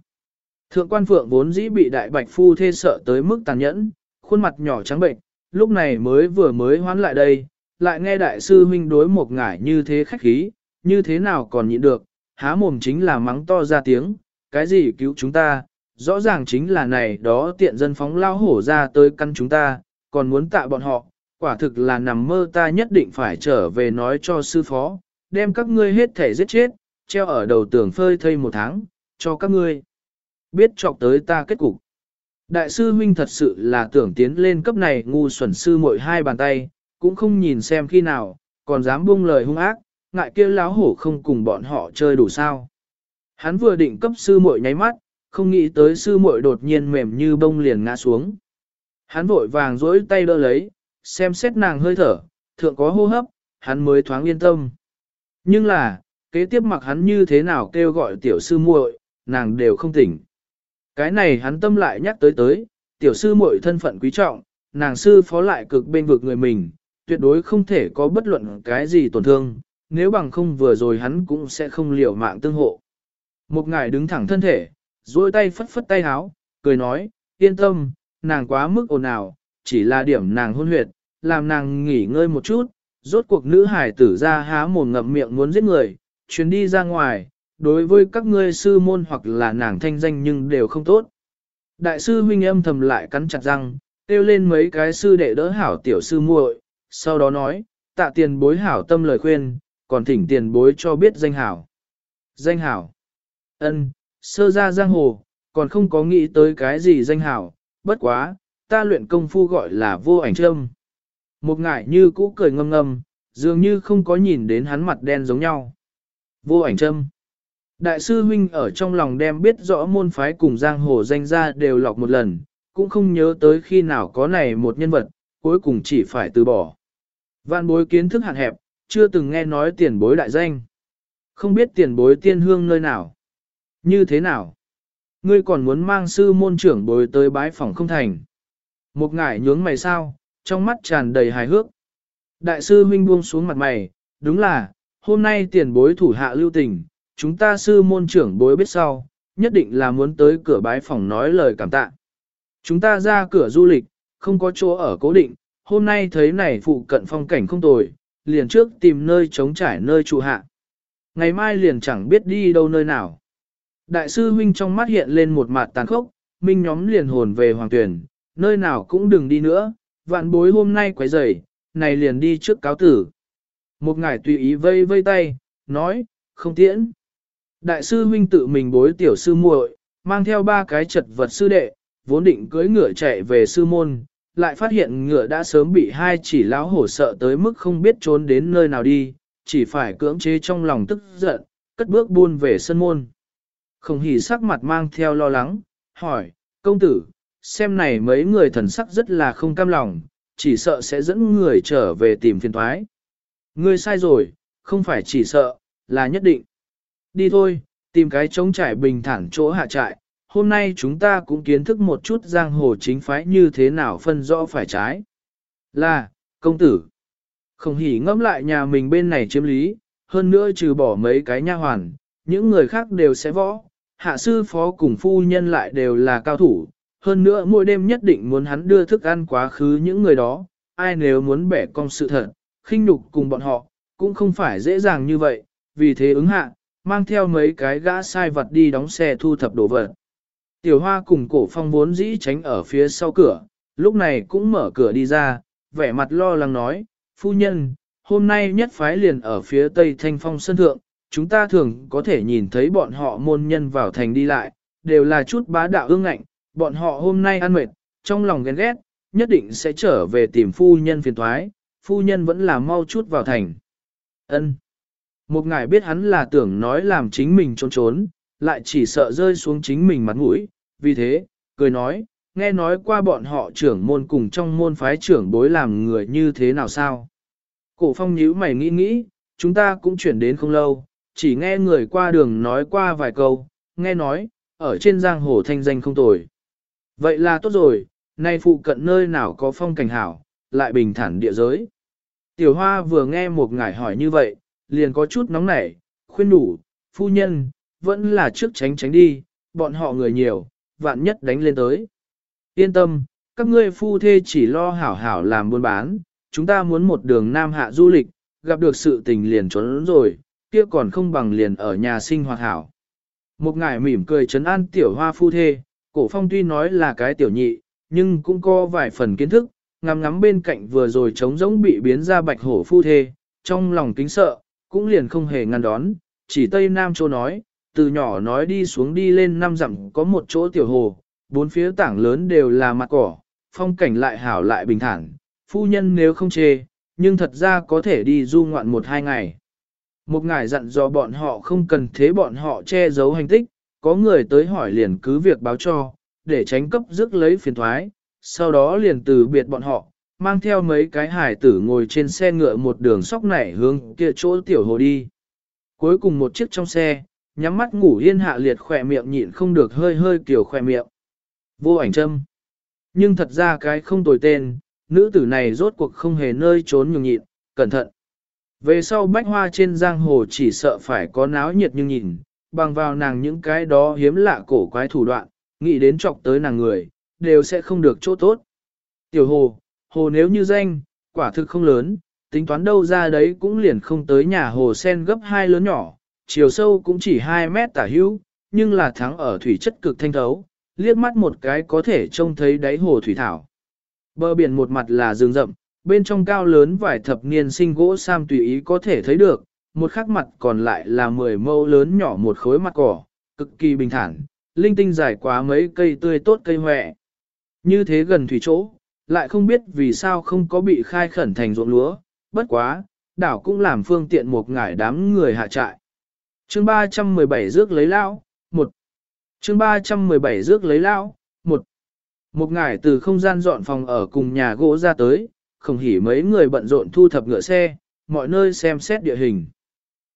Thượng quan phượng vốn dĩ bị đại bạch phu thê sợ tới mức tàn nhẫn, khuôn mặt nhỏ trắng bệnh, lúc này mới vừa mới hoán lại đây, lại nghe đại sư huynh đối một ngải như thế khách khí, như thế nào còn nhịn được, há mồm chính là mắng to ra tiếng, cái gì cứu chúng ta, rõ ràng chính là này đó tiện dân phóng lao hổ ra tới căn chúng ta, còn muốn tạ bọn họ, quả thực là nằm mơ ta nhất định phải trở về nói cho sư phó, đem các ngươi hết thể giết chết, treo ở đầu tường phơi thây một tháng, cho các ngươi. Biết chọc tới ta kết cục. Đại sư huynh thật sự là tưởng tiến lên cấp này ngu xuẩn sư mội hai bàn tay, cũng không nhìn xem khi nào, còn dám buông lời hung ác, ngại kia láo hổ không cùng bọn họ chơi đủ sao. Hắn vừa định cấp sư muội nháy mắt, không nghĩ tới sư muội đột nhiên mềm như bông liền ngã xuống. Hắn vội vàng dỗi tay đỡ lấy, xem xét nàng hơi thở, thượng có hô hấp, hắn mới thoáng yên tâm. Nhưng là, kế tiếp mặc hắn như thế nào kêu gọi tiểu sư muội, nàng đều không tỉnh. Cái này hắn tâm lại nhắc tới tới, tiểu sư muội thân phận quý trọng, nàng sư phó lại cực bên vực người mình, tuyệt đối không thể có bất luận cái gì tổn thương, nếu bằng không vừa rồi hắn cũng sẽ không liều mạng tương hộ. Một ngài đứng thẳng thân thể, duỗi tay phất phất tay háo, cười nói, yên tâm, nàng quá mức ồn ào, chỉ là điểm nàng hôn huyệt, làm nàng nghỉ ngơi một chút, rốt cuộc nữ hải tử ra há mồm ngậm miệng muốn giết người, chuyến đi ra ngoài, đối với các ngươi sư môn hoặc là nàng thanh danh nhưng đều không tốt. Đại sư huynh âm thầm lại cắn chặt răng, kêu lên mấy cái sư đệ đỡ hảo tiểu sư muội, sau đó nói, tạ tiền bối hảo tâm lời khuyên, còn thỉnh tiền bối cho biết danh hảo. Danh hảo. ân sơ ra giang hồ, còn không có nghĩ tới cái gì danh hảo, bất quá, ta luyện công phu gọi là vô ảnh trâm. Một ngải như cũ cười ngâm ngâm, dường như không có nhìn đến hắn mặt đen giống nhau. Vô ảnh trâm. Đại sư huynh ở trong lòng đem biết rõ môn phái cùng giang hồ danh ra đều lọc một lần, cũng không nhớ tới khi nào có này một nhân vật, cuối cùng chỉ phải từ bỏ. Vạn bối kiến thức hạn hẹp, chưa từng nghe nói tiền bối đại danh. Không biết tiền bối tiên hương nơi nào. Như thế nào? Ngươi còn muốn mang sư môn trưởng bối tới bái phòng không thành. Một ngải nhướng mày sao, trong mắt tràn đầy hài hước. Đại sư huynh buông xuống mặt mày, đúng là, hôm nay tiền bối thủ hạ lưu tình, chúng ta sư môn trưởng bối biết sau, nhất định là muốn tới cửa bái phòng nói lời cảm tạ. Chúng ta ra cửa du lịch, không có chỗ ở cố định, hôm nay thấy này phụ cận phong cảnh không tồi, liền trước tìm nơi trống trải nơi trụ hạ. Ngày mai liền chẳng biết đi đâu nơi nào. Đại sư huynh trong mắt hiện lên một mặt tàn khốc, minh nhóm liền hồn về hoàng tuyển, nơi nào cũng đừng đi nữa, vạn bối hôm nay quấy rầy, này liền đi trước cáo tử. Một ngải tùy ý vây vây tay, nói, không tiễn. Đại sư huynh tự mình bối tiểu sư muội, mang theo ba cái chật vật sư đệ, vốn định cưỡi ngựa chạy về sư môn, lại phát hiện ngựa đã sớm bị hai chỉ lão hổ sợ tới mức không biết trốn đến nơi nào đi, chỉ phải cưỡng chế trong lòng tức giận, cất bước buôn về sân môn. Không hỉ sắc mặt mang theo lo lắng, hỏi, công tử, xem này mấy người thần sắc rất là không cam lòng, chỉ sợ sẽ dẫn người trở về tìm phiền thoái. Ngươi sai rồi, không phải chỉ sợ, là nhất định. Đi thôi, tìm cái trống trải bình thản chỗ hạ trại, hôm nay chúng ta cũng kiến thức một chút giang hồ chính phái như thế nào phân rõ phải trái. Là, công tử. Không hỉ ngẫm lại nhà mình bên này chiếm lý, hơn nữa trừ bỏ mấy cái nha hoàn, những người khác đều sẽ võ, hạ sư phó cùng phu nhân lại đều là cao thủ, hơn nữa mỗi đêm nhất định muốn hắn đưa thức ăn quá khứ những người đó, ai nếu muốn bẻ cong sự thật, khinh nhục cùng bọn họ, cũng không phải dễ dàng như vậy, vì thế ứng hạ, mang theo mấy cái gã sai vật đi đóng xe thu thập đồ vật. Tiểu hoa cùng cổ phong vốn dĩ tránh ở phía sau cửa, lúc này cũng mở cửa đi ra, vẻ mặt lo lắng nói, phu nhân, hôm nay nhất phái liền ở phía tây thanh phong sân thượng, chúng ta thường có thể nhìn thấy bọn họ môn nhân vào thành đi lại, đều là chút bá đạo ương ngạnh, bọn họ hôm nay ăn mệt, trong lòng ghen ghét, nhất định sẽ trở về tìm phu nhân phiền thoái, phu nhân vẫn là mau chút vào thành. Ân. Một ngài biết hắn là tưởng nói làm chính mình trốn trốn, lại chỉ sợ rơi xuống chính mình mặt mũi, vì thế, cười nói, nghe nói qua bọn họ trưởng môn cùng trong môn phái trưởng bối làm người như thế nào sao. Cổ phong nhíu mày nghĩ nghĩ, chúng ta cũng chuyển đến không lâu, chỉ nghe người qua đường nói qua vài câu, nghe nói, ở trên giang hồ thanh danh không tồi. Vậy là tốt rồi, nay phụ cận nơi nào có phong cảnh hảo, lại bình thản địa giới. Tiểu hoa vừa nghe một ngải hỏi như vậy, liền có chút nóng nảy, khuyên đủ, phu nhân, vẫn là trước tránh tránh đi, bọn họ người nhiều, vạn nhất đánh lên tới. Yên tâm, các ngươi phu thê chỉ lo hảo hảo làm buôn bán, chúng ta muốn một đường nam hạ du lịch, gặp được sự tình liền trốn rồi, kia còn không bằng liền ở nhà sinh hoạt hảo. Một ngải mỉm cười chấn an tiểu hoa phu thê, cổ phong tuy nói là cái tiểu nhị, nhưng cũng có vài phần kiến thức, ngắm ngắm bên cạnh vừa rồi trống rỗng bị biến ra bạch hổ phu thê, trong lòng kính sợ, cũng liền không hề ngăn đón, chỉ Tây Nam Châu nói, từ nhỏ nói đi xuống đi lên năm dặm có một chỗ tiểu hồ, bốn phía tảng lớn đều là mặt cỏ, phong cảnh lại hảo lại bình thản, phu nhân nếu không chê, nhưng thật ra có thể đi du ngoạn một hai ngày. Một ngài dặn dò bọn họ không cần thế bọn họ che giấu hành tích, có người tới hỏi liền cứ việc báo cho, để tránh cấp rước lấy phiền thoái, sau đó liền từ biệt bọn họ, mang theo mấy cái hải tử ngồi trên xe ngựa một đường sóc nảy hướng kia chỗ tiểu hồ đi. Cuối cùng một chiếc trong xe, nhắm mắt ngủ yên hạ liệt khỏe miệng nhịn không được hơi hơi kiểu khỏe miệng. Vô ảnh châm. Nhưng thật ra cái không tồi tên, nữ tử này rốt cuộc không hề nơi trốn nhường nhịn, cẩn thận. Về sau bách hoa trên giang hồ chỉ sợ phải có náo nhiệt nhưng nhìn, bằng vào nàng những cái đó hiếm lạ cổ quái thủ đoạn, nghĩ đến chọc tới nàng người, đều sẽ không được chỗ tốt. Tiểu hồ, hồ nếu như danh, quả thực không lớn, tính toán đâu ra đấy cũng liền không tới nhà hồ sen gấp hai lớn nhỏ, chiều sâu cũng chỉ 2 mét tả hữu, nhưng là thắng ở thủy chất cực thanh thấu, liếc mắt một cái có thể trông thấy đáy hồ thủy thảo. Bờ biển một mặt là rừng rậm, bên trong cao lớn vài thập niên sinh gỗ sam tùy ý có thể thấy được, một khắc mặt còn lại là 10 mâu lớn nhỏ một khối mặt cỏ, cực kỳ bình thản, linh tinh dài quá mấy cây tươi tốt cây hoẹ. Như thế gần thủy chỗ, lại không biết vì sao không có bị khai khẩn thành ruộng lúa, bất quá, đảo cũng làm phương tiện một ngải đám người hạ trại chương 317 rước lấy lão một chương 317 rước lấy lão một Một ngải từ không gian dọn phòng ở cùng nhà gỗ ra tới, không hỉ mấy người bận rộn thu thập ngựa xe, mọi nơi xem xét địa hình.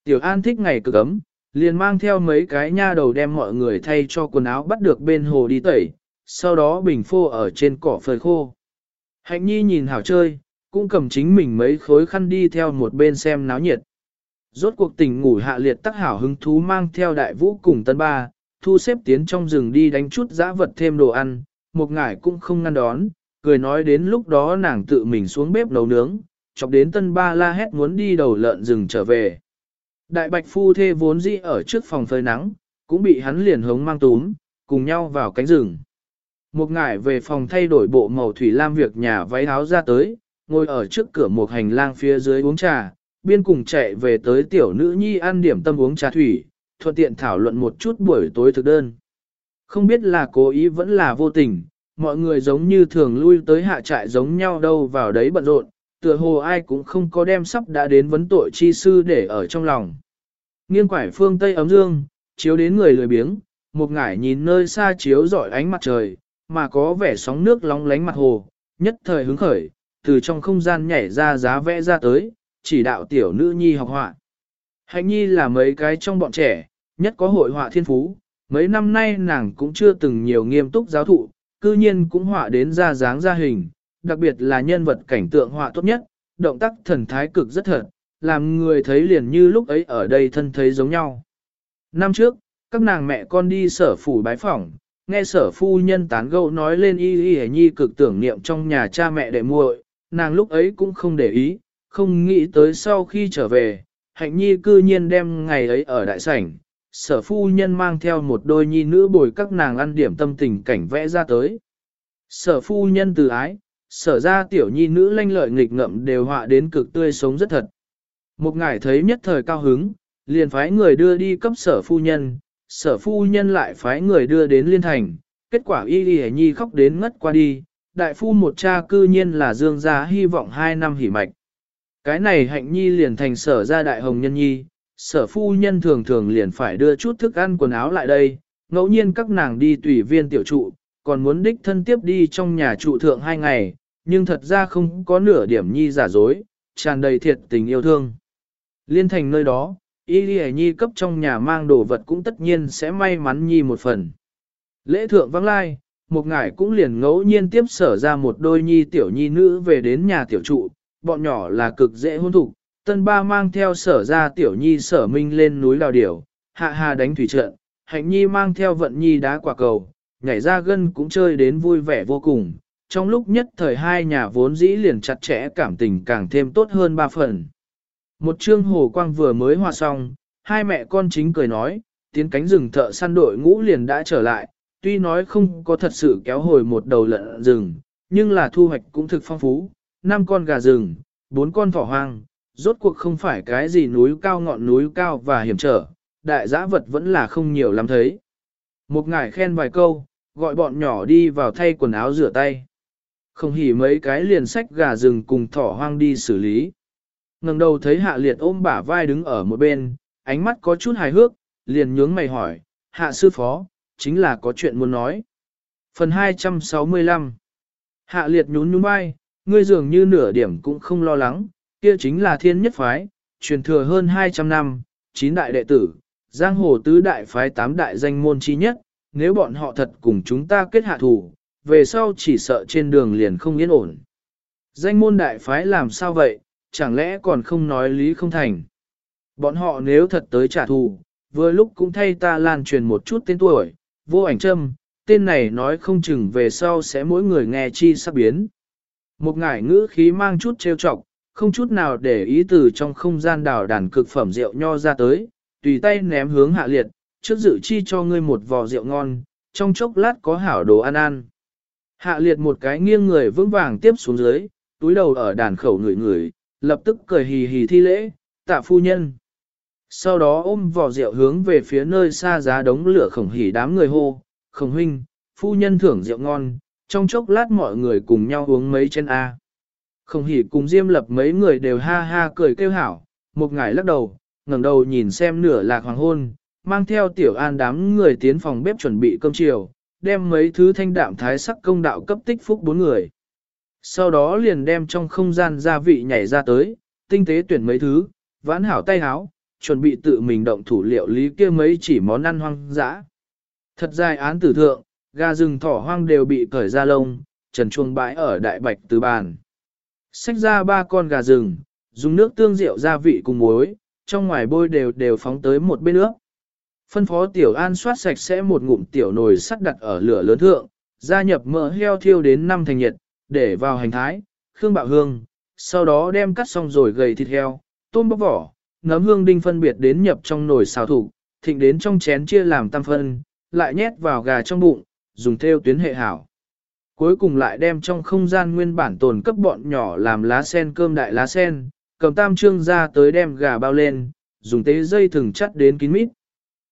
Tiểu An thích ngày cực ấm, liền mang theo mấy cái nha đầu đem mọi người thay cho quần áo bắt được bên hồ đi tẩy, sau đó bình phô ở trên cỏ phơi khô. Hạnh nhi nhìn hảo chơi, cũng cầm chính mình mấy khối khăn đi theo một bên xem náo nhiệt. Rốt cuộc tình ngủ hạ liệt tắc hảo hứng thú mang theo đại vũ cùng tân ba, thu xếp tiến trong rừng đi đánh chút dã vật thêm đồ ăn, một ngải cũng không ngăn đón, cười nói đến lúc đó nàng tự mình xuống bếp nấu nướng, chọc đến tân ba la hét muốn đi đầu lợn rừng trở về. Đại bạch phu thê vốn dĩ ở trước phòng phơi nắng, cũng bị hắn liền hống mang túm, cùng nhau vào cánh rừng. Một ngải về phòng thay đổi bộ màu thủy lam việc nhà váy áo ra tới, ngồi ở trước cửa một hành lang phía dưới uống trà, biên cùng chạy về tới tiểu nữ nhi ăn điểm tâm uống trà thủy, thuận tiện thảo luận một chút buổi tối thực đơn. Không biết là cố ý vẫn là vô tình, mọi người giống như thường lui tới hạ trại giống nhau đâu vào đấy bận rộn, tựa hồ ai cũng không có đem sắp đã đến vấn tội chi sư để ở trong lòng. Nghiêng quải phương Tây ấm dương, chiếu đến người lười biếng, một ngải nhìn nơi xa chiếu rọi ánh mặt trời, mà có vẻ sóng nước lóng lánh mặt hồ, nhất thời hứng khởi, từ trong không gian nhảy ra giá vẽ ra tới, chỉ đạo tiểu nữ nhi học họa. Hạnh nhi là mấy cái trong bọn trẻ, nhất có hội họa thiên phú, mấy năm nay nàng cũng chưa từng nhiều nghiêm túc giáo thụ, cư nhiên cũng họa đến ra dáng ra hình, đặc biệt là nhân vật cảnh tượng họa tốt nhất, động tác thần thái cực rất thật, làm người thấy liền như lúc ấy ở đây thân thấy giống nhau. Năm trước, các nàng mẹ con đi sở phủ bái phỏng, nghe sở phu nhân tán gẫu nói lên y y hề nhi cực tưởng niệm trong nhà cha mẹ đệ muội, nàng lúc ấy cũng không để ý, không nghĩ tới sau khi trở về, hạnh nhi cư nhiên đem ngày ấy ở đại sảnh, sở phu nhân mang theo một đôi nhi nữ bồi các nàng ăn điểm tâm tình cảnh vẽ ra tới. Sở phu nhân từ ái, sở ra tiểu nhi nữ lanh lợi nghịch ngậm đều họa đến cực tươi sống rất thật. Một ngải thấy nhất thời cao hứng, liền phái người đưa đi cấp sở phu nhân, sở phu nhân lại phái người đưa đến liên thành, kết quả y y nhi khóc đến ngất qua đi, đại phu một cha cư nhiên là dương gia hy vọng hai năm hỉ mạch. Cái này hạnh nhi liền thành sở ra đại hồng nhân nhi, sở phu nhân thường thường liền phải đưa chút thức ăn quần áo lại đây, ngẫu nhiên các nàng đi tùy viên tiểu trụ, còn muốn đích thân tiếp đi trong nhà trụ thượng hai ngày, nhưng thật ra không có nửa điểm nhi giả dối, tràn đầy thiệt tình yêu thương. Liên thành nơi đó, y lì nhi cấp trong nhà mang đồ vật cũng tất nhiên sẽ may mắn nhi một phần. Lễ thượng vắng lai, một ngải cũng liền ngẫu nhiên tiếp sở ra một đôi nhi tiểu nhi nữ về đến nhà tiểu trụ, bọn nhỏ là cực dễ hôn thục, tân ba mang theo sở ra tiểu nhi sở minh lên núi đào điểu, hạ hà đánh thủy trận, hạnh nhi mang theo vận nhi đá quả cầu, nhảy ra gân cũng chơi đến vui vẻ vô cùng. Trong lúc nhất thời hai nhà vốn dĩ liền chặt chẽ cảm tình càng thêm tốt hơn ba phần. Một chương hồ quang vừa mới hòa xong, hai mẹ con chính cười nói, tiến cánh rừng thợ săn đội ngũ liền đã trở lại, tuy nói không có thật sự kéo hồi một đầu lợn rừng, nhưng là thu hoạch cũng thực phong phú, năm con gà rừng, bốn con thỏ hoang, rốt cuộc không phải cái gì núi cao ngọn núi cao và hiểm trở, đại giã vật vẫn là không nhiều lắm thấy. Một ngải khen vài câu, gọi bọn nhỏ đi vào thay quần áo rửa tay. Không hỉ mấy cái liền sách gà rừng cùng thỏ hoang đi xử lý. ngẩng đầu thấy hạ liệt ôm bả vai đứng ở một bên, ánh mắt có chút hài hước, liền nhướng mày hỏi, hạ sư phó, chính là có chuyện muốn nói. Phần 265 Hạ liệt nhún nhún vai, ngươi dường như nửa điểm cũng không lo lắng, kia chính là thiên nhất phái, truyền thừa hơn 200 năm, chín đại đệ tử, giang hồ tứ đại phái tám đại danh môn chi nhất, nếu bọn họ thật cùng chúng ta kết hạ thủ, về sau chỉ sợ trên đường liền không yên ổn. Danh môn đại phái làm sao vậy, chẳng lẽ còn không nói lý không thành. Bọn họ nếu thật tới trả thù, vừa lúc cũng thay ta lan truyền một chút tên tuổi, vô ảnh châm, tên này nói không chừng về sau sẽ mỗi người nghe chi sắp biến. Một ngải ngữ khí mang chút trêu chọc, không chút nào để ý từ trong không gian đảo đàn cực phẩm rượu nho ra tới, tùy tay ném hướng hạ liệt, trước dự chi cho ngươi một vò rượu ngon, trong chốc lát có hảo đồ ăn ăn. Hạ liệt một cái nghiêng người vững vàng tiếp xuống dưới, túi đầu ở đàn khẩu người người, lập tức cười hì hì thi lễ, tạ phu nhân. Sau đó ôm vò rượu hướng về phía nơi xa giá đống lửa khổng hỉ đám người hô, khổng huynh, phu nhân thưởng rượu ngon, trong chốc lát mọi người cùng nhau uống mấy chén A. không hỉ cùng Diêm lập mấy người đều ha ha cười kêu hảo, một ngải lắc đầu, ngẩng đầu nhìn xem nửa lạc hoàng hôn, mang theo tiểu an đám người tiến phòng bếp chuẩn bị cơm chiều, đem mấy thứ thanh đạm thái sắc công đạo cấp tích phúc bốn người. Sau đó liền đem trong không gian gia vị nhảy ra tới, tinh tế tuyển mấy thứ, vãn hảo tay háo, chuẩn bị tự mình động thủ liệu lý kia mấy chỉ món ăn hoang dã. Thật dài án tử thượng, gà rừng thỏ hoang đều bị cởi ra lông, trần chuông bãi ở đại bạch từ bàn. Xách ra ba con gà rừng, dùng nước tương rượu gia vị cùng muối, trong ngoài bôi đều đều phóng tới một bên nước. Phân phó tiểu an soát sạch sẽ một ngụm tiểu nồi sắt đặt ở lửa lớn thượng, gia nhập mỡ heo thiêu đến năm thành nhiệt, để vào hành thái, khương bạo hương, sau đó đem cắt xong rồi gầy thịt heo, tôm bóc vỏ, nấm hương đinh phân biệt đến nhập trong nồi xào thủ, thịnh đến trong chén chia làm tam phân, lại nhét vào gà trong bụng, dùng theo tuyến hệ hảo. Cuối cùng lại đem trong không gian nguyên bản tồn cấp bọn nhỏ làm lá sen cơm đại lá sen, cầm tam trương ra tới đem gà bao lên, dùng tế dây thừng chắt đến kín mít.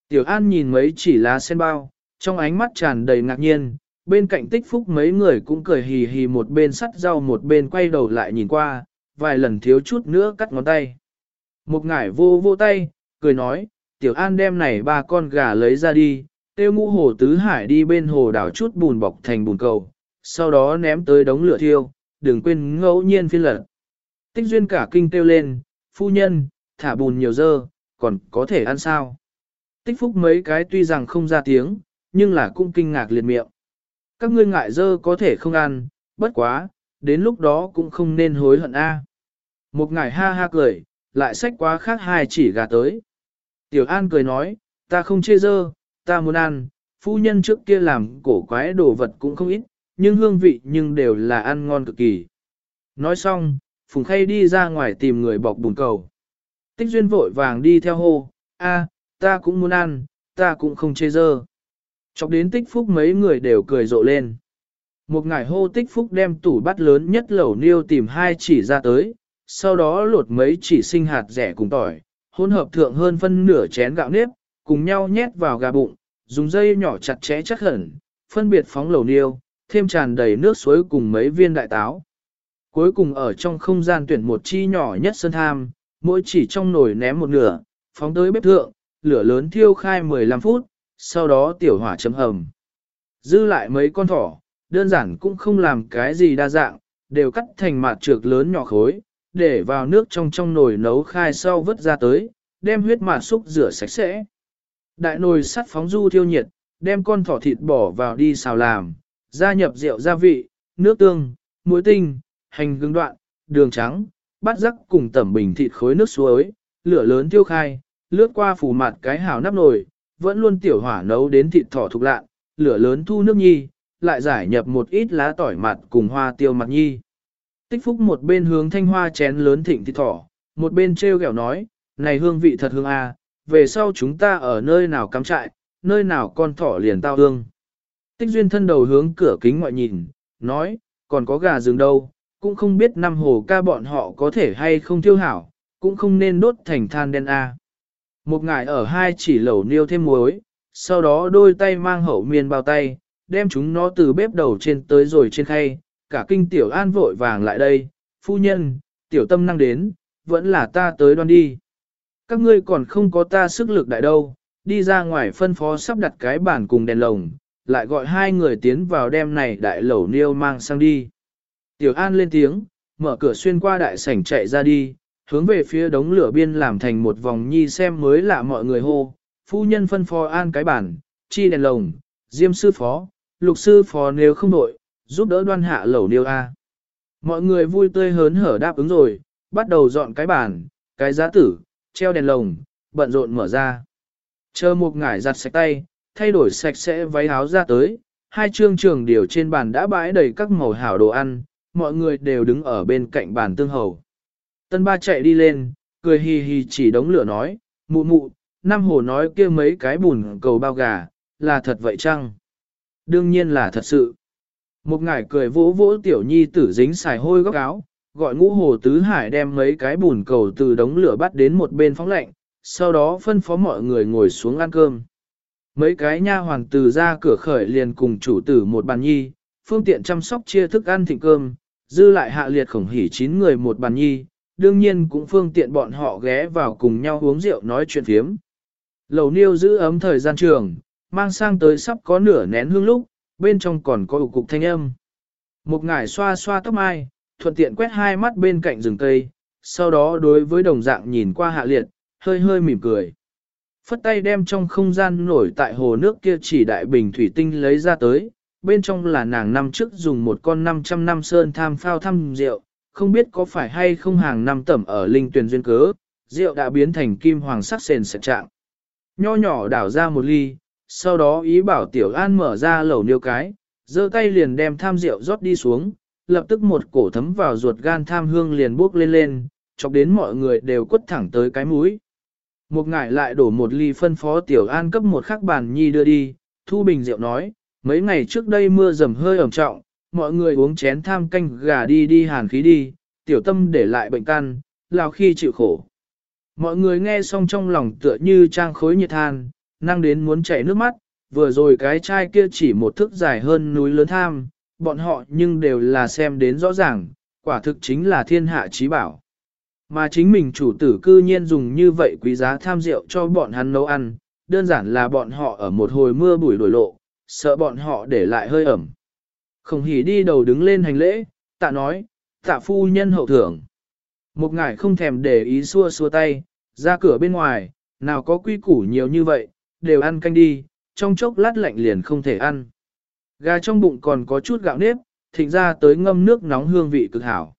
Tiểu An nhìn mấy chỉ lá sen bao, trong ánh mắt tràn đầy ngạc nhiên, bên cạnh tích phúc mấy người cũng cười hì hì một bên sắt rau một bên quay đầu lại nhìn qua, vài lần thiếu chút nữa cắt ngón tay. Một ngải vô vô tay, cười nói, Tiểu An đem này ba con gà lấy ra đi, tiêu ngũ hồ tứ hải đi bên hồ đảo chút bùn bọc thành bùn cầu, sau đó ném tới đống lửa thiêu, đừng quên ngẫu nhiên phiên lật. Tích duyên cả kinh tiêu lên, phu nhân, thả bùn nhiều dơ, còn có thể ăn sao? Tích phúc mấy cái tuy rằng không ra tiếng, nhưng là cũng kinh ngạc liệt miệng. Các ngươi ngại dơ có thể không ăn, bất quá, đến lúc đó cũng không nên hối hận a. Một ngải ha ha cười, lại xách quá khác hai chỉ gà tới. Tiểu An cười nói, ta không chê dơ, ta muốn ăn, phu nhân trước kia làm cổ quái đồ vật cũng không ít, nhưng hương vị nhưng đều là ăn ngon cực kỳ. Nói xong, Phùng Khay đi ra ngoài tìm người bọc bùn cầu. Tích duyên vội vàng đi theo hô, a, ta cũng muốn ăn, ta cũng không chê dơ. Chọc đến tích phúc mấy người đều cười rộ lên. Một ngày hô tích phúc đem tủ bắt lớn nhất lẩu niêu tìm hai chỉ ra tới, sau đó lột mấy chỉ sinh hạt rẻ cùng tỏi, hỗn hợp thượng hơn phân nửa chén gạo nếp, cùng nhau nhét vào gà bụng, dùng dây nhỏ chặt chẽ chắc hẳn, phân biệt phóng lẩu niêu, thêm tràn đầy nước suối cùng mấy viên đại táo. Cuối cùng ở trong không gian tuyển một chi nhỏ nhất sơn tham, mỗi chỉ trong nồi ném một nửa, phóng tới bếp thượng, lửa lớn thiêu khai 15 phút, sau đó tiểu hỏa chấm hầm. Dư lại mấy con thỏ, đơn giản cũng không làm cái gì đa dạng, đều cắt thành mạt trược lớn nhỏ khối, để vào nước trong trong nồi nấu khai sau vớt ra tới, đem huyết mạt xúc rửa sạch sẽ. Đại nồi sắt phóng du thiêu nhiệt, đem con thỏ thịt bỏ vào đi xào làm, gia nhập rượu gia vị, nước tương, muối tinh, hành gừng đoạn, đường trắng, bát rắc cùng tẩm bình thịt khối nước suối, lửa lớn thiêu khai, lướt qua phủ mặt cái hào nắp nồi, vẫn luôn tiểu hỏa nấu đến thịt thỏ thục lạ, lửa lớn thu nước nhi, lại giải nhập một ít lá tỏi mặt cùng hoa tiêu mặt nhi. Tích phúc một bên hướng thanh hoa chén lớn thịnh thịt thỏ, một bên treo gẹo nói, này hương vị thật hương a, về sau chúng ta ở nơi nào cắm trại, nơi nào con thỏ liền tao hương. Tích duyên thân đầu hướng cửa kính ngoại nhìn, nói, còn có gà rừng đâu, cũng không biết năm hồ ca bọn họ có thể hay không thiêu hảo, cũng không nên đốt thành than đen a. Một ngải ở hai chỉ lẩu niêu thêm muối, sau đó đôi tay mang hậu miên bao tay, đem chúng nó từ bếp đầu trên tới rồi trên khay, cả kinh tiểu an vội vàng lại đây, phu nhân, tiểu tâm năng đến, vẫn là ta tới đoan đi. Các ngươi còn không có ta sức lực đại đâu, đi ra ngoài phân phó sắp đặt cái bàn cùng đèn lồng, lại gọi hai người tiến vào đem này đại lẩu niêu mang sang đi. Tiểu An lên tiếng, mở cửa xuyên qua đại sảnh chạy ra đi, hướng về phía đống lửa biên làm thành một vòng nhi xem mới lạ mọi người hô. Phu nhân phân phó An cái bản, chi đèn lồng, diêm sư phó, lục sư phó nếu không đội, giúp đỡ đoan hạ lẩu niêu A. Mọi người vui tươi hớn hở đáp ứng rồi, bắt đầu dọn cái bàn, cái giá tử, treo đèn lồng, bận rộn mở ra. Chờ một ngải giặt sạch tay, thay đổi sạch sẽ váy áo ra tới, hai trương trường điều trên bàn đã bãi đầy các màu hảo đồ ăn, mọi người đều đứng ở bên cạnh bàn tương hầu. Tân ba chạy đi lên, cười hì hì chỉ đống lửa nói, mụ mụ, năm hồ nói kia mấy cái bùn cầu bao gà, là thật vậy chăng? Đương nhiên là thật sự. Một ngải cười vỗ vỗ tiểu nhi tử dính xài hôi góc áo, gọi ngũ hồ tứ hải đem mấy cái bùn cầu từ đống lửa bắt đến một bên phóng lạnh, sau đó phân phó mọi người ngồi xuống ăn cơm. Mấy cái nha hoàng từ ra cửa khởi liền cùng chủ tử một bàn nhi, phương tiện chăm sóc chia thức ăn thịnh cơm, dư lại hạ liệt khổng hỉ chín người một bàn nhi, đương nhiên cũng phương tiện bọn họ ghé vào cùng nhau uống rượu nói chuyện phiếm. Lầu niêu giữ ấm thời gian trường, mang sang tới sắp có nửa nén hương lúc, bên trong còn có ủ cục thanh âm. Một ngải xoa xoa tóc mai, thuận tiện quét hai mắt bên cạnh rừng cây, sau đó đối với đồng dạng nhìn qua hạ liệt, hơi hơi mỉm cười. Phất tay đem trong không gian nổi tại hồ nước kia chỉ đại bình thủy tinh lấy ra tới, bên trong là nàng năm trước dùng một con 500 năm sơn tham phao thăm rượu, không biết có phải hay không hàng năm tẩm ở linh tuyển duyên cớ, rượu đã biến thành kim hoàng sắc sền sạch trạng. Nho nhỏ đảo ra một ly, sau đó ý bảo tiểu an mở ra lẩu niêu cái, giơ tay liền đem tham rượu rót đi xuống, lập tức một cổ thấm vào ruột gan tham hương liền bốc lên lên, chọc đến mọi người đều quất thẳng tới cái mũi. Một ngải lại đổ một ly phân phó tiểu an cấp một khắc bàn nhi đưa đi, thu bình rượu nói, mấy ngày trước đây mưa dầm hơi ẩm trọng, mọi người uống chén tham canh gà đi đi hàn khí đi, tiểu tâm để lại bệnh căn, lao khi chịu khổ. Mọi người nghe xong trong lòng tựa như trang khối nhiệt than, năng đến muốn chảy nước mắt, vừa rồi cái chai kia chỉ một thước dài hơn núi lớn tham, bọn họ nhưng đều là xem đến rõ ràng, quả thực chính là thiên hạ trí bảo. Mà chính mình chủ tử cư nhiên dùng như vậy quý giá tham rượu cho bọn hắn nấu ăn, đơn giản là bọn họ ở một hồi mưa bụi đổi lộ, sợ bọn họ để lại hơi ẩm. Không hỉ đi đầu đứng lên hành lễ, tạ nói, tạ phu nhân hậu thưởng. Một ngải không thèm để ý xua xua tay, ra cửa bên ngoài, nào có quy củ nhiều như vậy, đều ăn canh đi, trong chốc lát lạnh liền không thể ăn. Gà trong bụng còn có chút gạo nếp, thịnh ra tới ngâm nước nóng hương vị cực hảo.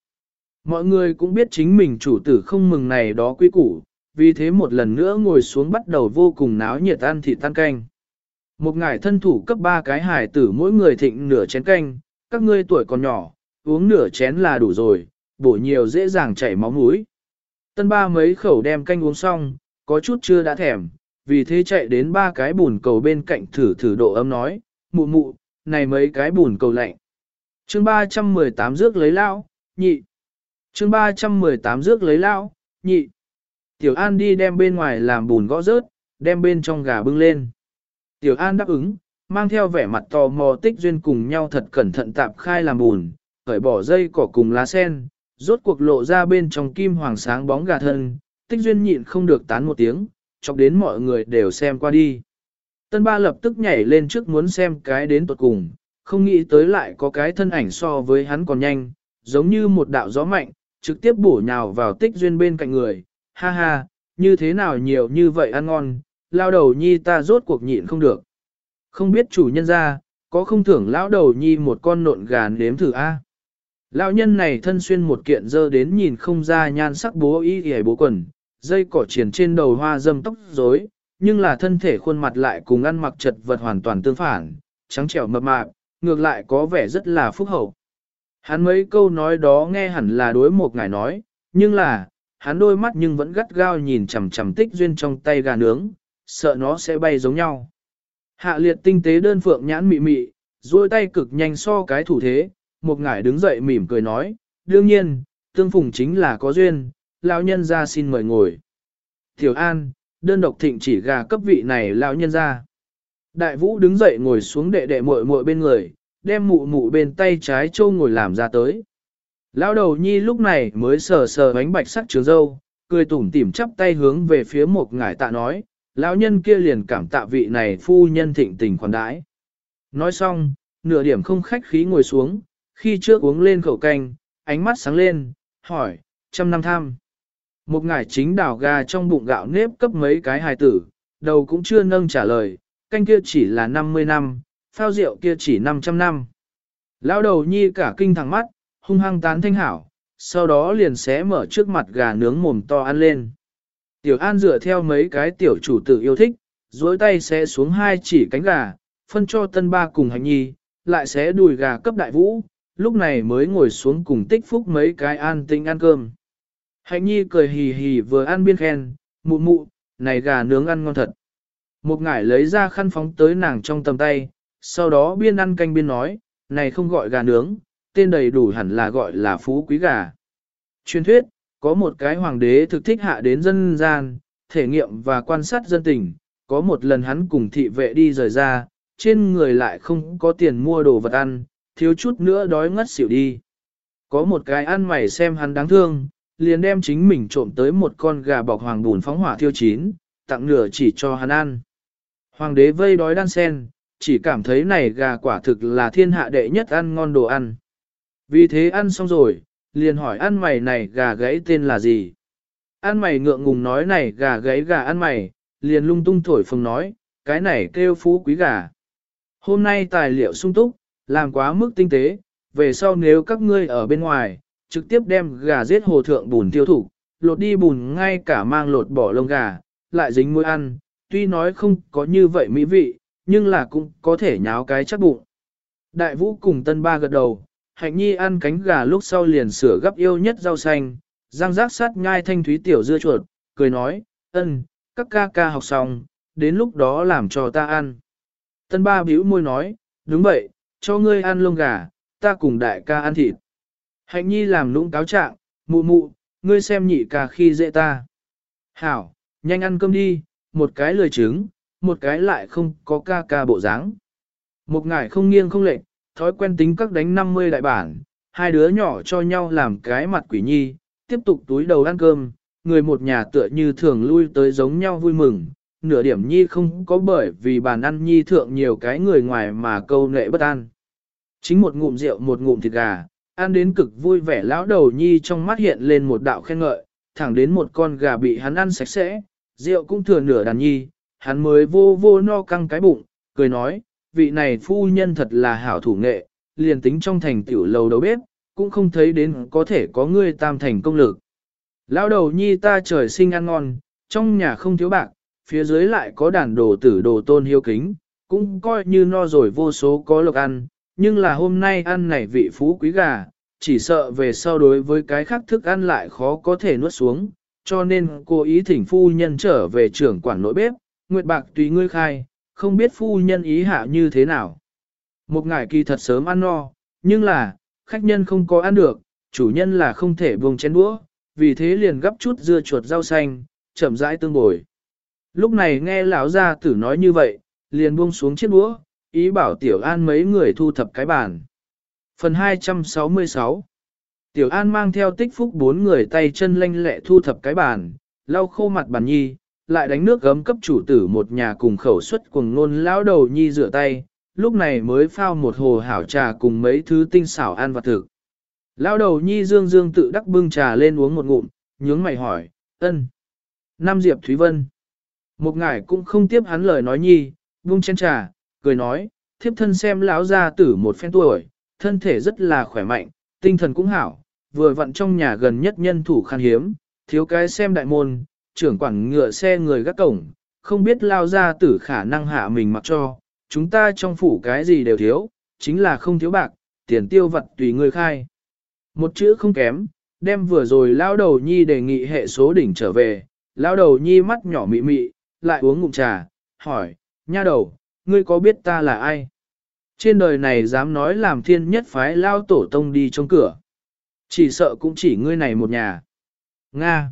Mọi người cũng biết chính mình chủ tử không mừng này đó quý củ, vì thế một lần nữa ngồi xuống bắt đầu vô cùng náo nhiệt ăn thịt tan canh. Một ngải thân thủ cấp ba cái hải tử mỗi người thịnh nửa chén canh, các ngươi tuổi còn nhỏ, uống nửa chén là đủ rồi, bổ nhiều dễ dàng chảy máu mũi. Tân ba mấy khẩu đem canh uống xong, có chút chưa đã thèm, vì thế chạy đến ba cái bùn cầu bên cạnh thử thử độ ấm nói, mụ mụ, này mấy cái bùn cầu lạnh. chương 318 rước lấy lao, nhị. chương 318 rước lấy lao, nhị. Tiểu An đi đem bên ngoài làm bùn gõ rớt, đem bên trong gà bưng lên. Tiểu An đáp ứng, mang theo vẻ mặt tò mò tích duyên cùng nhau thật cẩn thận tạp khai làm bùn, khởi bỏ dây cỏ cùng lá sen, rốt cuộc lộ ra bên trong kim hoàng sáng bóng gà thân, tích duyên nhịn không được tán một tiếng, chọc đến mọi người đều xem qua đi. Tân ba lập tức nhảy lên trước muốn xem cái đến tuột cùng, không nghĩ tới lại có cái thân ảnh so với hắn còn nhanh, giống như một đạo gió mạnh, trực tiếp bổ nhào vào tích duyên bên cạnh người, ha ha, như thế nào nhiều như vậy ăn ngon, lao đầu nhi ta rốt cuộc nhịn không được. Không biết chủ nhân ra, có không thưởng lão đầu nhi một con nộn gà nếm thử a. Lão nhân này thân xuyên một kiện dơ đến nhìn không ra nhan sắc bố y hề bố quần, dây cỏ triển trên đầu hoa dâm tóc rối, nhưng là thân thể khuôn mặt lại cùng ăn mặc chật vật hoàn toàn tương phản, trắng trẻo mập mạp, ngược lại có vẻ rất là phúc hậu. Hắn mấy câu nói đó nghe hẳn là đối một ngài nói, nhưng là, hắn đôi mắt nhưng vẫn gắt gao nhìn chằm chằm tích duyên trong tay gà nướng, sợ nó sẽ bay giống nhau. Hạ liệt tinh tế đơn phượng nhãn mị mị, duỗi tay cực nhanh so cái thủ thế, một ngải đứng dậy mỉm cười nói, đương nhiên, tương phùng chính là có duyên, lão nhân ra xin mời ngồi. Tiểu An, đơn độc thịnh chỉ gà cấp vị này lão nhân ra. Đại vũ đứng dậy ngồi xuống đệ đệ muội muội bên người, đem mụ mụ bên tay trái châu ngồi làm ra tới. Lão đầu nhi lúc này mới sờ sờ bánh bạch sắc trường dâu, cười tủm tỉm chắp tay hướng về phía một ngải tạ nói, lão nhân kia liền cảm tạ vị này phu nhân thịnh tình khoản đãi. Nói xong, nửa điểm không khách khí ngồi xuống, khi trước uống lên khẩu canh, ánh mắt sáng lên, hỏi, trăm năm tham. Một ngải chính đảo gà trong bụng gạo nếp cấp mấy cái hài tử, đầu cũng chưa nâng trả lời, canh kia chỉ là 50 năm, phao rượu kia chỉ 500 năm. Lão đầu nhi cả kinh thẳng mắt, hung hăng tán thanh hảo, sau đó liền xé mở trước mặt gà nướng mồm to ăn lên. Tiểu An dựa theo mấy cái tiểu chủ tử yêu thích, duỗi tay xé xuống hai chỉ cánh gà, phân cho tân ba cùng hành nhi, lại xé đùi gà cấp đại vũ, lúc này mới ngồi xuống cùng tích phúc mấy cái an tinh ăn cơm. Hạnh nhi cười hì hì vừa ăn biên khen, mụ mụ, này gà nướng ăn ngon thật. Một ngải lấy ra khăn phóng tới nàng trong tầm tay, sau đó biên ăn canh biên nói, này không gọi gà nướng, tên đầy đủ hẳn là gọi là phú quý gà. Truyền thuyết, có một cái hoàng đế thực thích hạ đến dân gian, thể nghiệm và quan sát dân tình, có một lần hắn cùng thị vệ đi rời ra, trên người lại không có tiền mua đồ vật ăn, thiếu chút nữa đói ngất xỉu đi. Có một cái ăn mày xem hắn đáng thương, liền đem chính mình trộm tới một con gà bọc hoàng bùn phóng hỏa thiêu chín, tặng nửa chỉ cho hắn ăn. Hoàng đế vây đói đan sen, chỉ cảm thấy này gà quả thực là thiên hạ đệ nhất ăn ngon đồ ăn. Vì thế ăn xong rồi, liền hỏi ăn mày này gà gãy tên là gì? Ăn mày ngượng ngùng nói này gà gãy gà ăn mày, liền lung tung thổi phồng nói, cái này kêu phú quý gà. Hôm nay tài liệu sung túc, làm quá mức tinh tế, về sau nếu các ngươi ở bên ngoài, trực tiếp đem gà giết hồ thượng bùn tiêu thụ, lột đi bùn ngay cả mang lột bỏ lông gà, lại dính muối ăn, tuy nói không có như vậy mỹ vị, nhưng là cũng có thể nháo cái chắc bụng. Đại vũ cùng tân ba gật đầu, hạnh nhi ăn cánh gà lúc sau liền sửa gấp yêu nhất rau xanh, răng rác sát ngai thanh thúy tiểu dưa chuột, cười nói, ân, các ca ca học xong, đến lúc đó làm cho ta ăn. Tân ba bĩu môi nói, đúng vậy, cho ngươi ăn lông gà, ta cùng đại ca ăn thịt. Hạnh nhi làm nũng cáo trạng, mụ mụ, ngươi xem nhị ca khi dễ ta. Hảo, nhanh ăn cơm đi, một cái lười trứng, một cái lại không có ca ca bộ dáng. Một ngải không nghiêng không lệch, thói quen tính các đánh 50 đại bản, hai đứa nhỏ cho nhau làm cái mặt quỷ nhi, tiếp tục túi đầu ăn cơm, người một nhà tựa như thường lui tới giống nhau vui mừng, nửa điểm nhi không có bởi vì bàn ăn nhi thượng nhiều cái người ngoài mà câu nệ bất an. Chính một ngụm rượu một ngụm thịt gà, ăn đến cực vui vẻ lão đầu nhi trong mắt hiện lên một đạo khen ngợi, thẳng đến một con gà bị hắn ăn sạch sẽ, rượu cũng thừa nửa đàn nhi, hắn mới vô vô no căng cái bụng, cười nói, vị này phu nhân thật là hảo thủ nghệ, liền tính trong thành tiểu lầu đầu bếp, cũng không thấy đến có thể có ngươi tam thành công lực. Lão đầu nhi ta trời sinh ăn ngon, trong nhà không thiếu bạc, phía dưới lại có đàn đồ tử đồ tôn hiếu kính, cũng coi như no rồi vô số có lộc ăn, nhưng là hôm nay ăn này vị phú quý gà, chỉ sợ về sau đối với cái khác thức ăn lại khó có thể nuốt xuống, cho nên cô ý thỉnh phu nhân trở về trưởng quản nội bếp, nguyệt bạc tùy ngươi khai, không biết phu nhân ý hạ như thế nào. Một ngải kỳ thật sớm ăn no, nhưng là, khách nhân không có ăn được, chủ nhân là không thể buông chén đũa, vì thế liền gấp chút dưa chuột rau xanh, chậm rãi tương bồi. Lúc này nghe lão gia tử nói như vậy, liền buông xuống chiếc đũa, ý bảo Tiểu An mấy người thu thập cái bàn. Phần 266 Tiểu An mang theo tích phúc bốn người tay chân lanh lẹ thu thập cái bàn, lau khô mặt bàn nhi, lại đánh nước gấm cấp chủ tử một nhà cùng khẩu suất cùng nôn lão đầu nhi rửa tay, lúc này mới phao một hồ hảo trà cùng mấy thứ tinh xảo ăn vặt thực. Lão đầu nhi dương dương tự đắc bưng trà lên uống một ngụm, nhướng mày hỏi, ân. Nam Diệp Thúy Vân. Một ngải cũng không tiếp hắn lời nói nhi, vung chén trà, cười nói, thiếp thân xem lão gia tử một phen tuổi, thân thể rất là khỏe mạnh, tinh thần cũng hảo, vừa vặn trong nhà gần nhất nhân thủ khan hiếm, thiếu cái xem đại môn, trưởng quản ngựa xe người gác cổng, không biết lao gia tử khả năng hạ mình mặc cho, chúng ta trong phủ cái gì đều thiếu, chính là không thiếu bạc, tiền tiêu vật tùy người khai. Một chữ không kém, đem vừa rồi lao đầu nhi đề nghị hệ số đỉnh trở về, lao đầu nhi mắt nhỏ mị mị, lại uống ngụm trà, hỏi, nha đầu, ngươi có biết ta là ai? Trên đời này dám nói làm thiên nhất phái lao tổ tông đi trong cửa. Chỉ sợ cũng chỉ ngươi này một nhà. Nga.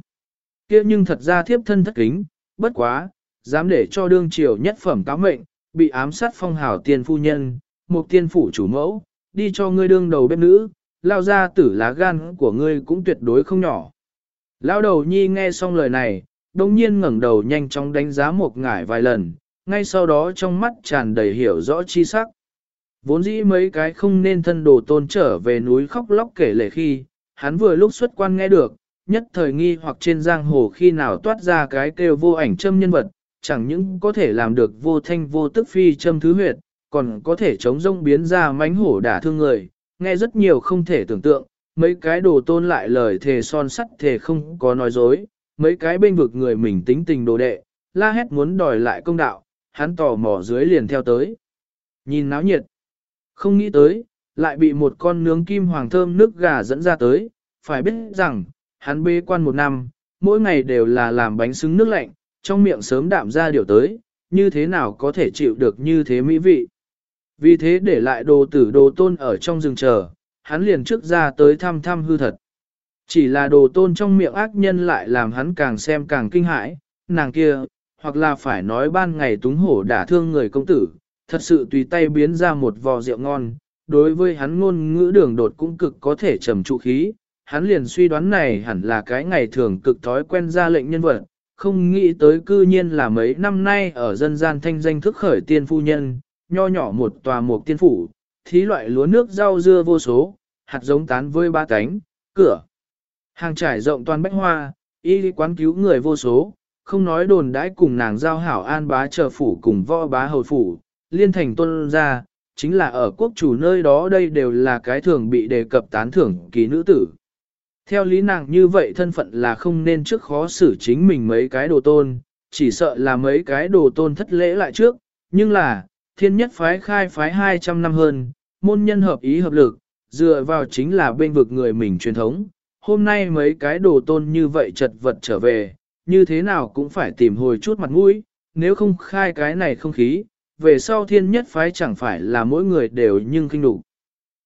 kia nhưng thật ra thiếp thân thất kính, bất quá, dám để cho đương triều nhất phẩm cáo mệnh, bị ám sát phong hào tiên phu nhân, một tiên phủ chủ mẫu, đi cho ngươi đương đầu bếp nữ, lao ra tử lá gan của ngươi cũng tuyệt đối không nhỏ. Lao đầu nhi nghe xong lời này, đồng nhiên ngẩng đầu nhanh chóng đánh giá một ngải vài lần, ngay sau đó trong mắt tràn đầy hiểu rõ chi sắc. Vốn dĩ mấy cái không nên thân đồ tôn trở về núi khóc lóc kể lể khi, hắn vừa lúc xuất quan nghe được, nhất thời nghi hoặc trên giang hồ khi nào toát ra cái kêu vô ảnh châm nhân vật, chẳng những có thể làm được vô thanh vô tức phi châm thứ huyệt, còn có thể chống rông biến ra mánh hổ đả thương người, nghe rất nhiều không thể tưởng tượng, mấy cái đồ tôn lại lời thề son sắt thề không có nói dối, mấy cái bên vực người mình tính tình đồ đệ, la hét muốn đòi lại công đạo, hắn tò mò dưới liền theo tới. Nhìn náo nhiệt, không nghĩ tới, lại bị một con nướng kim hoàng thơm nước gà dẫn ra tới, phải biết rằng, hắn bê quan một năm, mỗi ngày đều là làm bánh xứng nước lạnh, trong miệng sớm đạm ra điều tới, như thế nào có thể chịu được như thế mỹ vị. Vì thế để lại đồ tử đồ tôn ở trong rừng chờ, hắn liền trước ra tới thăm thăm hư thật. Chỉ là đồ tôn trong miệng ác nhân lại làm hắn càng xem càng kinh hãi, nàng kia, hoặc là phải nói ban ngày túng hổ đả thương người công tử, thật sự tùy tay biến ra một vò rượu ngon, đối với hắn ngôn ngữ đường đột cũng cực có thể trầm trụ khí, hắn liền suy đoán này hẳn là cái ngày thường cực thói quen ra lệnh nhân vật, không nghĩ tới cư nhiên là mấy năm nay ở dân gian thanh danh thức khởi tiên phu nhân, nho nhỏ một tòa mục tiên phủ, thí loại lúa nước rau dưa vô số, hạt giống tán vơi ba cánh, cửa. Hàng trải rộng toàn bách hoa, y quán cứu người vô số, không nói đồn đãi cùng nàng giao hảo an bá chờ phủ cùng võ bá hầu phủ, liên thành tôn ra, chính là ở quốc chủ nơi đó đây đều là cái thường bị đề cập tán thưởng kỳ nữ tử. Theo lý nàng như vậy thân phận là không nên trước khó xử chính mình mấy cái đồ tôn, chỉ sợ là mấy cái đồ tôn thất lễ lại trước, nhưng là, thiên nhất phái khai phái 200 năm hơn, môn nhân hợp ý hợp lực, dựa vào chính là bên vực người mình truyền thống. Hôm nay mấy cái đồ tôn như vậy chật vật trở về, như thế nào cũng phải tìm hồi chút mặt mũi, nếu không khai cái này không khí, về sau thiên nhất phái chẳng phải là mỗi người đều nhưng kinh đủ.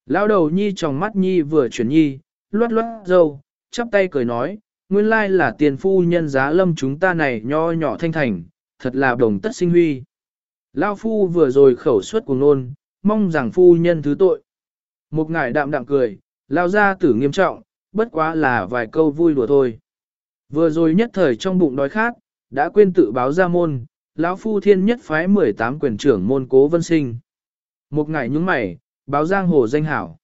Lão đầu nhi trong mắt nhi vừa chuyển nhi, loát loát dâu, chắp tay cười nói, nguyên lai là tiền phu nhân giá lâm chúng ta này nho nhỏ thanh thành, thật là đồng tất sinh huy. Lao phu vừa rồi khẩu suất cùng nôn, mong rằng phu nhân thứ tội. Một ngải đạm đạm cười, lao ra tử nghiêm trọng, bất quá là vài câu vui đùa thôi. Vừa rồi nhất thời trong bụng đói khát, đã quên tự báo ra môn, lão phu thiên nhất phái 18 quyền trưởng môn cố vân sinh. Một ngày nhúng mày, báo giang hồ danh hảo.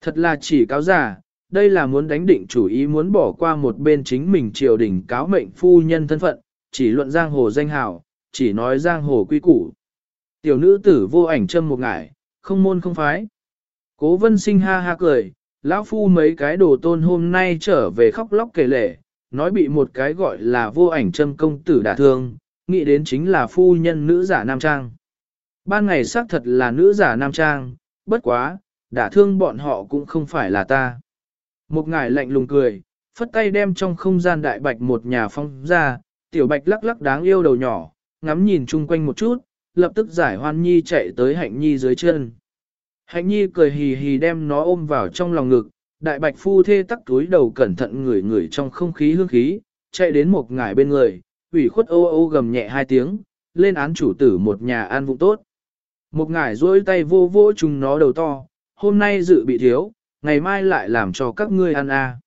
Thật là chỉ cáo giả, đây là muốn đánh định chủ ý muốn bỏ qua một bên chính mình triều đình cáo mệnh phu nhân thân phận, chỉ luận giang hồ danh hảo, chỉ nói giang hồ quy củ. Tiểu nữ tử vô ảnh châm một ngải, không môn không phái. Cố vân sinh ha ha cười, lão phu mấy cái đồ tôn hôm nay trở về khóc lóc kể lể, nói bị một cái gọi là vô ảnh châm công tử đả thương, nghĩ đến chính là phu nhân nữ giả nam trang. Ban ngày xác thật là nữ giả nam trang, bất quá, đả thương bọn họ cũng không phải là ta. Một ngải lạnh lùng cười, phất tay đem trong không gian đại bạch một nhà phong ra, tiểu bạch lắc lắc đáng yêu đầu nhỏ, ngắm nhìn chung quanh một chút, lập tức giải hoan nhi chạy tới hạnh nhi dưới chân. Hạnh nhi cười hì hì đem nó ôm vào trong lòng ngực, đại bạch phu thê tắc túi đầu cẩn thận ngửi ngửi trong không khí hương khí, chạy đến một ngải bên người, ủy khuất ô ô gầm nhẹ hai tiếng, lên án chủ tử một nhà an vụ tốt. Một ngải duỗi tay vô vô chúng nó đầu to, hôm nay dự bị thiếu, ngày mai lại làm cho các ngươi ăn à.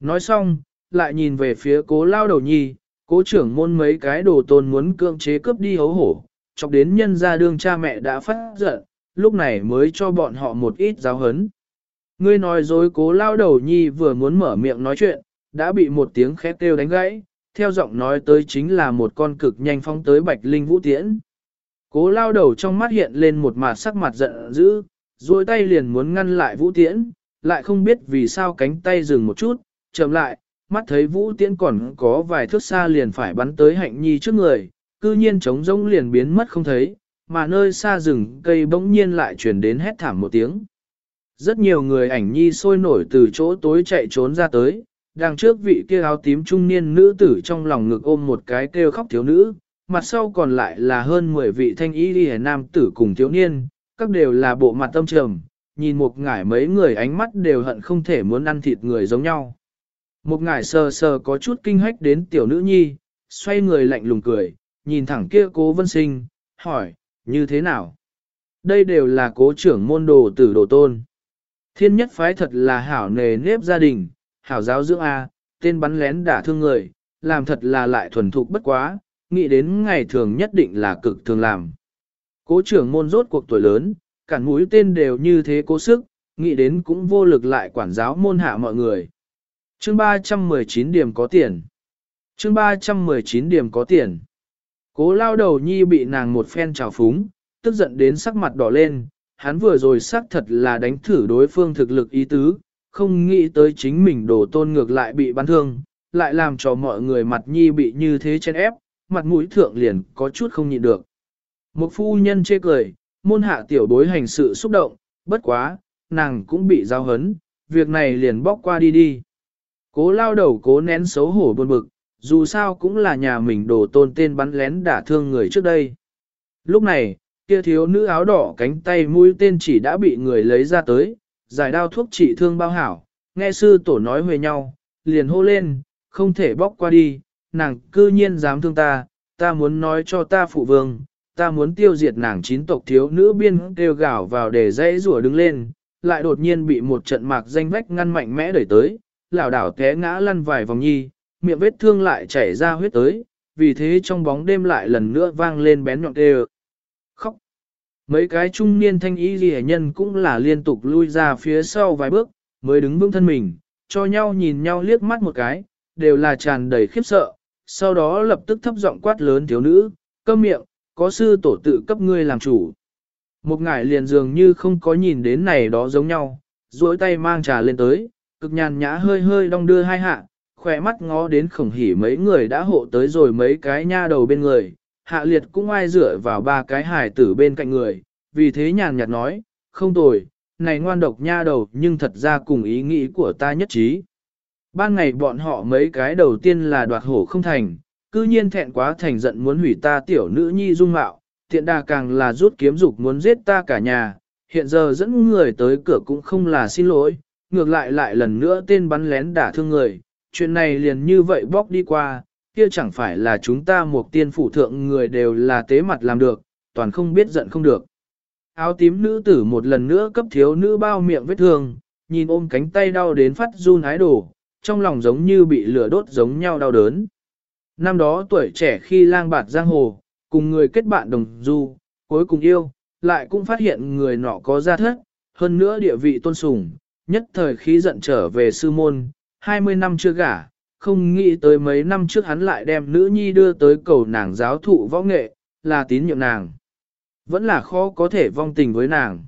Nói xong, lại nhìn về phía cố lao đầu nhi, cố trưởng môn mấy cái đồ tôn muốn cưỡng chế cướp đi hấu hổ, chọc đến nhân gia đương cha mẹ đã phát giận, lúc này mới cho bọn họ một ít giáo hấn. Ngươi nói dối cố lao đầu nhi vừa muốn mở miệng nói chuyện, đã bị một tiếng khét kêu đánh gãy, theo giọng nói tới chính là một con cực nhanh phóng tới bạch linh vũ tiễn. Cố lao đầu trong mắt hiện lên một mặt sắc mặt giận dữ, duỗi tay liền muốn ngăn lại vũ tiễn, lại không biết vì sao cánh tay dừng một chút, chậm lại, mắt thấy vũ tiễn còn có vài thước xa liền phải bắn tới hạnh nhi trước người, cư nhiên trống rỗng liền biến mất không thấy, mà nơi xa rừng cây bỗng nhiên lại chuyển đến hét thảm một tiếng. Rất nhiều người ảnh nhi sôi nổi từ chỗ tối chạy trốn ra tới, đằng trước vị kia áo tím trung niên nữ tử trong lòng ngực ôm một cái kêu khóc thiếu nữ, mặt sau còn lại là hơn 10 vị thanh y đi nam tử cùng thiếu niên, các đều là bộ mặt tâm trầm, nhìn một ngải mấy người ánh mắt đều hận không thể muốn ăn thịt người giống nhau. Một ngải sờ sờ có chút kinh hách đến tiểu nữ nhi, xoay người lạnh lùng cười, nhìn thẳng kia cố vân sinh, hỏi, như thế nào? Đây đều là cố trưởng môn đồ tử đồ tôn. Thiên nhất phái thật là hảo nề nếp gia đình, hảo giáo dưỡng A, tên bắn lén đả thương người, làm thật là lại thuần thục bất quá, nghĩ đến ngày thường nhất định là cực thường làm. Cố trưởng môn rốt cuộc tuổi lớn, cản mũi tên đều như thế cố sức, nghĩ đến cũng vô lực lại quản giáo môn hạ mọi người. Chương 319 điểm có tiền. Chương 319 điểm có tiền. Cố lao đầu nhi bị nàng một phen trào phúng, tức giận đến sắc mặt đỏ lên, hắn vừa rồi xác thật là đánh thử đối phương thực lực ý tứ, không nghĩ tới chính mình đổ tôn ngược lại bị bắn thương, lại làm cho mọi người mặt nhi bị như thế chen ép, mặt mũi thượng liền có chút không nhịn được. Một phu nhân chê cười, môn hạ tiểu bối hành sự xúc động, bất quá, nàng cũng bị giao hấn, việc này liền bóc qua đi đi. Cố lao đầu cố nén xấu hổ buồn bực, dù sao cũng là nhà mình đổ tôn tên bắn lén đả thương người trước đây. Lúc này, kia thiếu nữ áo đỏ cánh tay mũi tên chỉ đã bị người lấy ra tới, giải đao thuốc trị thương bao hảo, nghe sư tổ nói về nhau, liền hô lên, không thể bóc qua đi, nàng cư nhiên dám thương ta, ta muốn nói cho ta phụ vương, ta muốn tiêu diệt nàng chín tộc thiếu nữ biên kêu gào vào để dãy rủa đứng lên, lại đột nhiên bị một trận mạc danh vách ngăn mạnh mẽ đẩy tới, lảo đảo té ngã lăn vài vòng nhi, miệng vết thương lại chảy ra huyết tới, vì thế trong bóng đêm lại lần nữa vang lên bén nhọn kêu. Mấy cái trung niên thanh y ghi nhân cũng là liên tục lui ra phía sau vài bước, mới đứng vững thân mình, cho nhau nhìn nhau liếc mắt một cái, đều là tràn đầy khiếp sợ, sau đó lập tức thấp giọng quát lớn thiếu nữ, câm miệng, có sư tổ tự cấp ngươi làm chủ. Một ngải liền dường như không có nhìn đến này đó giống nhau, duỗi tay mang trà lên tới, cực nhàn nhã hơi hơi đong đưa hai hạ, khỏe mắt ngó đến khổng hỉ mấy người đã hộ tới rồi mấy cái nha đầu bên người, hạ liệt cũng ai dựa vào ba cái hài tử bên cạnh người, vì thế nhàn nhạt nói, không tồi, này ngoan độc nha đầu nhưng thật ra cùng ý nghĩ của ta nhất trí. Ban ngày bọn họ mấy cái đầu tiên là đoạt hổ không thành, cư nhiên thẹn quá thành giận muốn hủy ta tiểu nữ nhi dung mạo, tiện đà càng là rút kiếm dục muốn giết ta cả nhà, hiện giờ dẫn người tới cửa cũng không là xin lỗi, ngược lại lại lần nữa tên bắn lén đả thương người, chuyện này liền như vậy bóc đi qua, kia chẳng phải là chúng ta một tiên phủ thượng người đều là tế mặt làm được, toàn không biết giận không được. Áo tím nữ tử một lần nữa cấp thiếu nữ bao miệng vết thương, nhìn ôm cánh tay đau đến phát run ái đổ, trong lòng giống như bị lửa đốt giống nhau đau đớn. Năm đó tuổi trẻ khi lang bạt giang hồ, cùng người kết bạn đồng du, cuối cùng yêu, lại cũng phát hiện người nọ có gia thất, hơn nữa địa vị tôn sùng, nhất thời khí giận trở về sư môn, 20 năm chưa gả, không nghĩ tới mấy năm trước hắn lại đem nữ nhi đưa tới cầu nàng giáo thụ võ nghệ, là tín nhiệm nàng. Vẫn là khó có thể vong tình với nàng.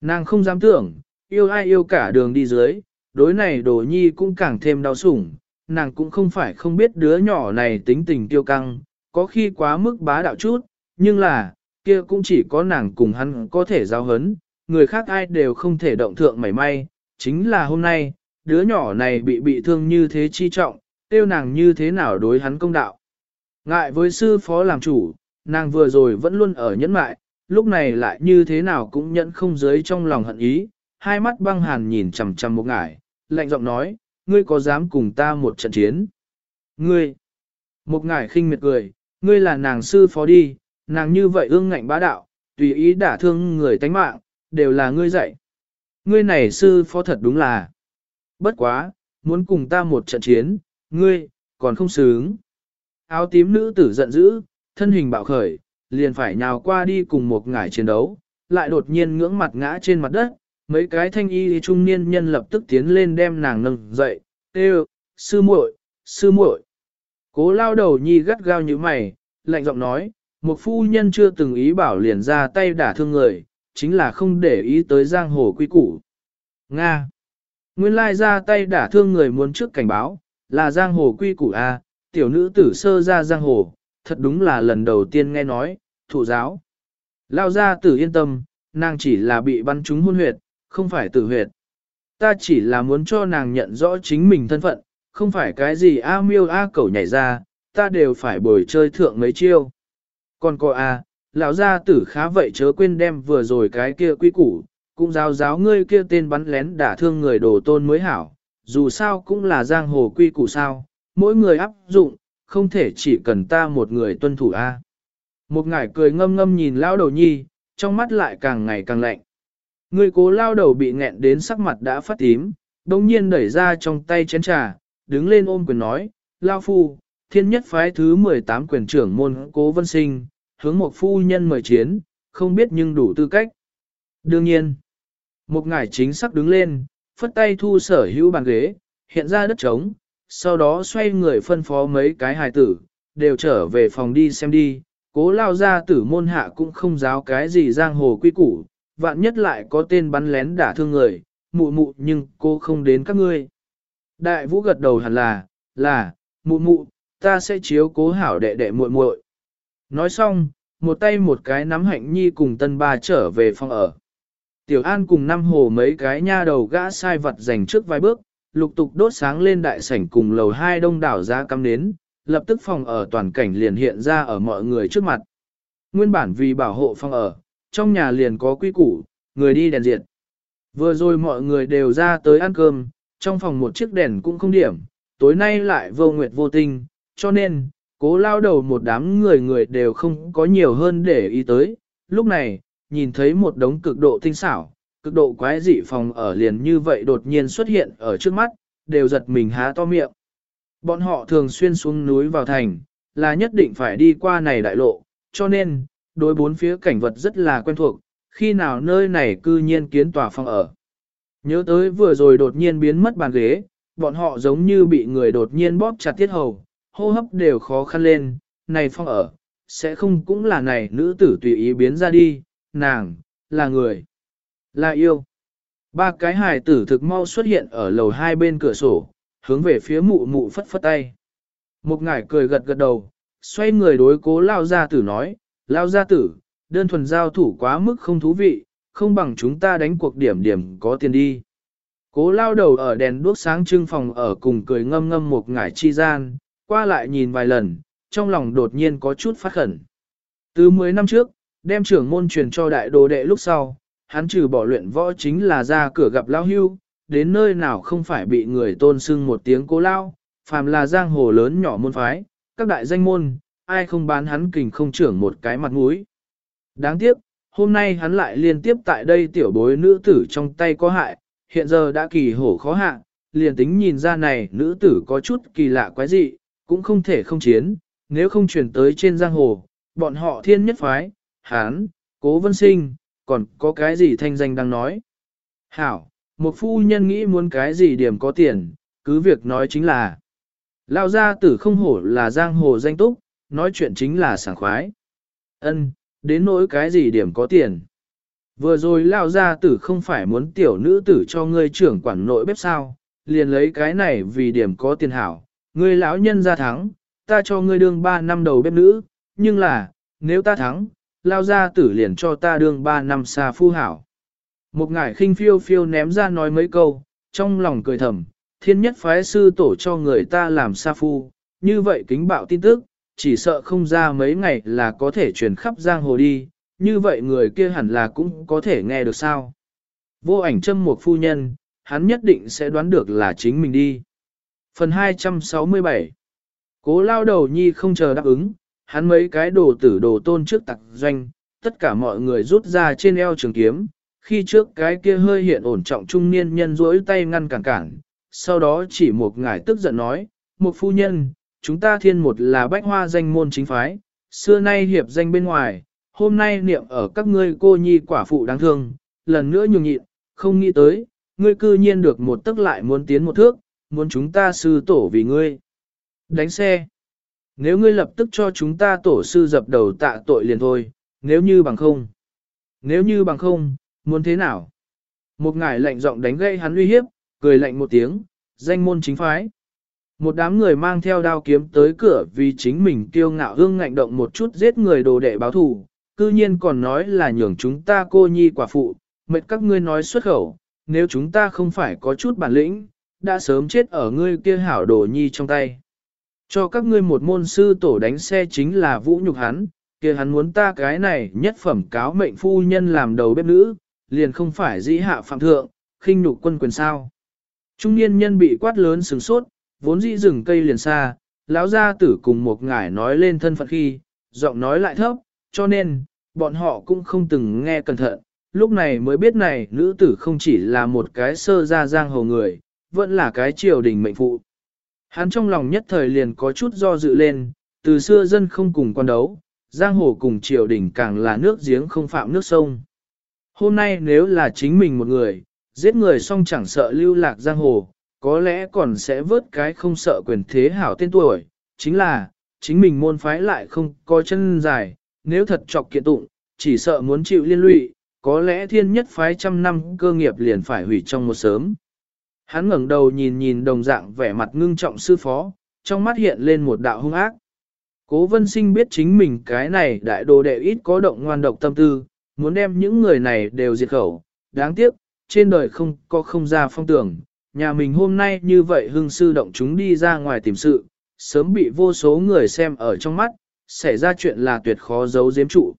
Nàng không dám tưởng, yêu ai yêu cả đường đi dưới, đối này đồ nhi cũng càng thêm đau sủng, nàng cũng không phải không biết đứa nhỏ này tính tình tiêu căng, có khi quá mức bá đạo chút, nhưng là, kia cũng chỉ có nàng cùng hắn có thể giao hấn, người khác ai đều không thể động thượng mảy may, chính là hôm nay, đứa nhỏ này bị bị thương như thế chi trọng, tiêu nàng như thế nào đối hắn công đạo. Ngại với sư phó làm chủ, nàng vừa rồi vẫn luôn ở nhẫn mại, lúc này lại như thế nào cũng nhẫn không dưới trong lòng hận ý, hai mắt băng hàn nhìn chằm chằm một ngải, lạnh giọng nói, ngươi có dám cùng ta một trận chiến? Ngươi! Một ngải khinh miệt cười, ngươi là nàng sư phó đi, nàng như vậy ương ngạnh bá đạo, tùy ý đả thương người tánh mạng, đều là ngươi dạy. Ngươi này sư phó thật đúng là. Bất quá, muốn cùng ta một trận chiến, ngươi, còn không sướng. Áo tím nữ tử giận dữ, thân hình bạo khởi, liền phải nhào qua đi cùng một ngải chiến đấu, lại đột nhiên ngưỡng mặt ngã trên mặt đất, mấy cái thanh y trung niên nhân lập tức tiến lên đem nàng nâng dậy, tê sư muội, sư muội. Cố lao đầu nhi gắt gao như mày, lạnh giọng nói, một phu nhân chưa từng ý bảo liền ra tay đả thương người, chính là không để ý tới giang hồ quy củ. Nga. Nguyên lai ra tay đả thương người muốn trước cảnh báo, là giang hồ quy củ A, tiểu nữ tử sơ ra giang hồ, thật đúng là lần đầu tiên nghe nói, thủ giáo. Lao ra tử yên tâm, nàng chỉ là bị bắn trúng hôn huyệt, không phải tử huyệt. Ta chỉ là muốn cho nàng nhận rõ chính mình thân phận, không phải cái gì A miêu A cẩu nhảy ra, ta đều phải bồi chơi thượng mấy chiêu. Còn cô A, lão gia tử khá vậy chớ quên đem vừa rồi cái kia quy củ, cũng giáo giáo ngươi kia tên bắn lén đả thương người đồ tôn mới hảo, dù sao cũng là giang hồ quy củ sao, mỗi người áp dụng, không thể chỉ cần ta một người tuân thủ a. Một ngải cười ngâm ngâm nhìn lao đầu nhi, trong mắt lại càng ngày càng lạnh. Người cố lao đầu bị nghẹn đến sắc mặt đã phát tím, đồng nhiên đẩy ra trong tay chén trà, đứng lên ôm quyền nói, lao phu, thiên nhất phái thứ 18 quyền trưởng môn cố vân sinh, hướng một phu nhân mời chiến, không biết nhưng đủ tư cách. Đương nhiên, một ngải chính sắc đứng lên, phất tay thu sở hữu bàn ghế, hiện ra đất trống, sau đó xoay người phân phó mấy cái hài tử, đều trở về phòng đi xem đi, cố lao ra tử môn hạ cũng không giáo cái gì giang hồ quy củ, vạn nhất lại có tên bắn lén đả thương người, mụ mụ nhưng cô không đến các ngươi. Đại vũ gật đầu hẳn là, là, mụ mụ, ta sẽ chiếu cố hảo đệ đệ muội muội. Nói xong, một tay một cái nắm hạnh nhi cùng tân ba trở về phòng ở. Tiểu An cùng năm hồ mấy cái nha đầu gã sai vật dành trước vài bước, lục tục đốt sáng lên đại sảnh cùng lầu hai đông đảo ra cắm nến, lập tức phòng ở toàn cảnh liền hiện ra ở mọi người trước mặt. Nguyên bản vì bảo hộ phòng ở, trong nhà liền có quy củ, người đi đèn diệt. Vừa rồi mọi người đều ra tới ăn cơm, trong phòng một chiếc đèn cũng không điểm, tối nay lại vô nguyệt vô tinh, cho nên, cố lao đầu một đám người người đều không có nhiều hơn để ý tới. Lúc này, nhìn thấy một đống cực độ tinh xảo, cực độ quái dị phòng ở liền như vậy đột nhiên xuất hiện ở trước mắt, đều giật mình há to miệng. Bọn họ thường xuyên xuống núi vào thành, là nhất định phải đi qua này đại lộ, cho nên, đối bốn phía cảnh vật rất là quen thuộc, khi nào nơi này cư nhiên kiến tòa phòng ở. Nhớ tới vừa rồi đột nhiên biến mất bàn ghế, bọn họ giống như bị người đột nhiên bóp chặt tiết hầu, hô hấp đều khó khăn lên, này phong ở, sẽ không cũng là này nữ tử tùy ý biến ra đi, nàng, là người, là yêu. Ba cái hài tử thực mau xuất hiện ở lầu hai bên cửa sổ, hướng về phía mụ mụ phất phất tay. Một ngải cười gật gật đầu, xoay người đối cố lao gia tử nói, lao gia tử, đơn thuần giao thủ quá mức không thú vị, không bằng chúng ta đánh cuộc điểm điểm có tiền đi. Cố lao đầu ở đèn đuốc sáng trưng phòng ở cùng cười ngâm ngâm một ngải chi gian, qua lại nhìn vài lần, trong lòng đột nhiên có chút phát khẩn. Từ 10 năm trước, đem trưởng môn truyền cho đại đồ đệ lúc sau, hắn trừ bỏ luyện võ chính là ra cửa gặp lao hưu, đến nơi nào không phải bị người tôn sưng một tiếng cố lao, phàm là giang hồ lớn nhỏ môn phái, các đại danh môn, ai không bán hắn kình không trưởng một cái mặt mũi. Đáng tiếc, hôm nay hắn lại liên tiếp tại đây tiểu bối nữ tử trong tay có hại, hiện giờ đã kỳ hổ khó hạ, liền tính nhìn ra này nữ tử có chút kỳ lạ quái dị, cũng không thể không chiến, nếu không chuyển tới trên giang hồ, bọn họ thiên nhất phái, hán, cố vân sinh, còn có cái gì thanh danh đang nói. Hảo, một phu nhân nghĩ muốn cái gì điểm có tiền, cứ việc nói chính là. Lao gia tử không hổ là giang hồ danh túc, nói chuyện chính là sảng khoái. Ân, đến nỗi cái gì điểm có tiền. Vừa rồi lao gia tử không phải muốn tiểu nữ tử cho ngươi trưởng quản nội bếp sao, liền lấy cái này vì điểm có tiền hảo. Ngươi lão nhân ra thắng, ta cho ngươi đương 3 năm đầu bếp nữ, nhưng là, nếu ta thắng, lao ra tử liền cho ta đương ba năm xa phu hảo. Một ngải khinh phiêu phiêu ném ra nói mấy câu, trong lòng cười thầm, thiên nhất phái sư tổ cho người ta làm sa phu, như vậy kính bạo tin tức, chỉ sợ không ra mấy ngày là có thể truyền khắp giang hồ đi, như vậy người kia hẳn là cũng có thể nghe được sao. Vô ảnh châm một phu nhân, hắn nhất định sẽ đoán được là chính mình đi. Phần 267 Cố lao đầu nhi không chờ đáp ứng, hắn mấy cái đồ tử đồ tôn trước tặc doanh, tất cả mọi người rút ra trên eo trường kiếm, khi trước cái kia hơi hiện ổn trọng trung niên nhân rỗi tay ngăn cản cản, sau đó chỉ một ngài tức giận nói, một phu nhân, chúng ta thiên một là bách hoa danh môn chính phái, xưa nay hiệp danh bên ngoài, hôm nay niệm ở các ngươi cô nhi quả phụ đáng thương, lần nữa nhường nhịn, không nghĩ tới, ngươi cư nhiên được một tức lại muốn tiến một thước, muốn chúng ta sư tổ vì ngươi. Đánh xe. Nếu ngươi lập tức cho chúng ta tổ sư dập đầu tạ tội liền thôi, nếu như bằng không. Nếu như bằng không, muốn thế nào? Một ngài lạnh giọng đánh gây hắn uy hiếp, cười lạnh một tiếng, danh môn chính phái. Một đám người mang theo đao kiếm tới cửa vì chính mình kiêu ngạo hương ngạnh động một chút giết người đồ đệ báo thù, cư nhiên còn nói là nhường chúng ta cô nhi quả phụ, mệt các ngươi nói xuất khẩu, nếu chúng ta không phải có chút bản lĩnh, đã sớm chết ở ngươi kia hảo đồ nhi trong tay. Cho các ngươi một môn sư tổ đánh xe chính là vũ nhục hắn, kia hắn muốn ta cái này nhất phẩm cáo mệnh phu nhân làm đầu bếp nữ, liền không phải dĩ hạ phạm thượng, khinh nhục quân quyền sao. Trung niên nhân bị quát lớn sừng sốt, vốn dĩ rừng cây liền xa, lão gia tử cùng một ngải nói lên thân phận khi, giọng nói lại thấp, cho nên, bọn họ cũng không từng nghe cẩn thận, lúc này mới biết này nữ tử không chỉ là một cái sơ gia giang hồ người, vẫn là cái triều đình mệnh phụ. Hắn trong lòng nhất thời liền có chút do dự lên, từ xưa dân không cùng quan đấu, giang hồ cùng triều đình càng là nước giếng không phạm nước sông. Hôm nay nếu là chính mình một người, giết người xong chẳng sợ lưu lạc giang hồ, có lẽ còn sẽ vớt cái không sợ quyền thế hảo tên tuổi, chính là, chính mình môn phái lại không có chân dài, nếu thật chọc kiện tụng, chỉ sợ muốn chịu liên lụy, có lẽ thiên nhất phái trăm năm cơ nghiệp liền phải hủy trong một sớm. Hắn ngẩng đầu nhìn nhìn đồng dạng vẻ mặt ngưng trọng sư phó, trong mắt hiện lên một đạo hung ác. Cố vân sinh biết chính mình cái này đại đồ đệ ít có động ngoan độc tâm tư, muốn đem những người này đều diệt khẩu. Đáng tiếc, trên đời không có không ra phong tưởng, nhà mình hôm nay như vậy hưng sư động chúng đi ra ngoài tìm sự, sớm bị vô số người xem ở trong mắt, xảy ra chuyện là tuyệt khó giấu giếm trụ.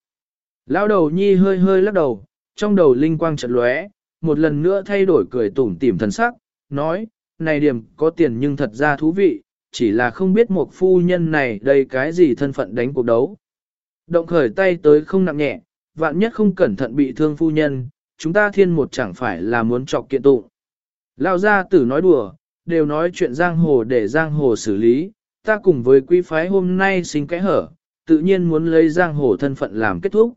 lao đầu nhi hơi hơi lắc đầu, trong đầu linh quang chợt lóe, một lần nữa thay đổi cười tủm tỉm thần sắc, nói, này điểm có tiền nhưng thật ra thú vị, chỉ là không biết một phu nhân này đây cái gì thân phận đánh cuộc đấu. Động khởi tay tới không nặng nhẹ, vạn nhất không cẩn thận bị thương phu nhân, chúng ta thiên một chẳng phải là muốn trọc kiện tụng. Lao gia tử nói đùa, đều nói chuyện giang hồ để giang hồ xử lý, ta cùng với quý phái hôm nay sinh cái hở, tự nhiên muốn lấy giang hồ thân phận làm kết thúc.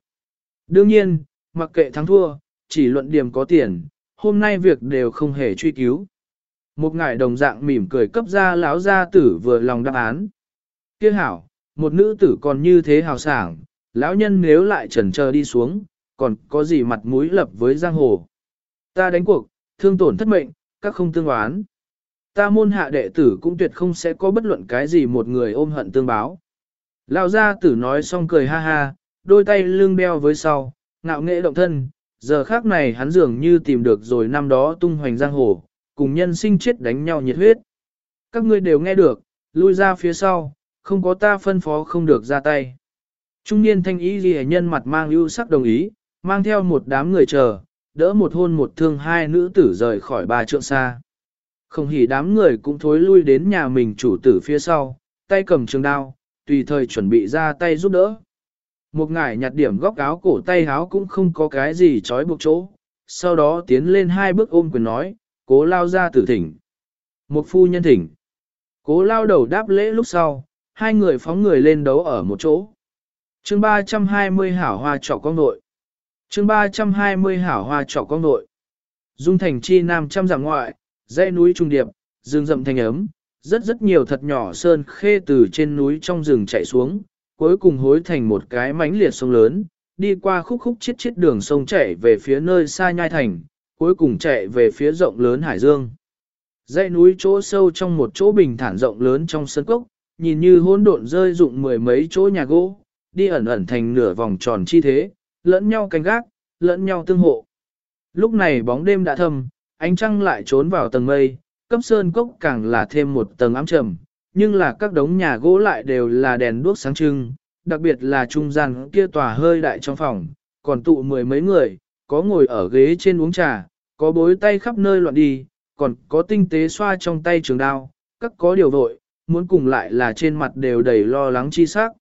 Đương nhiên, mặc kệ thắng thua, chỉ luận điểm có tiền, hôm nay việc đều không hề truy cứu. Một ngải đồng dạng mỉm cười cấp ra lão gia tử vừa lòng đáp án. Kiếc hảo, một nữ tử còn như thế hào sảng, lão nhân nếu lại trần chờ đi xuống, còn có gì mặt mũi lập với giang hồ. Ta đánh cuộc, thương tổn thất mệnh, các không tương oán. Ta môn hạ đệ tử cũng tuyệt không sẽ có bất luận cái gì một người ôm hận tương báo. Lão gia tử nói xong cười ha ha, đôi tay lưng đeo với sau, ngạo nghệ động thân, giờ khác này hắn dường như tìm được rồi năm đó tung hoành giang hồ, cùng nhân sinh chết đánh nhau nhiệt huyết. Các ngươi đều nghe được, lui ra phía sau, không có ta phân phó không được ra tay. Trung niên thanh ý ghi nhân mặt mang ưu sắc đồng ý, mang theo một đám người chờ, đỡ một hôn một thương hai nữ tử rời khỏi ba trượng xa. Không hỉ đám người cũng thối lui đến nhà mình chủ tử phía sau, tay cầm trường đao, tùy thời chuẩn bị ra tay giúp đỡ. Một ngải nhặt điểm góc áo cổ tay áo cũng không có cái gì trói buộc chỗ, sau đó tiến lên hai bước ôm quyền nói, cố lao ra tử thỉnh. Một phu nhân thỉnh. Cố lao đầu đáp lễ lúc sau, hai người phóng người lên đấu ở một chỗ. chương 320 hảo hoa trọ con nội. chương 320 hảo hoa trọ con nội. Dung thành chi nam trăm dặm ngoại, dãy núi trung điệp, rừng rậm thanh ấm, rất rất nhiều thật nhỏ sơn khê từ trên núi trong rừng chạy xuống, cuối cùng hối thành một cái mánh liệt sông lớn, đi qua khúc khúc chiết chiết đường sông chảy về phía nơi xa nhai thành, cuối cùng chạy về phía rộng lớn hải dương. Dãy núi chỗ sâu trong một chỗ bình thản rộng lớn trong sân cốc, nhìn như hỗn độn rơi dụng mười mấy chỗ nhà gỗ, đi ẩn ẩn thành nửa vòng tròn chi thế, lẫn nhau canh gác, lẫn nhau tương hộ. Lúc này bóng đêm đã thâm, ánh trăng lại trốn vào tầng mây, cấp sơn cốc càng là thêm một tầng ám trầm, nhưng là các đống nhà gỗ lại đều là đèn đuốc sáng trưng, đặc biệt là trung gian kia tòa hơi đại trong phòng, còn tụ mười mấy người, có ngồi ở ghế trên uống trà, có bối tay khắp nơi loạn đi, còn có tinh tế xoa trong tay trường đao, các có điều vội, muốn cùng lại là trên mặt đều đầy lo lắng chi sắc.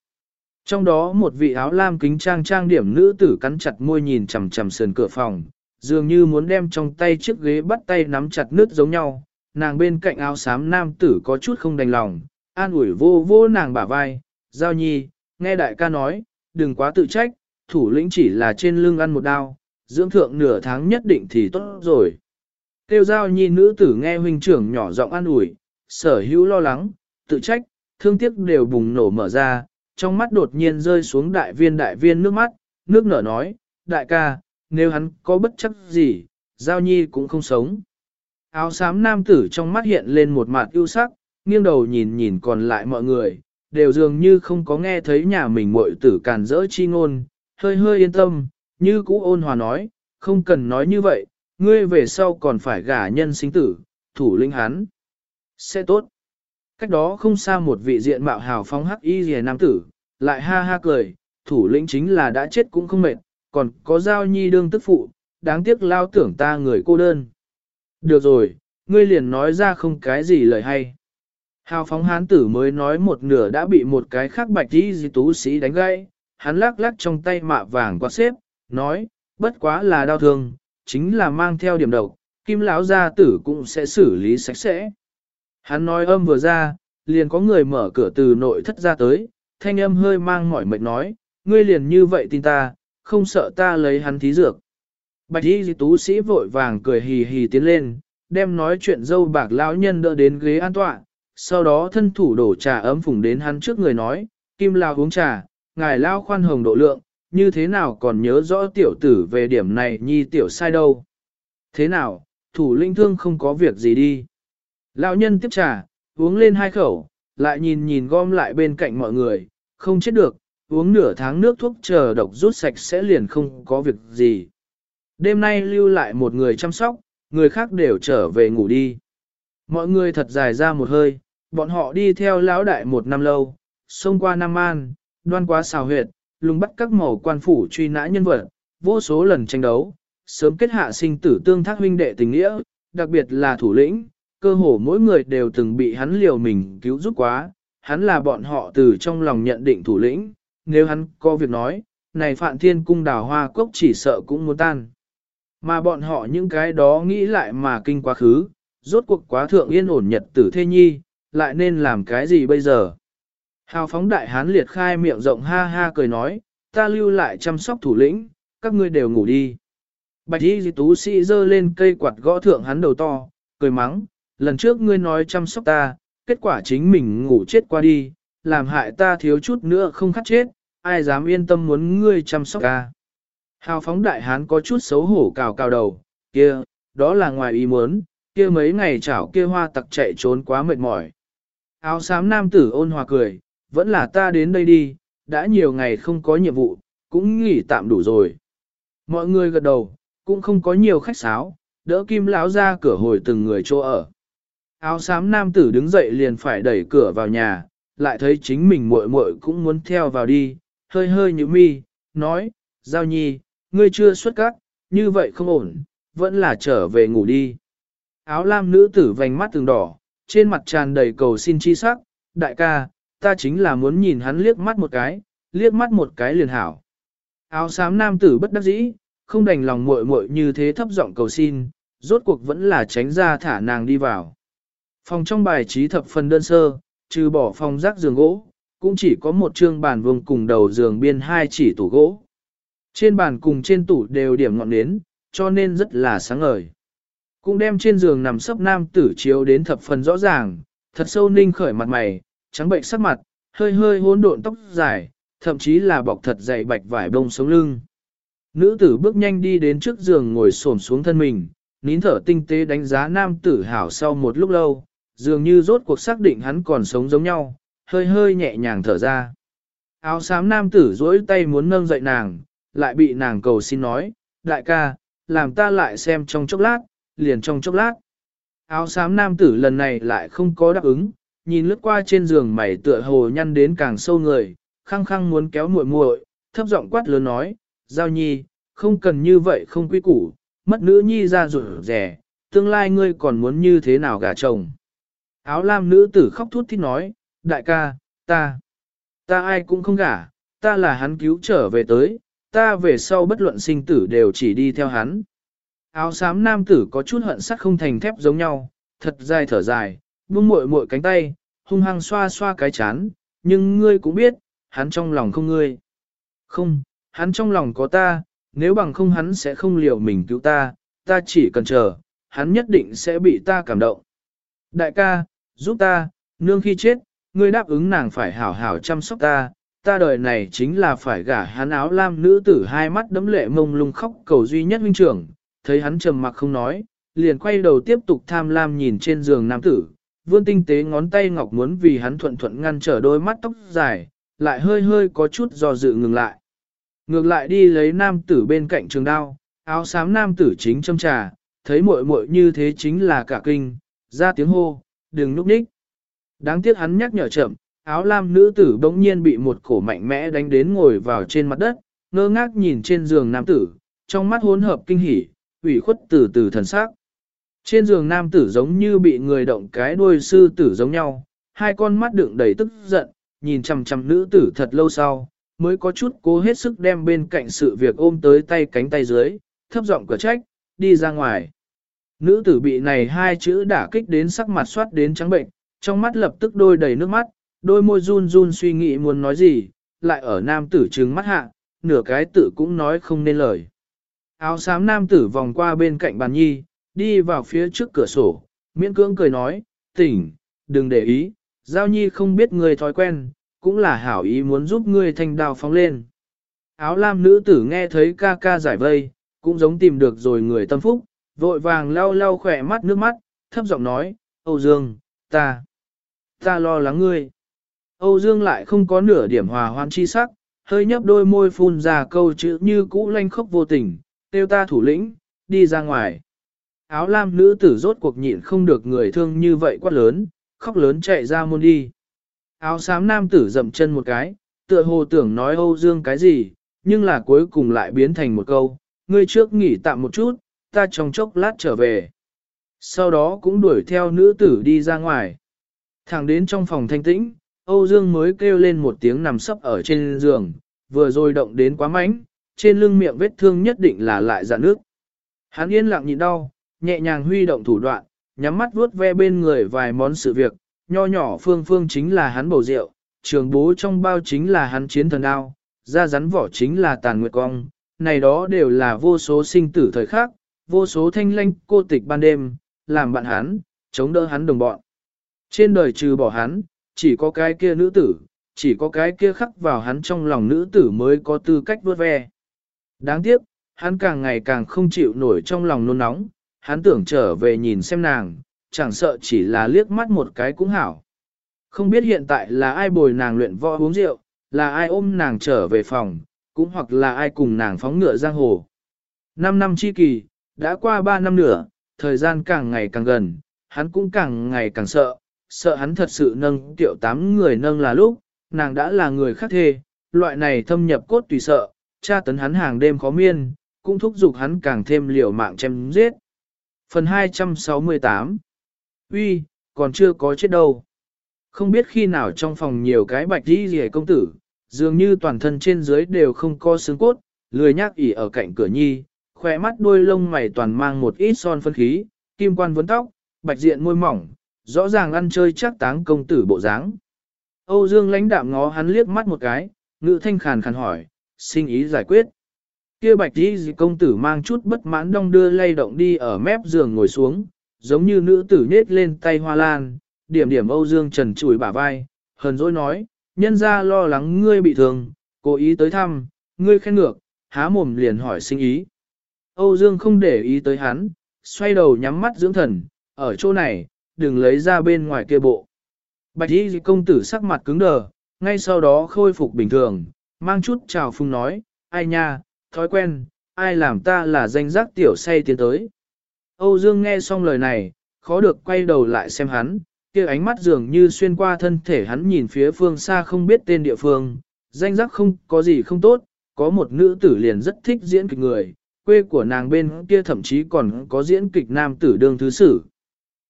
Trong đó một vị áo lam kính trang trang điểm nữ tử cắn chặt môi nhìn chằm chằm sườn cửa phòng, dường như muốn đem trong tay chiếc ghế bắt tay nắm chặt nước giống nhau, nàng bên cạnh áo xám nam tử có chút không đành lòng, an ủi vô vô nàng bả vai, giao nhi, nghe đại ca nói, đừng quá tự trách, thủ lĩnh chỉ là trên lưng ăn một đao, dưỡng thượng nửa tháng nhất định thì tốt rồi. Tiêu giao nhi nữ tử nghe huynh trưởng nhỏ giọng an ủi, sở hữu lo lắng, tự trách, thương tiếc đều bùng nổ mở ra, trong mắt đột nhiên rơi xuống đại viên đại viên nước mắt, nước nở nói, đại ca, nếu hắn có bất chấp gì, giao nhi cũng không sống. Áo xám nam tử trong mắt hiện lên một mặt ưu sắc, nghiêng đầu nhìn nhìn còn lại mọi người, đều dường như không có nghe thấy nhà mình muội tử càn rỡ chi ngôn, hơi hơi yên tâm, như cũ ôn hòa nói, không cần nói như vậy, ngươi về sau còn phải gả nhân sinh tử, thủ lĩnh hắn. Sẽ tốt. Cách đó không xa một vị diện mạo hào phóng hắc y rìa nam tử, lại ha ha cười, thủ lĩnh chính là đã chết cũng không mệt, còn có giao nhi đương tức phụ, đáng tiếc lao tưởng ta người cô đơn. Được rồi, ngươi liền nói ra không cái gì lời hay. Hào phóng hán tử mới nói một nửa đã bị một cái khác bạch y di tú sĩ đánh gãy, hắn lắc lắc trong tay mạ vàng quạt xếp, nói, bất quá là đau thương, chính là mang theo điểm độc, kim lão gia tử cũng sẽ xử lý sạch sẽ. Hắn nói âm vừa ra, liền có người mở cửa từ nội thất ra tới, thanh âm hơi mang mỏi mệt nói, ngươi liền như vậy tin ta, không sợ ta lấy hắn thí dược. Bạch y tú sĩ vội vàng cười hì hì tiến lên, đem nói chuyện dâu bạc lão nhân đỡ đến ghế an tọa, sau đó thân thủ đổ trà ấm phùng đến hắn trước người nói, kim lao uống trà, ngài lao khoan hồng độ lượng, như thế nào còn nhớ rõ tiểu tử về điểm này nhi tiểu sai đâu. Thế nào, thủ linh thương không có việc gì đi. Lão nhân tiếp trà, uống lên hai khẩu, lại nhìn nhìn gom lại bên cạnh mọi người, không chết được, uống nửa tháng nước thuốc chờ độc rút sạch sẽ liền không có việc gì. Đêm nay lưu lại một người chăm sóc, người khác đều trở về ngủ đi. Mọi người thật dài ra một hơi, bọn họ đi theo lão đại một năm lâu, xông qua Nam An, đoan qua xào huyệt, lùng bắt các màu quan phủ truy nã nhân vật, vô số lần tranh đấu, sớm kết hạ sinh tử tương thác huynh đệ tình nghĩa, đặc biệt là thủ lĩnh, cơ hồ mỗi người đều từng bị hắn liều mình cứu giúp quá, hắn là bọn họ từ trong lòng nhận định thủ lĩnh, nếu hắn có việc nói, này Phạn Thiên Cung đào hoa cốc chỉ sợ cũng muốn tan. Mà bọn họ những cái đó nghĩ lại mà kinh quá khứ, rốt cuộc quá thượng yên ổn nhật tử thê nhi, lại nên làm cái gì bây giờ? Hào phóng đại hán liệt khai miệng rộng ha ha cười nói, ta lưu lại chăm sóc thủ lĩnh, các ngươi đều ngủ đi. Bạch y tú sĩ giơ lên cây quạt gõ thượng hắn đầu to, cười mắng, lần trước ngươi nói chăm sóc ta, kết quả chính mình ngủ chết qua đi, làm hại ta thiếu chút nữa không khát chết, ai dám yên tâm muốn ngươi chăm sóc ta. Hào phóng đại hán có chút xấu hổ cào cào đầu, kia, đó là ngoài ý muốn, kia mấy ngày chảo kia hoa tặc chạy trốn quá mệt mỏi. Áo xám nam tử ôn hòa cười, vẫn là ta đến đây đi, đã nhiều ngày không có nhiệm vụ, cũng nghỉ tạm đủ rồi. Mọi người gật đầu, cũng không có nhiều khách sáo, đỡ kim lão ra cửa hồi từng người chỗ ở. Áo xám nam tử đứng dậy liền phải đẩy cửa vào nhà, lại thấy chính mình muội muội cũng muốn theo vào đi, hơi hơi như mi, nói, giao nhi, ngươi chưa xuất cát, như vậy không ổn, vẫn là trở về ngủ đi. Áo lam nữ tử vành mắt từng đỏ, trên mặt tràn đầy cầu xin chi sắc, đại ca, ta chính là muốn nhìn hắn liếc mắt một cái, liếc mắt một cái liền hảo. Áo xám nam tử bất đắc dĩ, không đành lòng muội muội như thế thấp giọng cầu xin, rốt cuộc vẫn là tránh ra thả nàng đi vào. Phòng trong bài trí thập phần đơn sơ, trừ bỏ phòng rác giường gỗ, cũng chỉ có một trương bàn vuông cùng đầu giường biên hai chỉ tủ gỗ. Trên bàn cùng trên tủ đều điểm ngọn nến, cho nên rất là sáng ngời. Cũng đem trên giường nằm sấp nam tử chiếu đến thập phần rõ ràng, thật sâu ninh khởi mặt mày, trắng bệnh sắc mặt, hơi hơi hỗn độn tóc dài, thậm chí là bọc thật dày bạch vải bông sống lưng. Nữ tử bước nhanh đi đến trước giường ngồi xổm xuống thân mình, nín thở tinh tế đánh giá nam tử hảo sau một lúc lâu, dường như rốt cuộc xác định hắn còn sống giống nhau, hơi hơi nhẹ nhàng thở ra. Áo xám nam tử duỗi tay muốn nâng dậy nàng, lại bị nàng cầu xin nói, đại ca, làm ta lại xem trong chốc lát, liền trong chốc lát. Áo xám nam tử lần này lại không có đáp ứng, nhìn lướt qua trên giường mày tựa hồ nhăn đến càng sâu người, khăng khăng muốn kéo muội muội, thấp giọng quát lớn nói, giao nhi, không cần như vậy không quy củ, mất nữ nhi ra rủi rẻ, tương lai ngươi còn muốn như thế nào gả chồng. Áo lam nữ tử khóc thút thít nói, đại ca, ta, ta ai cũng không gả, ta là hắn cứu trở về tới, ta về sau bất luận sinh tử đều chỉ đi theo hắn. Áo xám nam tử có chút hận sắt không thành thép giống nhau, thật dài thở dài, buông muội muội cánh tay, hung hăng xoa xoa cái chán, nhưng ngươi cũng biết, hắn trong lòng không ngươi. Không, hắn trong lòng có ta, nếu bằng không hắn sẽ không liều mình cứu ta, ta chỉ cần chờ, hắn nhất định sẽ bị ta cảm động. Đại ca, giúp ta, nương khi chết, ngươi đáp ứng nàng phải hảo hảo chăm sóc ta, ta đời này chính là phải gả hắn áo lam nữ tử hai mắt đấm lệ mông lung khóc cầu duy nhất huynh trưởng, thấy hắn trầm mặc không nói, liền quay đầu tiếp tục tham lam nhìn trên giường nam tử, vươn tinh tế ngón tay ngọc muốn vì hắn thuận thuận ngăn trở đôi mắt tóc dài, lại hơi hơi có chút do dự ngừng lại. Ngược lại đi lấy nam tử bên cạnh trường đao, áo xám nam tử chính châm trà, thấy muội muội như thế chính là cả kinh, ra tiếng hô, đừng núp ních. Đáng tiếc hắn nhắc nhở chậm, áo lam nữ tử bỗng nhiên bị một cổ mạnh mẽ đánh đến ngồi vào trên mặt đất, ngơ ngác nhìn trên giường nam tử, trong mắt hỗn hợp kinh hỉ, ủy khuất từ từ thần sắc. Trên giường nam tử giống như bị người động cái đuôi sư tử giống nhau, hai con mắt đựng đầy tức giận, nhìn chằm chằm nữ tử thật lâu sau, mới có chút cố hết sức đem bên cạnh sự việc ôm tới tay cánh tay dưới, thấp giọng cửa trách, đi ra ngoài. Nữ tử bị này hai chữ đả kích đến sắc mặt soát đến trắng bệnh, trong mắt lập tức đôi đầy nước mắt, đôi môi run run suy nghĩ muốn nói gì, lại ở nam tử trừng mắt hạ, nửa cái tự cũng nói không nên lời. Áo xám nam tử vòng qua bên cạnh bàn nhi, đi vào phía trước cửa sổ, miễn cưỡng cười nói, tỉnh, đừng để ý, giao nhi không biết người thói quen, cũng là hảo ý muốn giúp ngươi thanh đào phóng lên. Áo lam nữ tử nghe thấy ca ca giải vây, cũng giống tìm được rồi người tâm phúc, vội vàng lau lau khỏe mắt nước mắt, thấp giọng nói, Âu Dương, ta, ta lo lắng ngươi. Âu Dương lại không có nửa điểm hòa hoan chi sắc, hơi nhấp đôi môi phun ra câu chữ như cũ lanh khốc vô tình, tiêu ta thủ lĩnh, đi ra ngoài. Áo lam nữ tử rốt cuộc nhịn không được người thương như vậy quát lớn, khóc lớn chạy ra môn đi. Áo xám nam tử dậm chân một cái, tựa hồ tưởng nói Âu Dương cái gì, nhưng là cuối cùng lại biến thành một câu, ngươi trước nghỉ tạm một chút, ta trong chốc lát trở về. Sau đó cũng đuổi theo nữ tử đi ra ngoài. Thẳng đến trong phòng thanh tĩnh, Âu Dương mới kêu lên một tiếng nằm sấp ở trên giường, vừa rồi động đến quá mạnh, trên lưng miệng vết thương nhất định là lại dạ nước. Hắn yên lặng nhịn đau, nhẹ nhàng huy động thủ đoạn, nhắm mắt vuốt ve bên người vài món sự việc, nho nhỏ phương phương chính là hắn bầu rượu, trường bố trong bao chính là hắn chiến thần đao, da rắn vỏ chính là tàn nguyệt cong, này đó đều là vô số sinh tử thời khắc, vô số thanh lanh cô tịch ban đêm, làm bạn hắn, chống đỡ hắn đồng bọn. Trên đời trừ bỏ hắn, chỉ có cái kia nữ tử, chỉ có cái kia khắc vào hắn trong lòng nữ tử mới có tư cách vớt ve. Đáng tiếc, hắn càng ngày càng không chịu nổi trong lòng nôn nóng, hắn tưởng trở về nhìn xem nàng, chẳng sợ chỉ là liếc mắt một cái cũng hảo. Không biết hiện tại là ai bồi nàng luyện võ uống rượu, là ai ôm nàng trở về phòng, cũng hoặc là ai cùng nàng phóng ngựa giang hồ. Năm năm chi kỳ, đã qua ba năm nữa, thời gian càng ngày càng gần, hắn cũng càng ngày càng sợ, sợ hắn thật sự nâng tiểu tám người nâng là lúc, nàng đã là người khác thê, loại này thâm nhập cốt tùy sợ, tra tấn hắn hàng đêm khó miên, cũng thúc giục hắn càng thêm liều mạng chém giết. Phần 268 Uy, còn chưa có chết đâu. Không biết khi nào trong phòng nhiều cái bạch đi rìa công tử, dường như toàn thân trên dưới đều không có xương cốt, lười nhác ỉ ở cạnh cửa nhi, khỏe mắt đuôi lông mày toàn mang một ít son phân khí, kim quan vấn tóc, bạch diện môi mỏng, rõ ràng ăn chơi chắc táng công tử bộ dáng. Âu Dương lãnh đạm ngó hắn liếc mắt một cái, ngữ thanh khàn khàn hỏi, xin ý giải quyết. Kia bạch đi công tử mang chút bất mãn đong đưa lay động đi ở mép giường ngồi xuống, giống như nữ tử nết lên tay hoa lan, điểm điểm Âu Dương Trần chùi bả vai, hờn dỗi nói, nhân ra lo lắng ngươi bị thương, cố ý tới thăm, ngươi khen ngược, há mồm liền hỏi sinh ý. Âu Dương không để ý tới hắn, xoay đầu nhắm mắt dưỡng thần, ở chỗ này, đừng lấy ra bên ngoài kia bộ. Bạch y công tử sắc mặt cứng đờ, ngay sau đó khôi phục bình thường, mang chút chào phung nói, ai nha, thói quen, ai làm ta là danh giác tiểu say tiến tới. Âu Dương nghe xong lời này, khó được quay đầu lại xem hắn, kia ánh mắt dường như xuyên qua thân thể hắn nhìn phía phương xa không biết tên địa phương, danh giác không có gì không tốt, có một nữ tử liền rất thích diễn kịch người, quê của nàng bên kia thậm chí còn có diễn kịch nam tử đương thứ sử.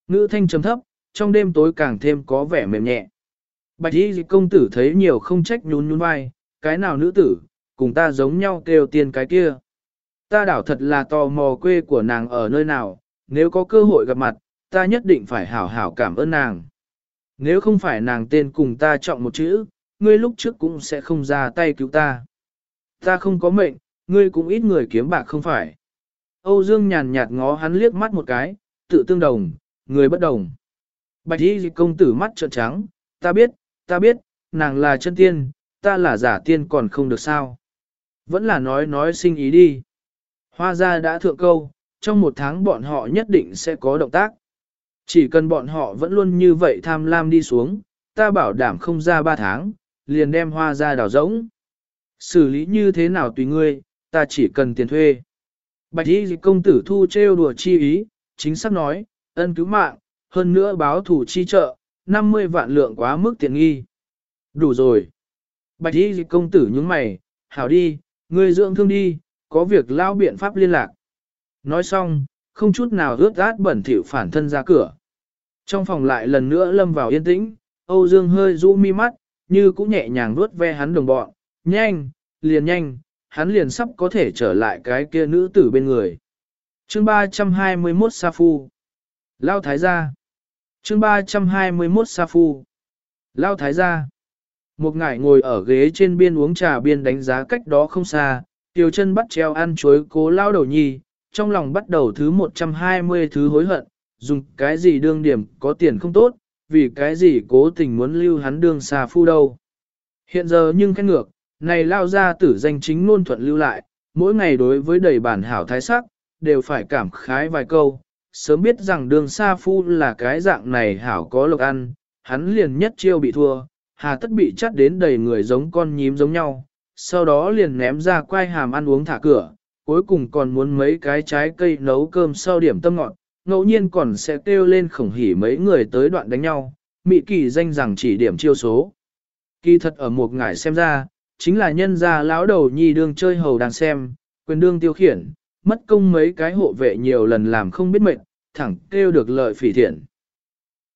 Nữ thanh trầm thấp, trong đêm tối càng thêm có vẻ mềm nhẹ. Bạch y công tử thấy nhiều không trách nhún nhún vai, cái nào nữ tử, cùng ta giống nhau kêu tiền cái kia. Ta đảo thật là tò mò quê của nàng ở nơi nào, nếu có cơ hội gặp mặt, ta nhất định phải hảo hảo cảm ơn nàng. Nếu không phải nàng tên cùng ta chọn một chữ, ngươi lúc trước cũng sẽ không ra tay cứu ta. Ta không có mệnh, ngươi cũng ít người kiếm bạc không phải. Âu Dương nhàn nhạt ngó hắn liếc mắt một cái, tự tương đồng, người bất đồng. Bạch y công tử mắt trợn trắng, ta biết, ta biết, nàng là chân tiên, ta là giả tiên còn không được sao. Vẫn là nói nói sinh ý đi. Hoa gia đã thượng câu, trong một tháng bọn họ nhất định sẽ có động tác. Chỉ cần bọn họ vẫn luôn như vậy tham lam đi xuống, ta bảo đảm không ra ba tháng, liền đem hoa ra đào rỗng. Xử lý như thế nào tùy ngươi, ta chỉ cần tiền thuê. Bạch y công tử thu trêu đùa chi ý, chính xác nói, ân cứu mạng, hơn nữa báo thủ chi trợ, 50 vạn lượng quá mức tiền nghi. Đủ rồi. Bạch y công tử nhướng mày, hảo đi, ngươi dưỡng thương đi, có việc lao biện pháp liên lạc. Nói xong, không chút nào ướt át bẩn thỉu phản thân ra cửa. Trong phòng lại lần nữa lâm vào yên tĩnh, Âu Dương hơi rũ mi mắt, như cũng nhẹ nhàng vuốt ve hắn đồng bọn, nhanh, liền nhanh, hắn liền sắp có thể trở lại cái kia nữ tử bên người. Chương 321 Sa Phu Lao Thái Gia Chương 321 Sa Phu Lao Thái Gia một ngải ngồi ở ghế trên biên uống trà biên đánh giá cách đó không xa, tiểu chân bắt treo ăn chuối cố lao đầu nhi, trong lòng bắt đầu thứ 120 thứ hối hận, dùng cái gì đương điểm có tiền không tốt, vì cái gì cố tình muốn lưu hắn đương xa phu đâu. Hiện giờ nhưng khen ngược, này lao ra tử danh chính luôn thuận lưu lại, mỗi ngày đối với đầy bản hảo thái sắc, đều phải cảm khái vài câu, sớm biết rằng đường xa phu là cái dạng này hảo có lộc ăn, hắn liền nhất chiêu bị thua, hà tất bị chắt đến đầy người giống con nhím giống nhau, sau đó liền ném ra quay hàm ăn uống thả cửa, cuối cùng còn muốn mấy cái trái cây nấu cơm sau điểm tâm ngọt, ngẫu nhiên còn sẽ kêu lên khổng hỉ mấy người tới đoạn đánh nhau, mị kỳ danh rằng chỉ điểm chiêu số. Kỳ thật ở một ngải xem ra, chính là nhân gia lão đầu nhi đương chơi hầu đang xem, quyền đương tiêu khiển, mất công mấy cái hộ vệ nhiều lần làm không biết mệnh, thẳng kêu được lợi phỉ thiện.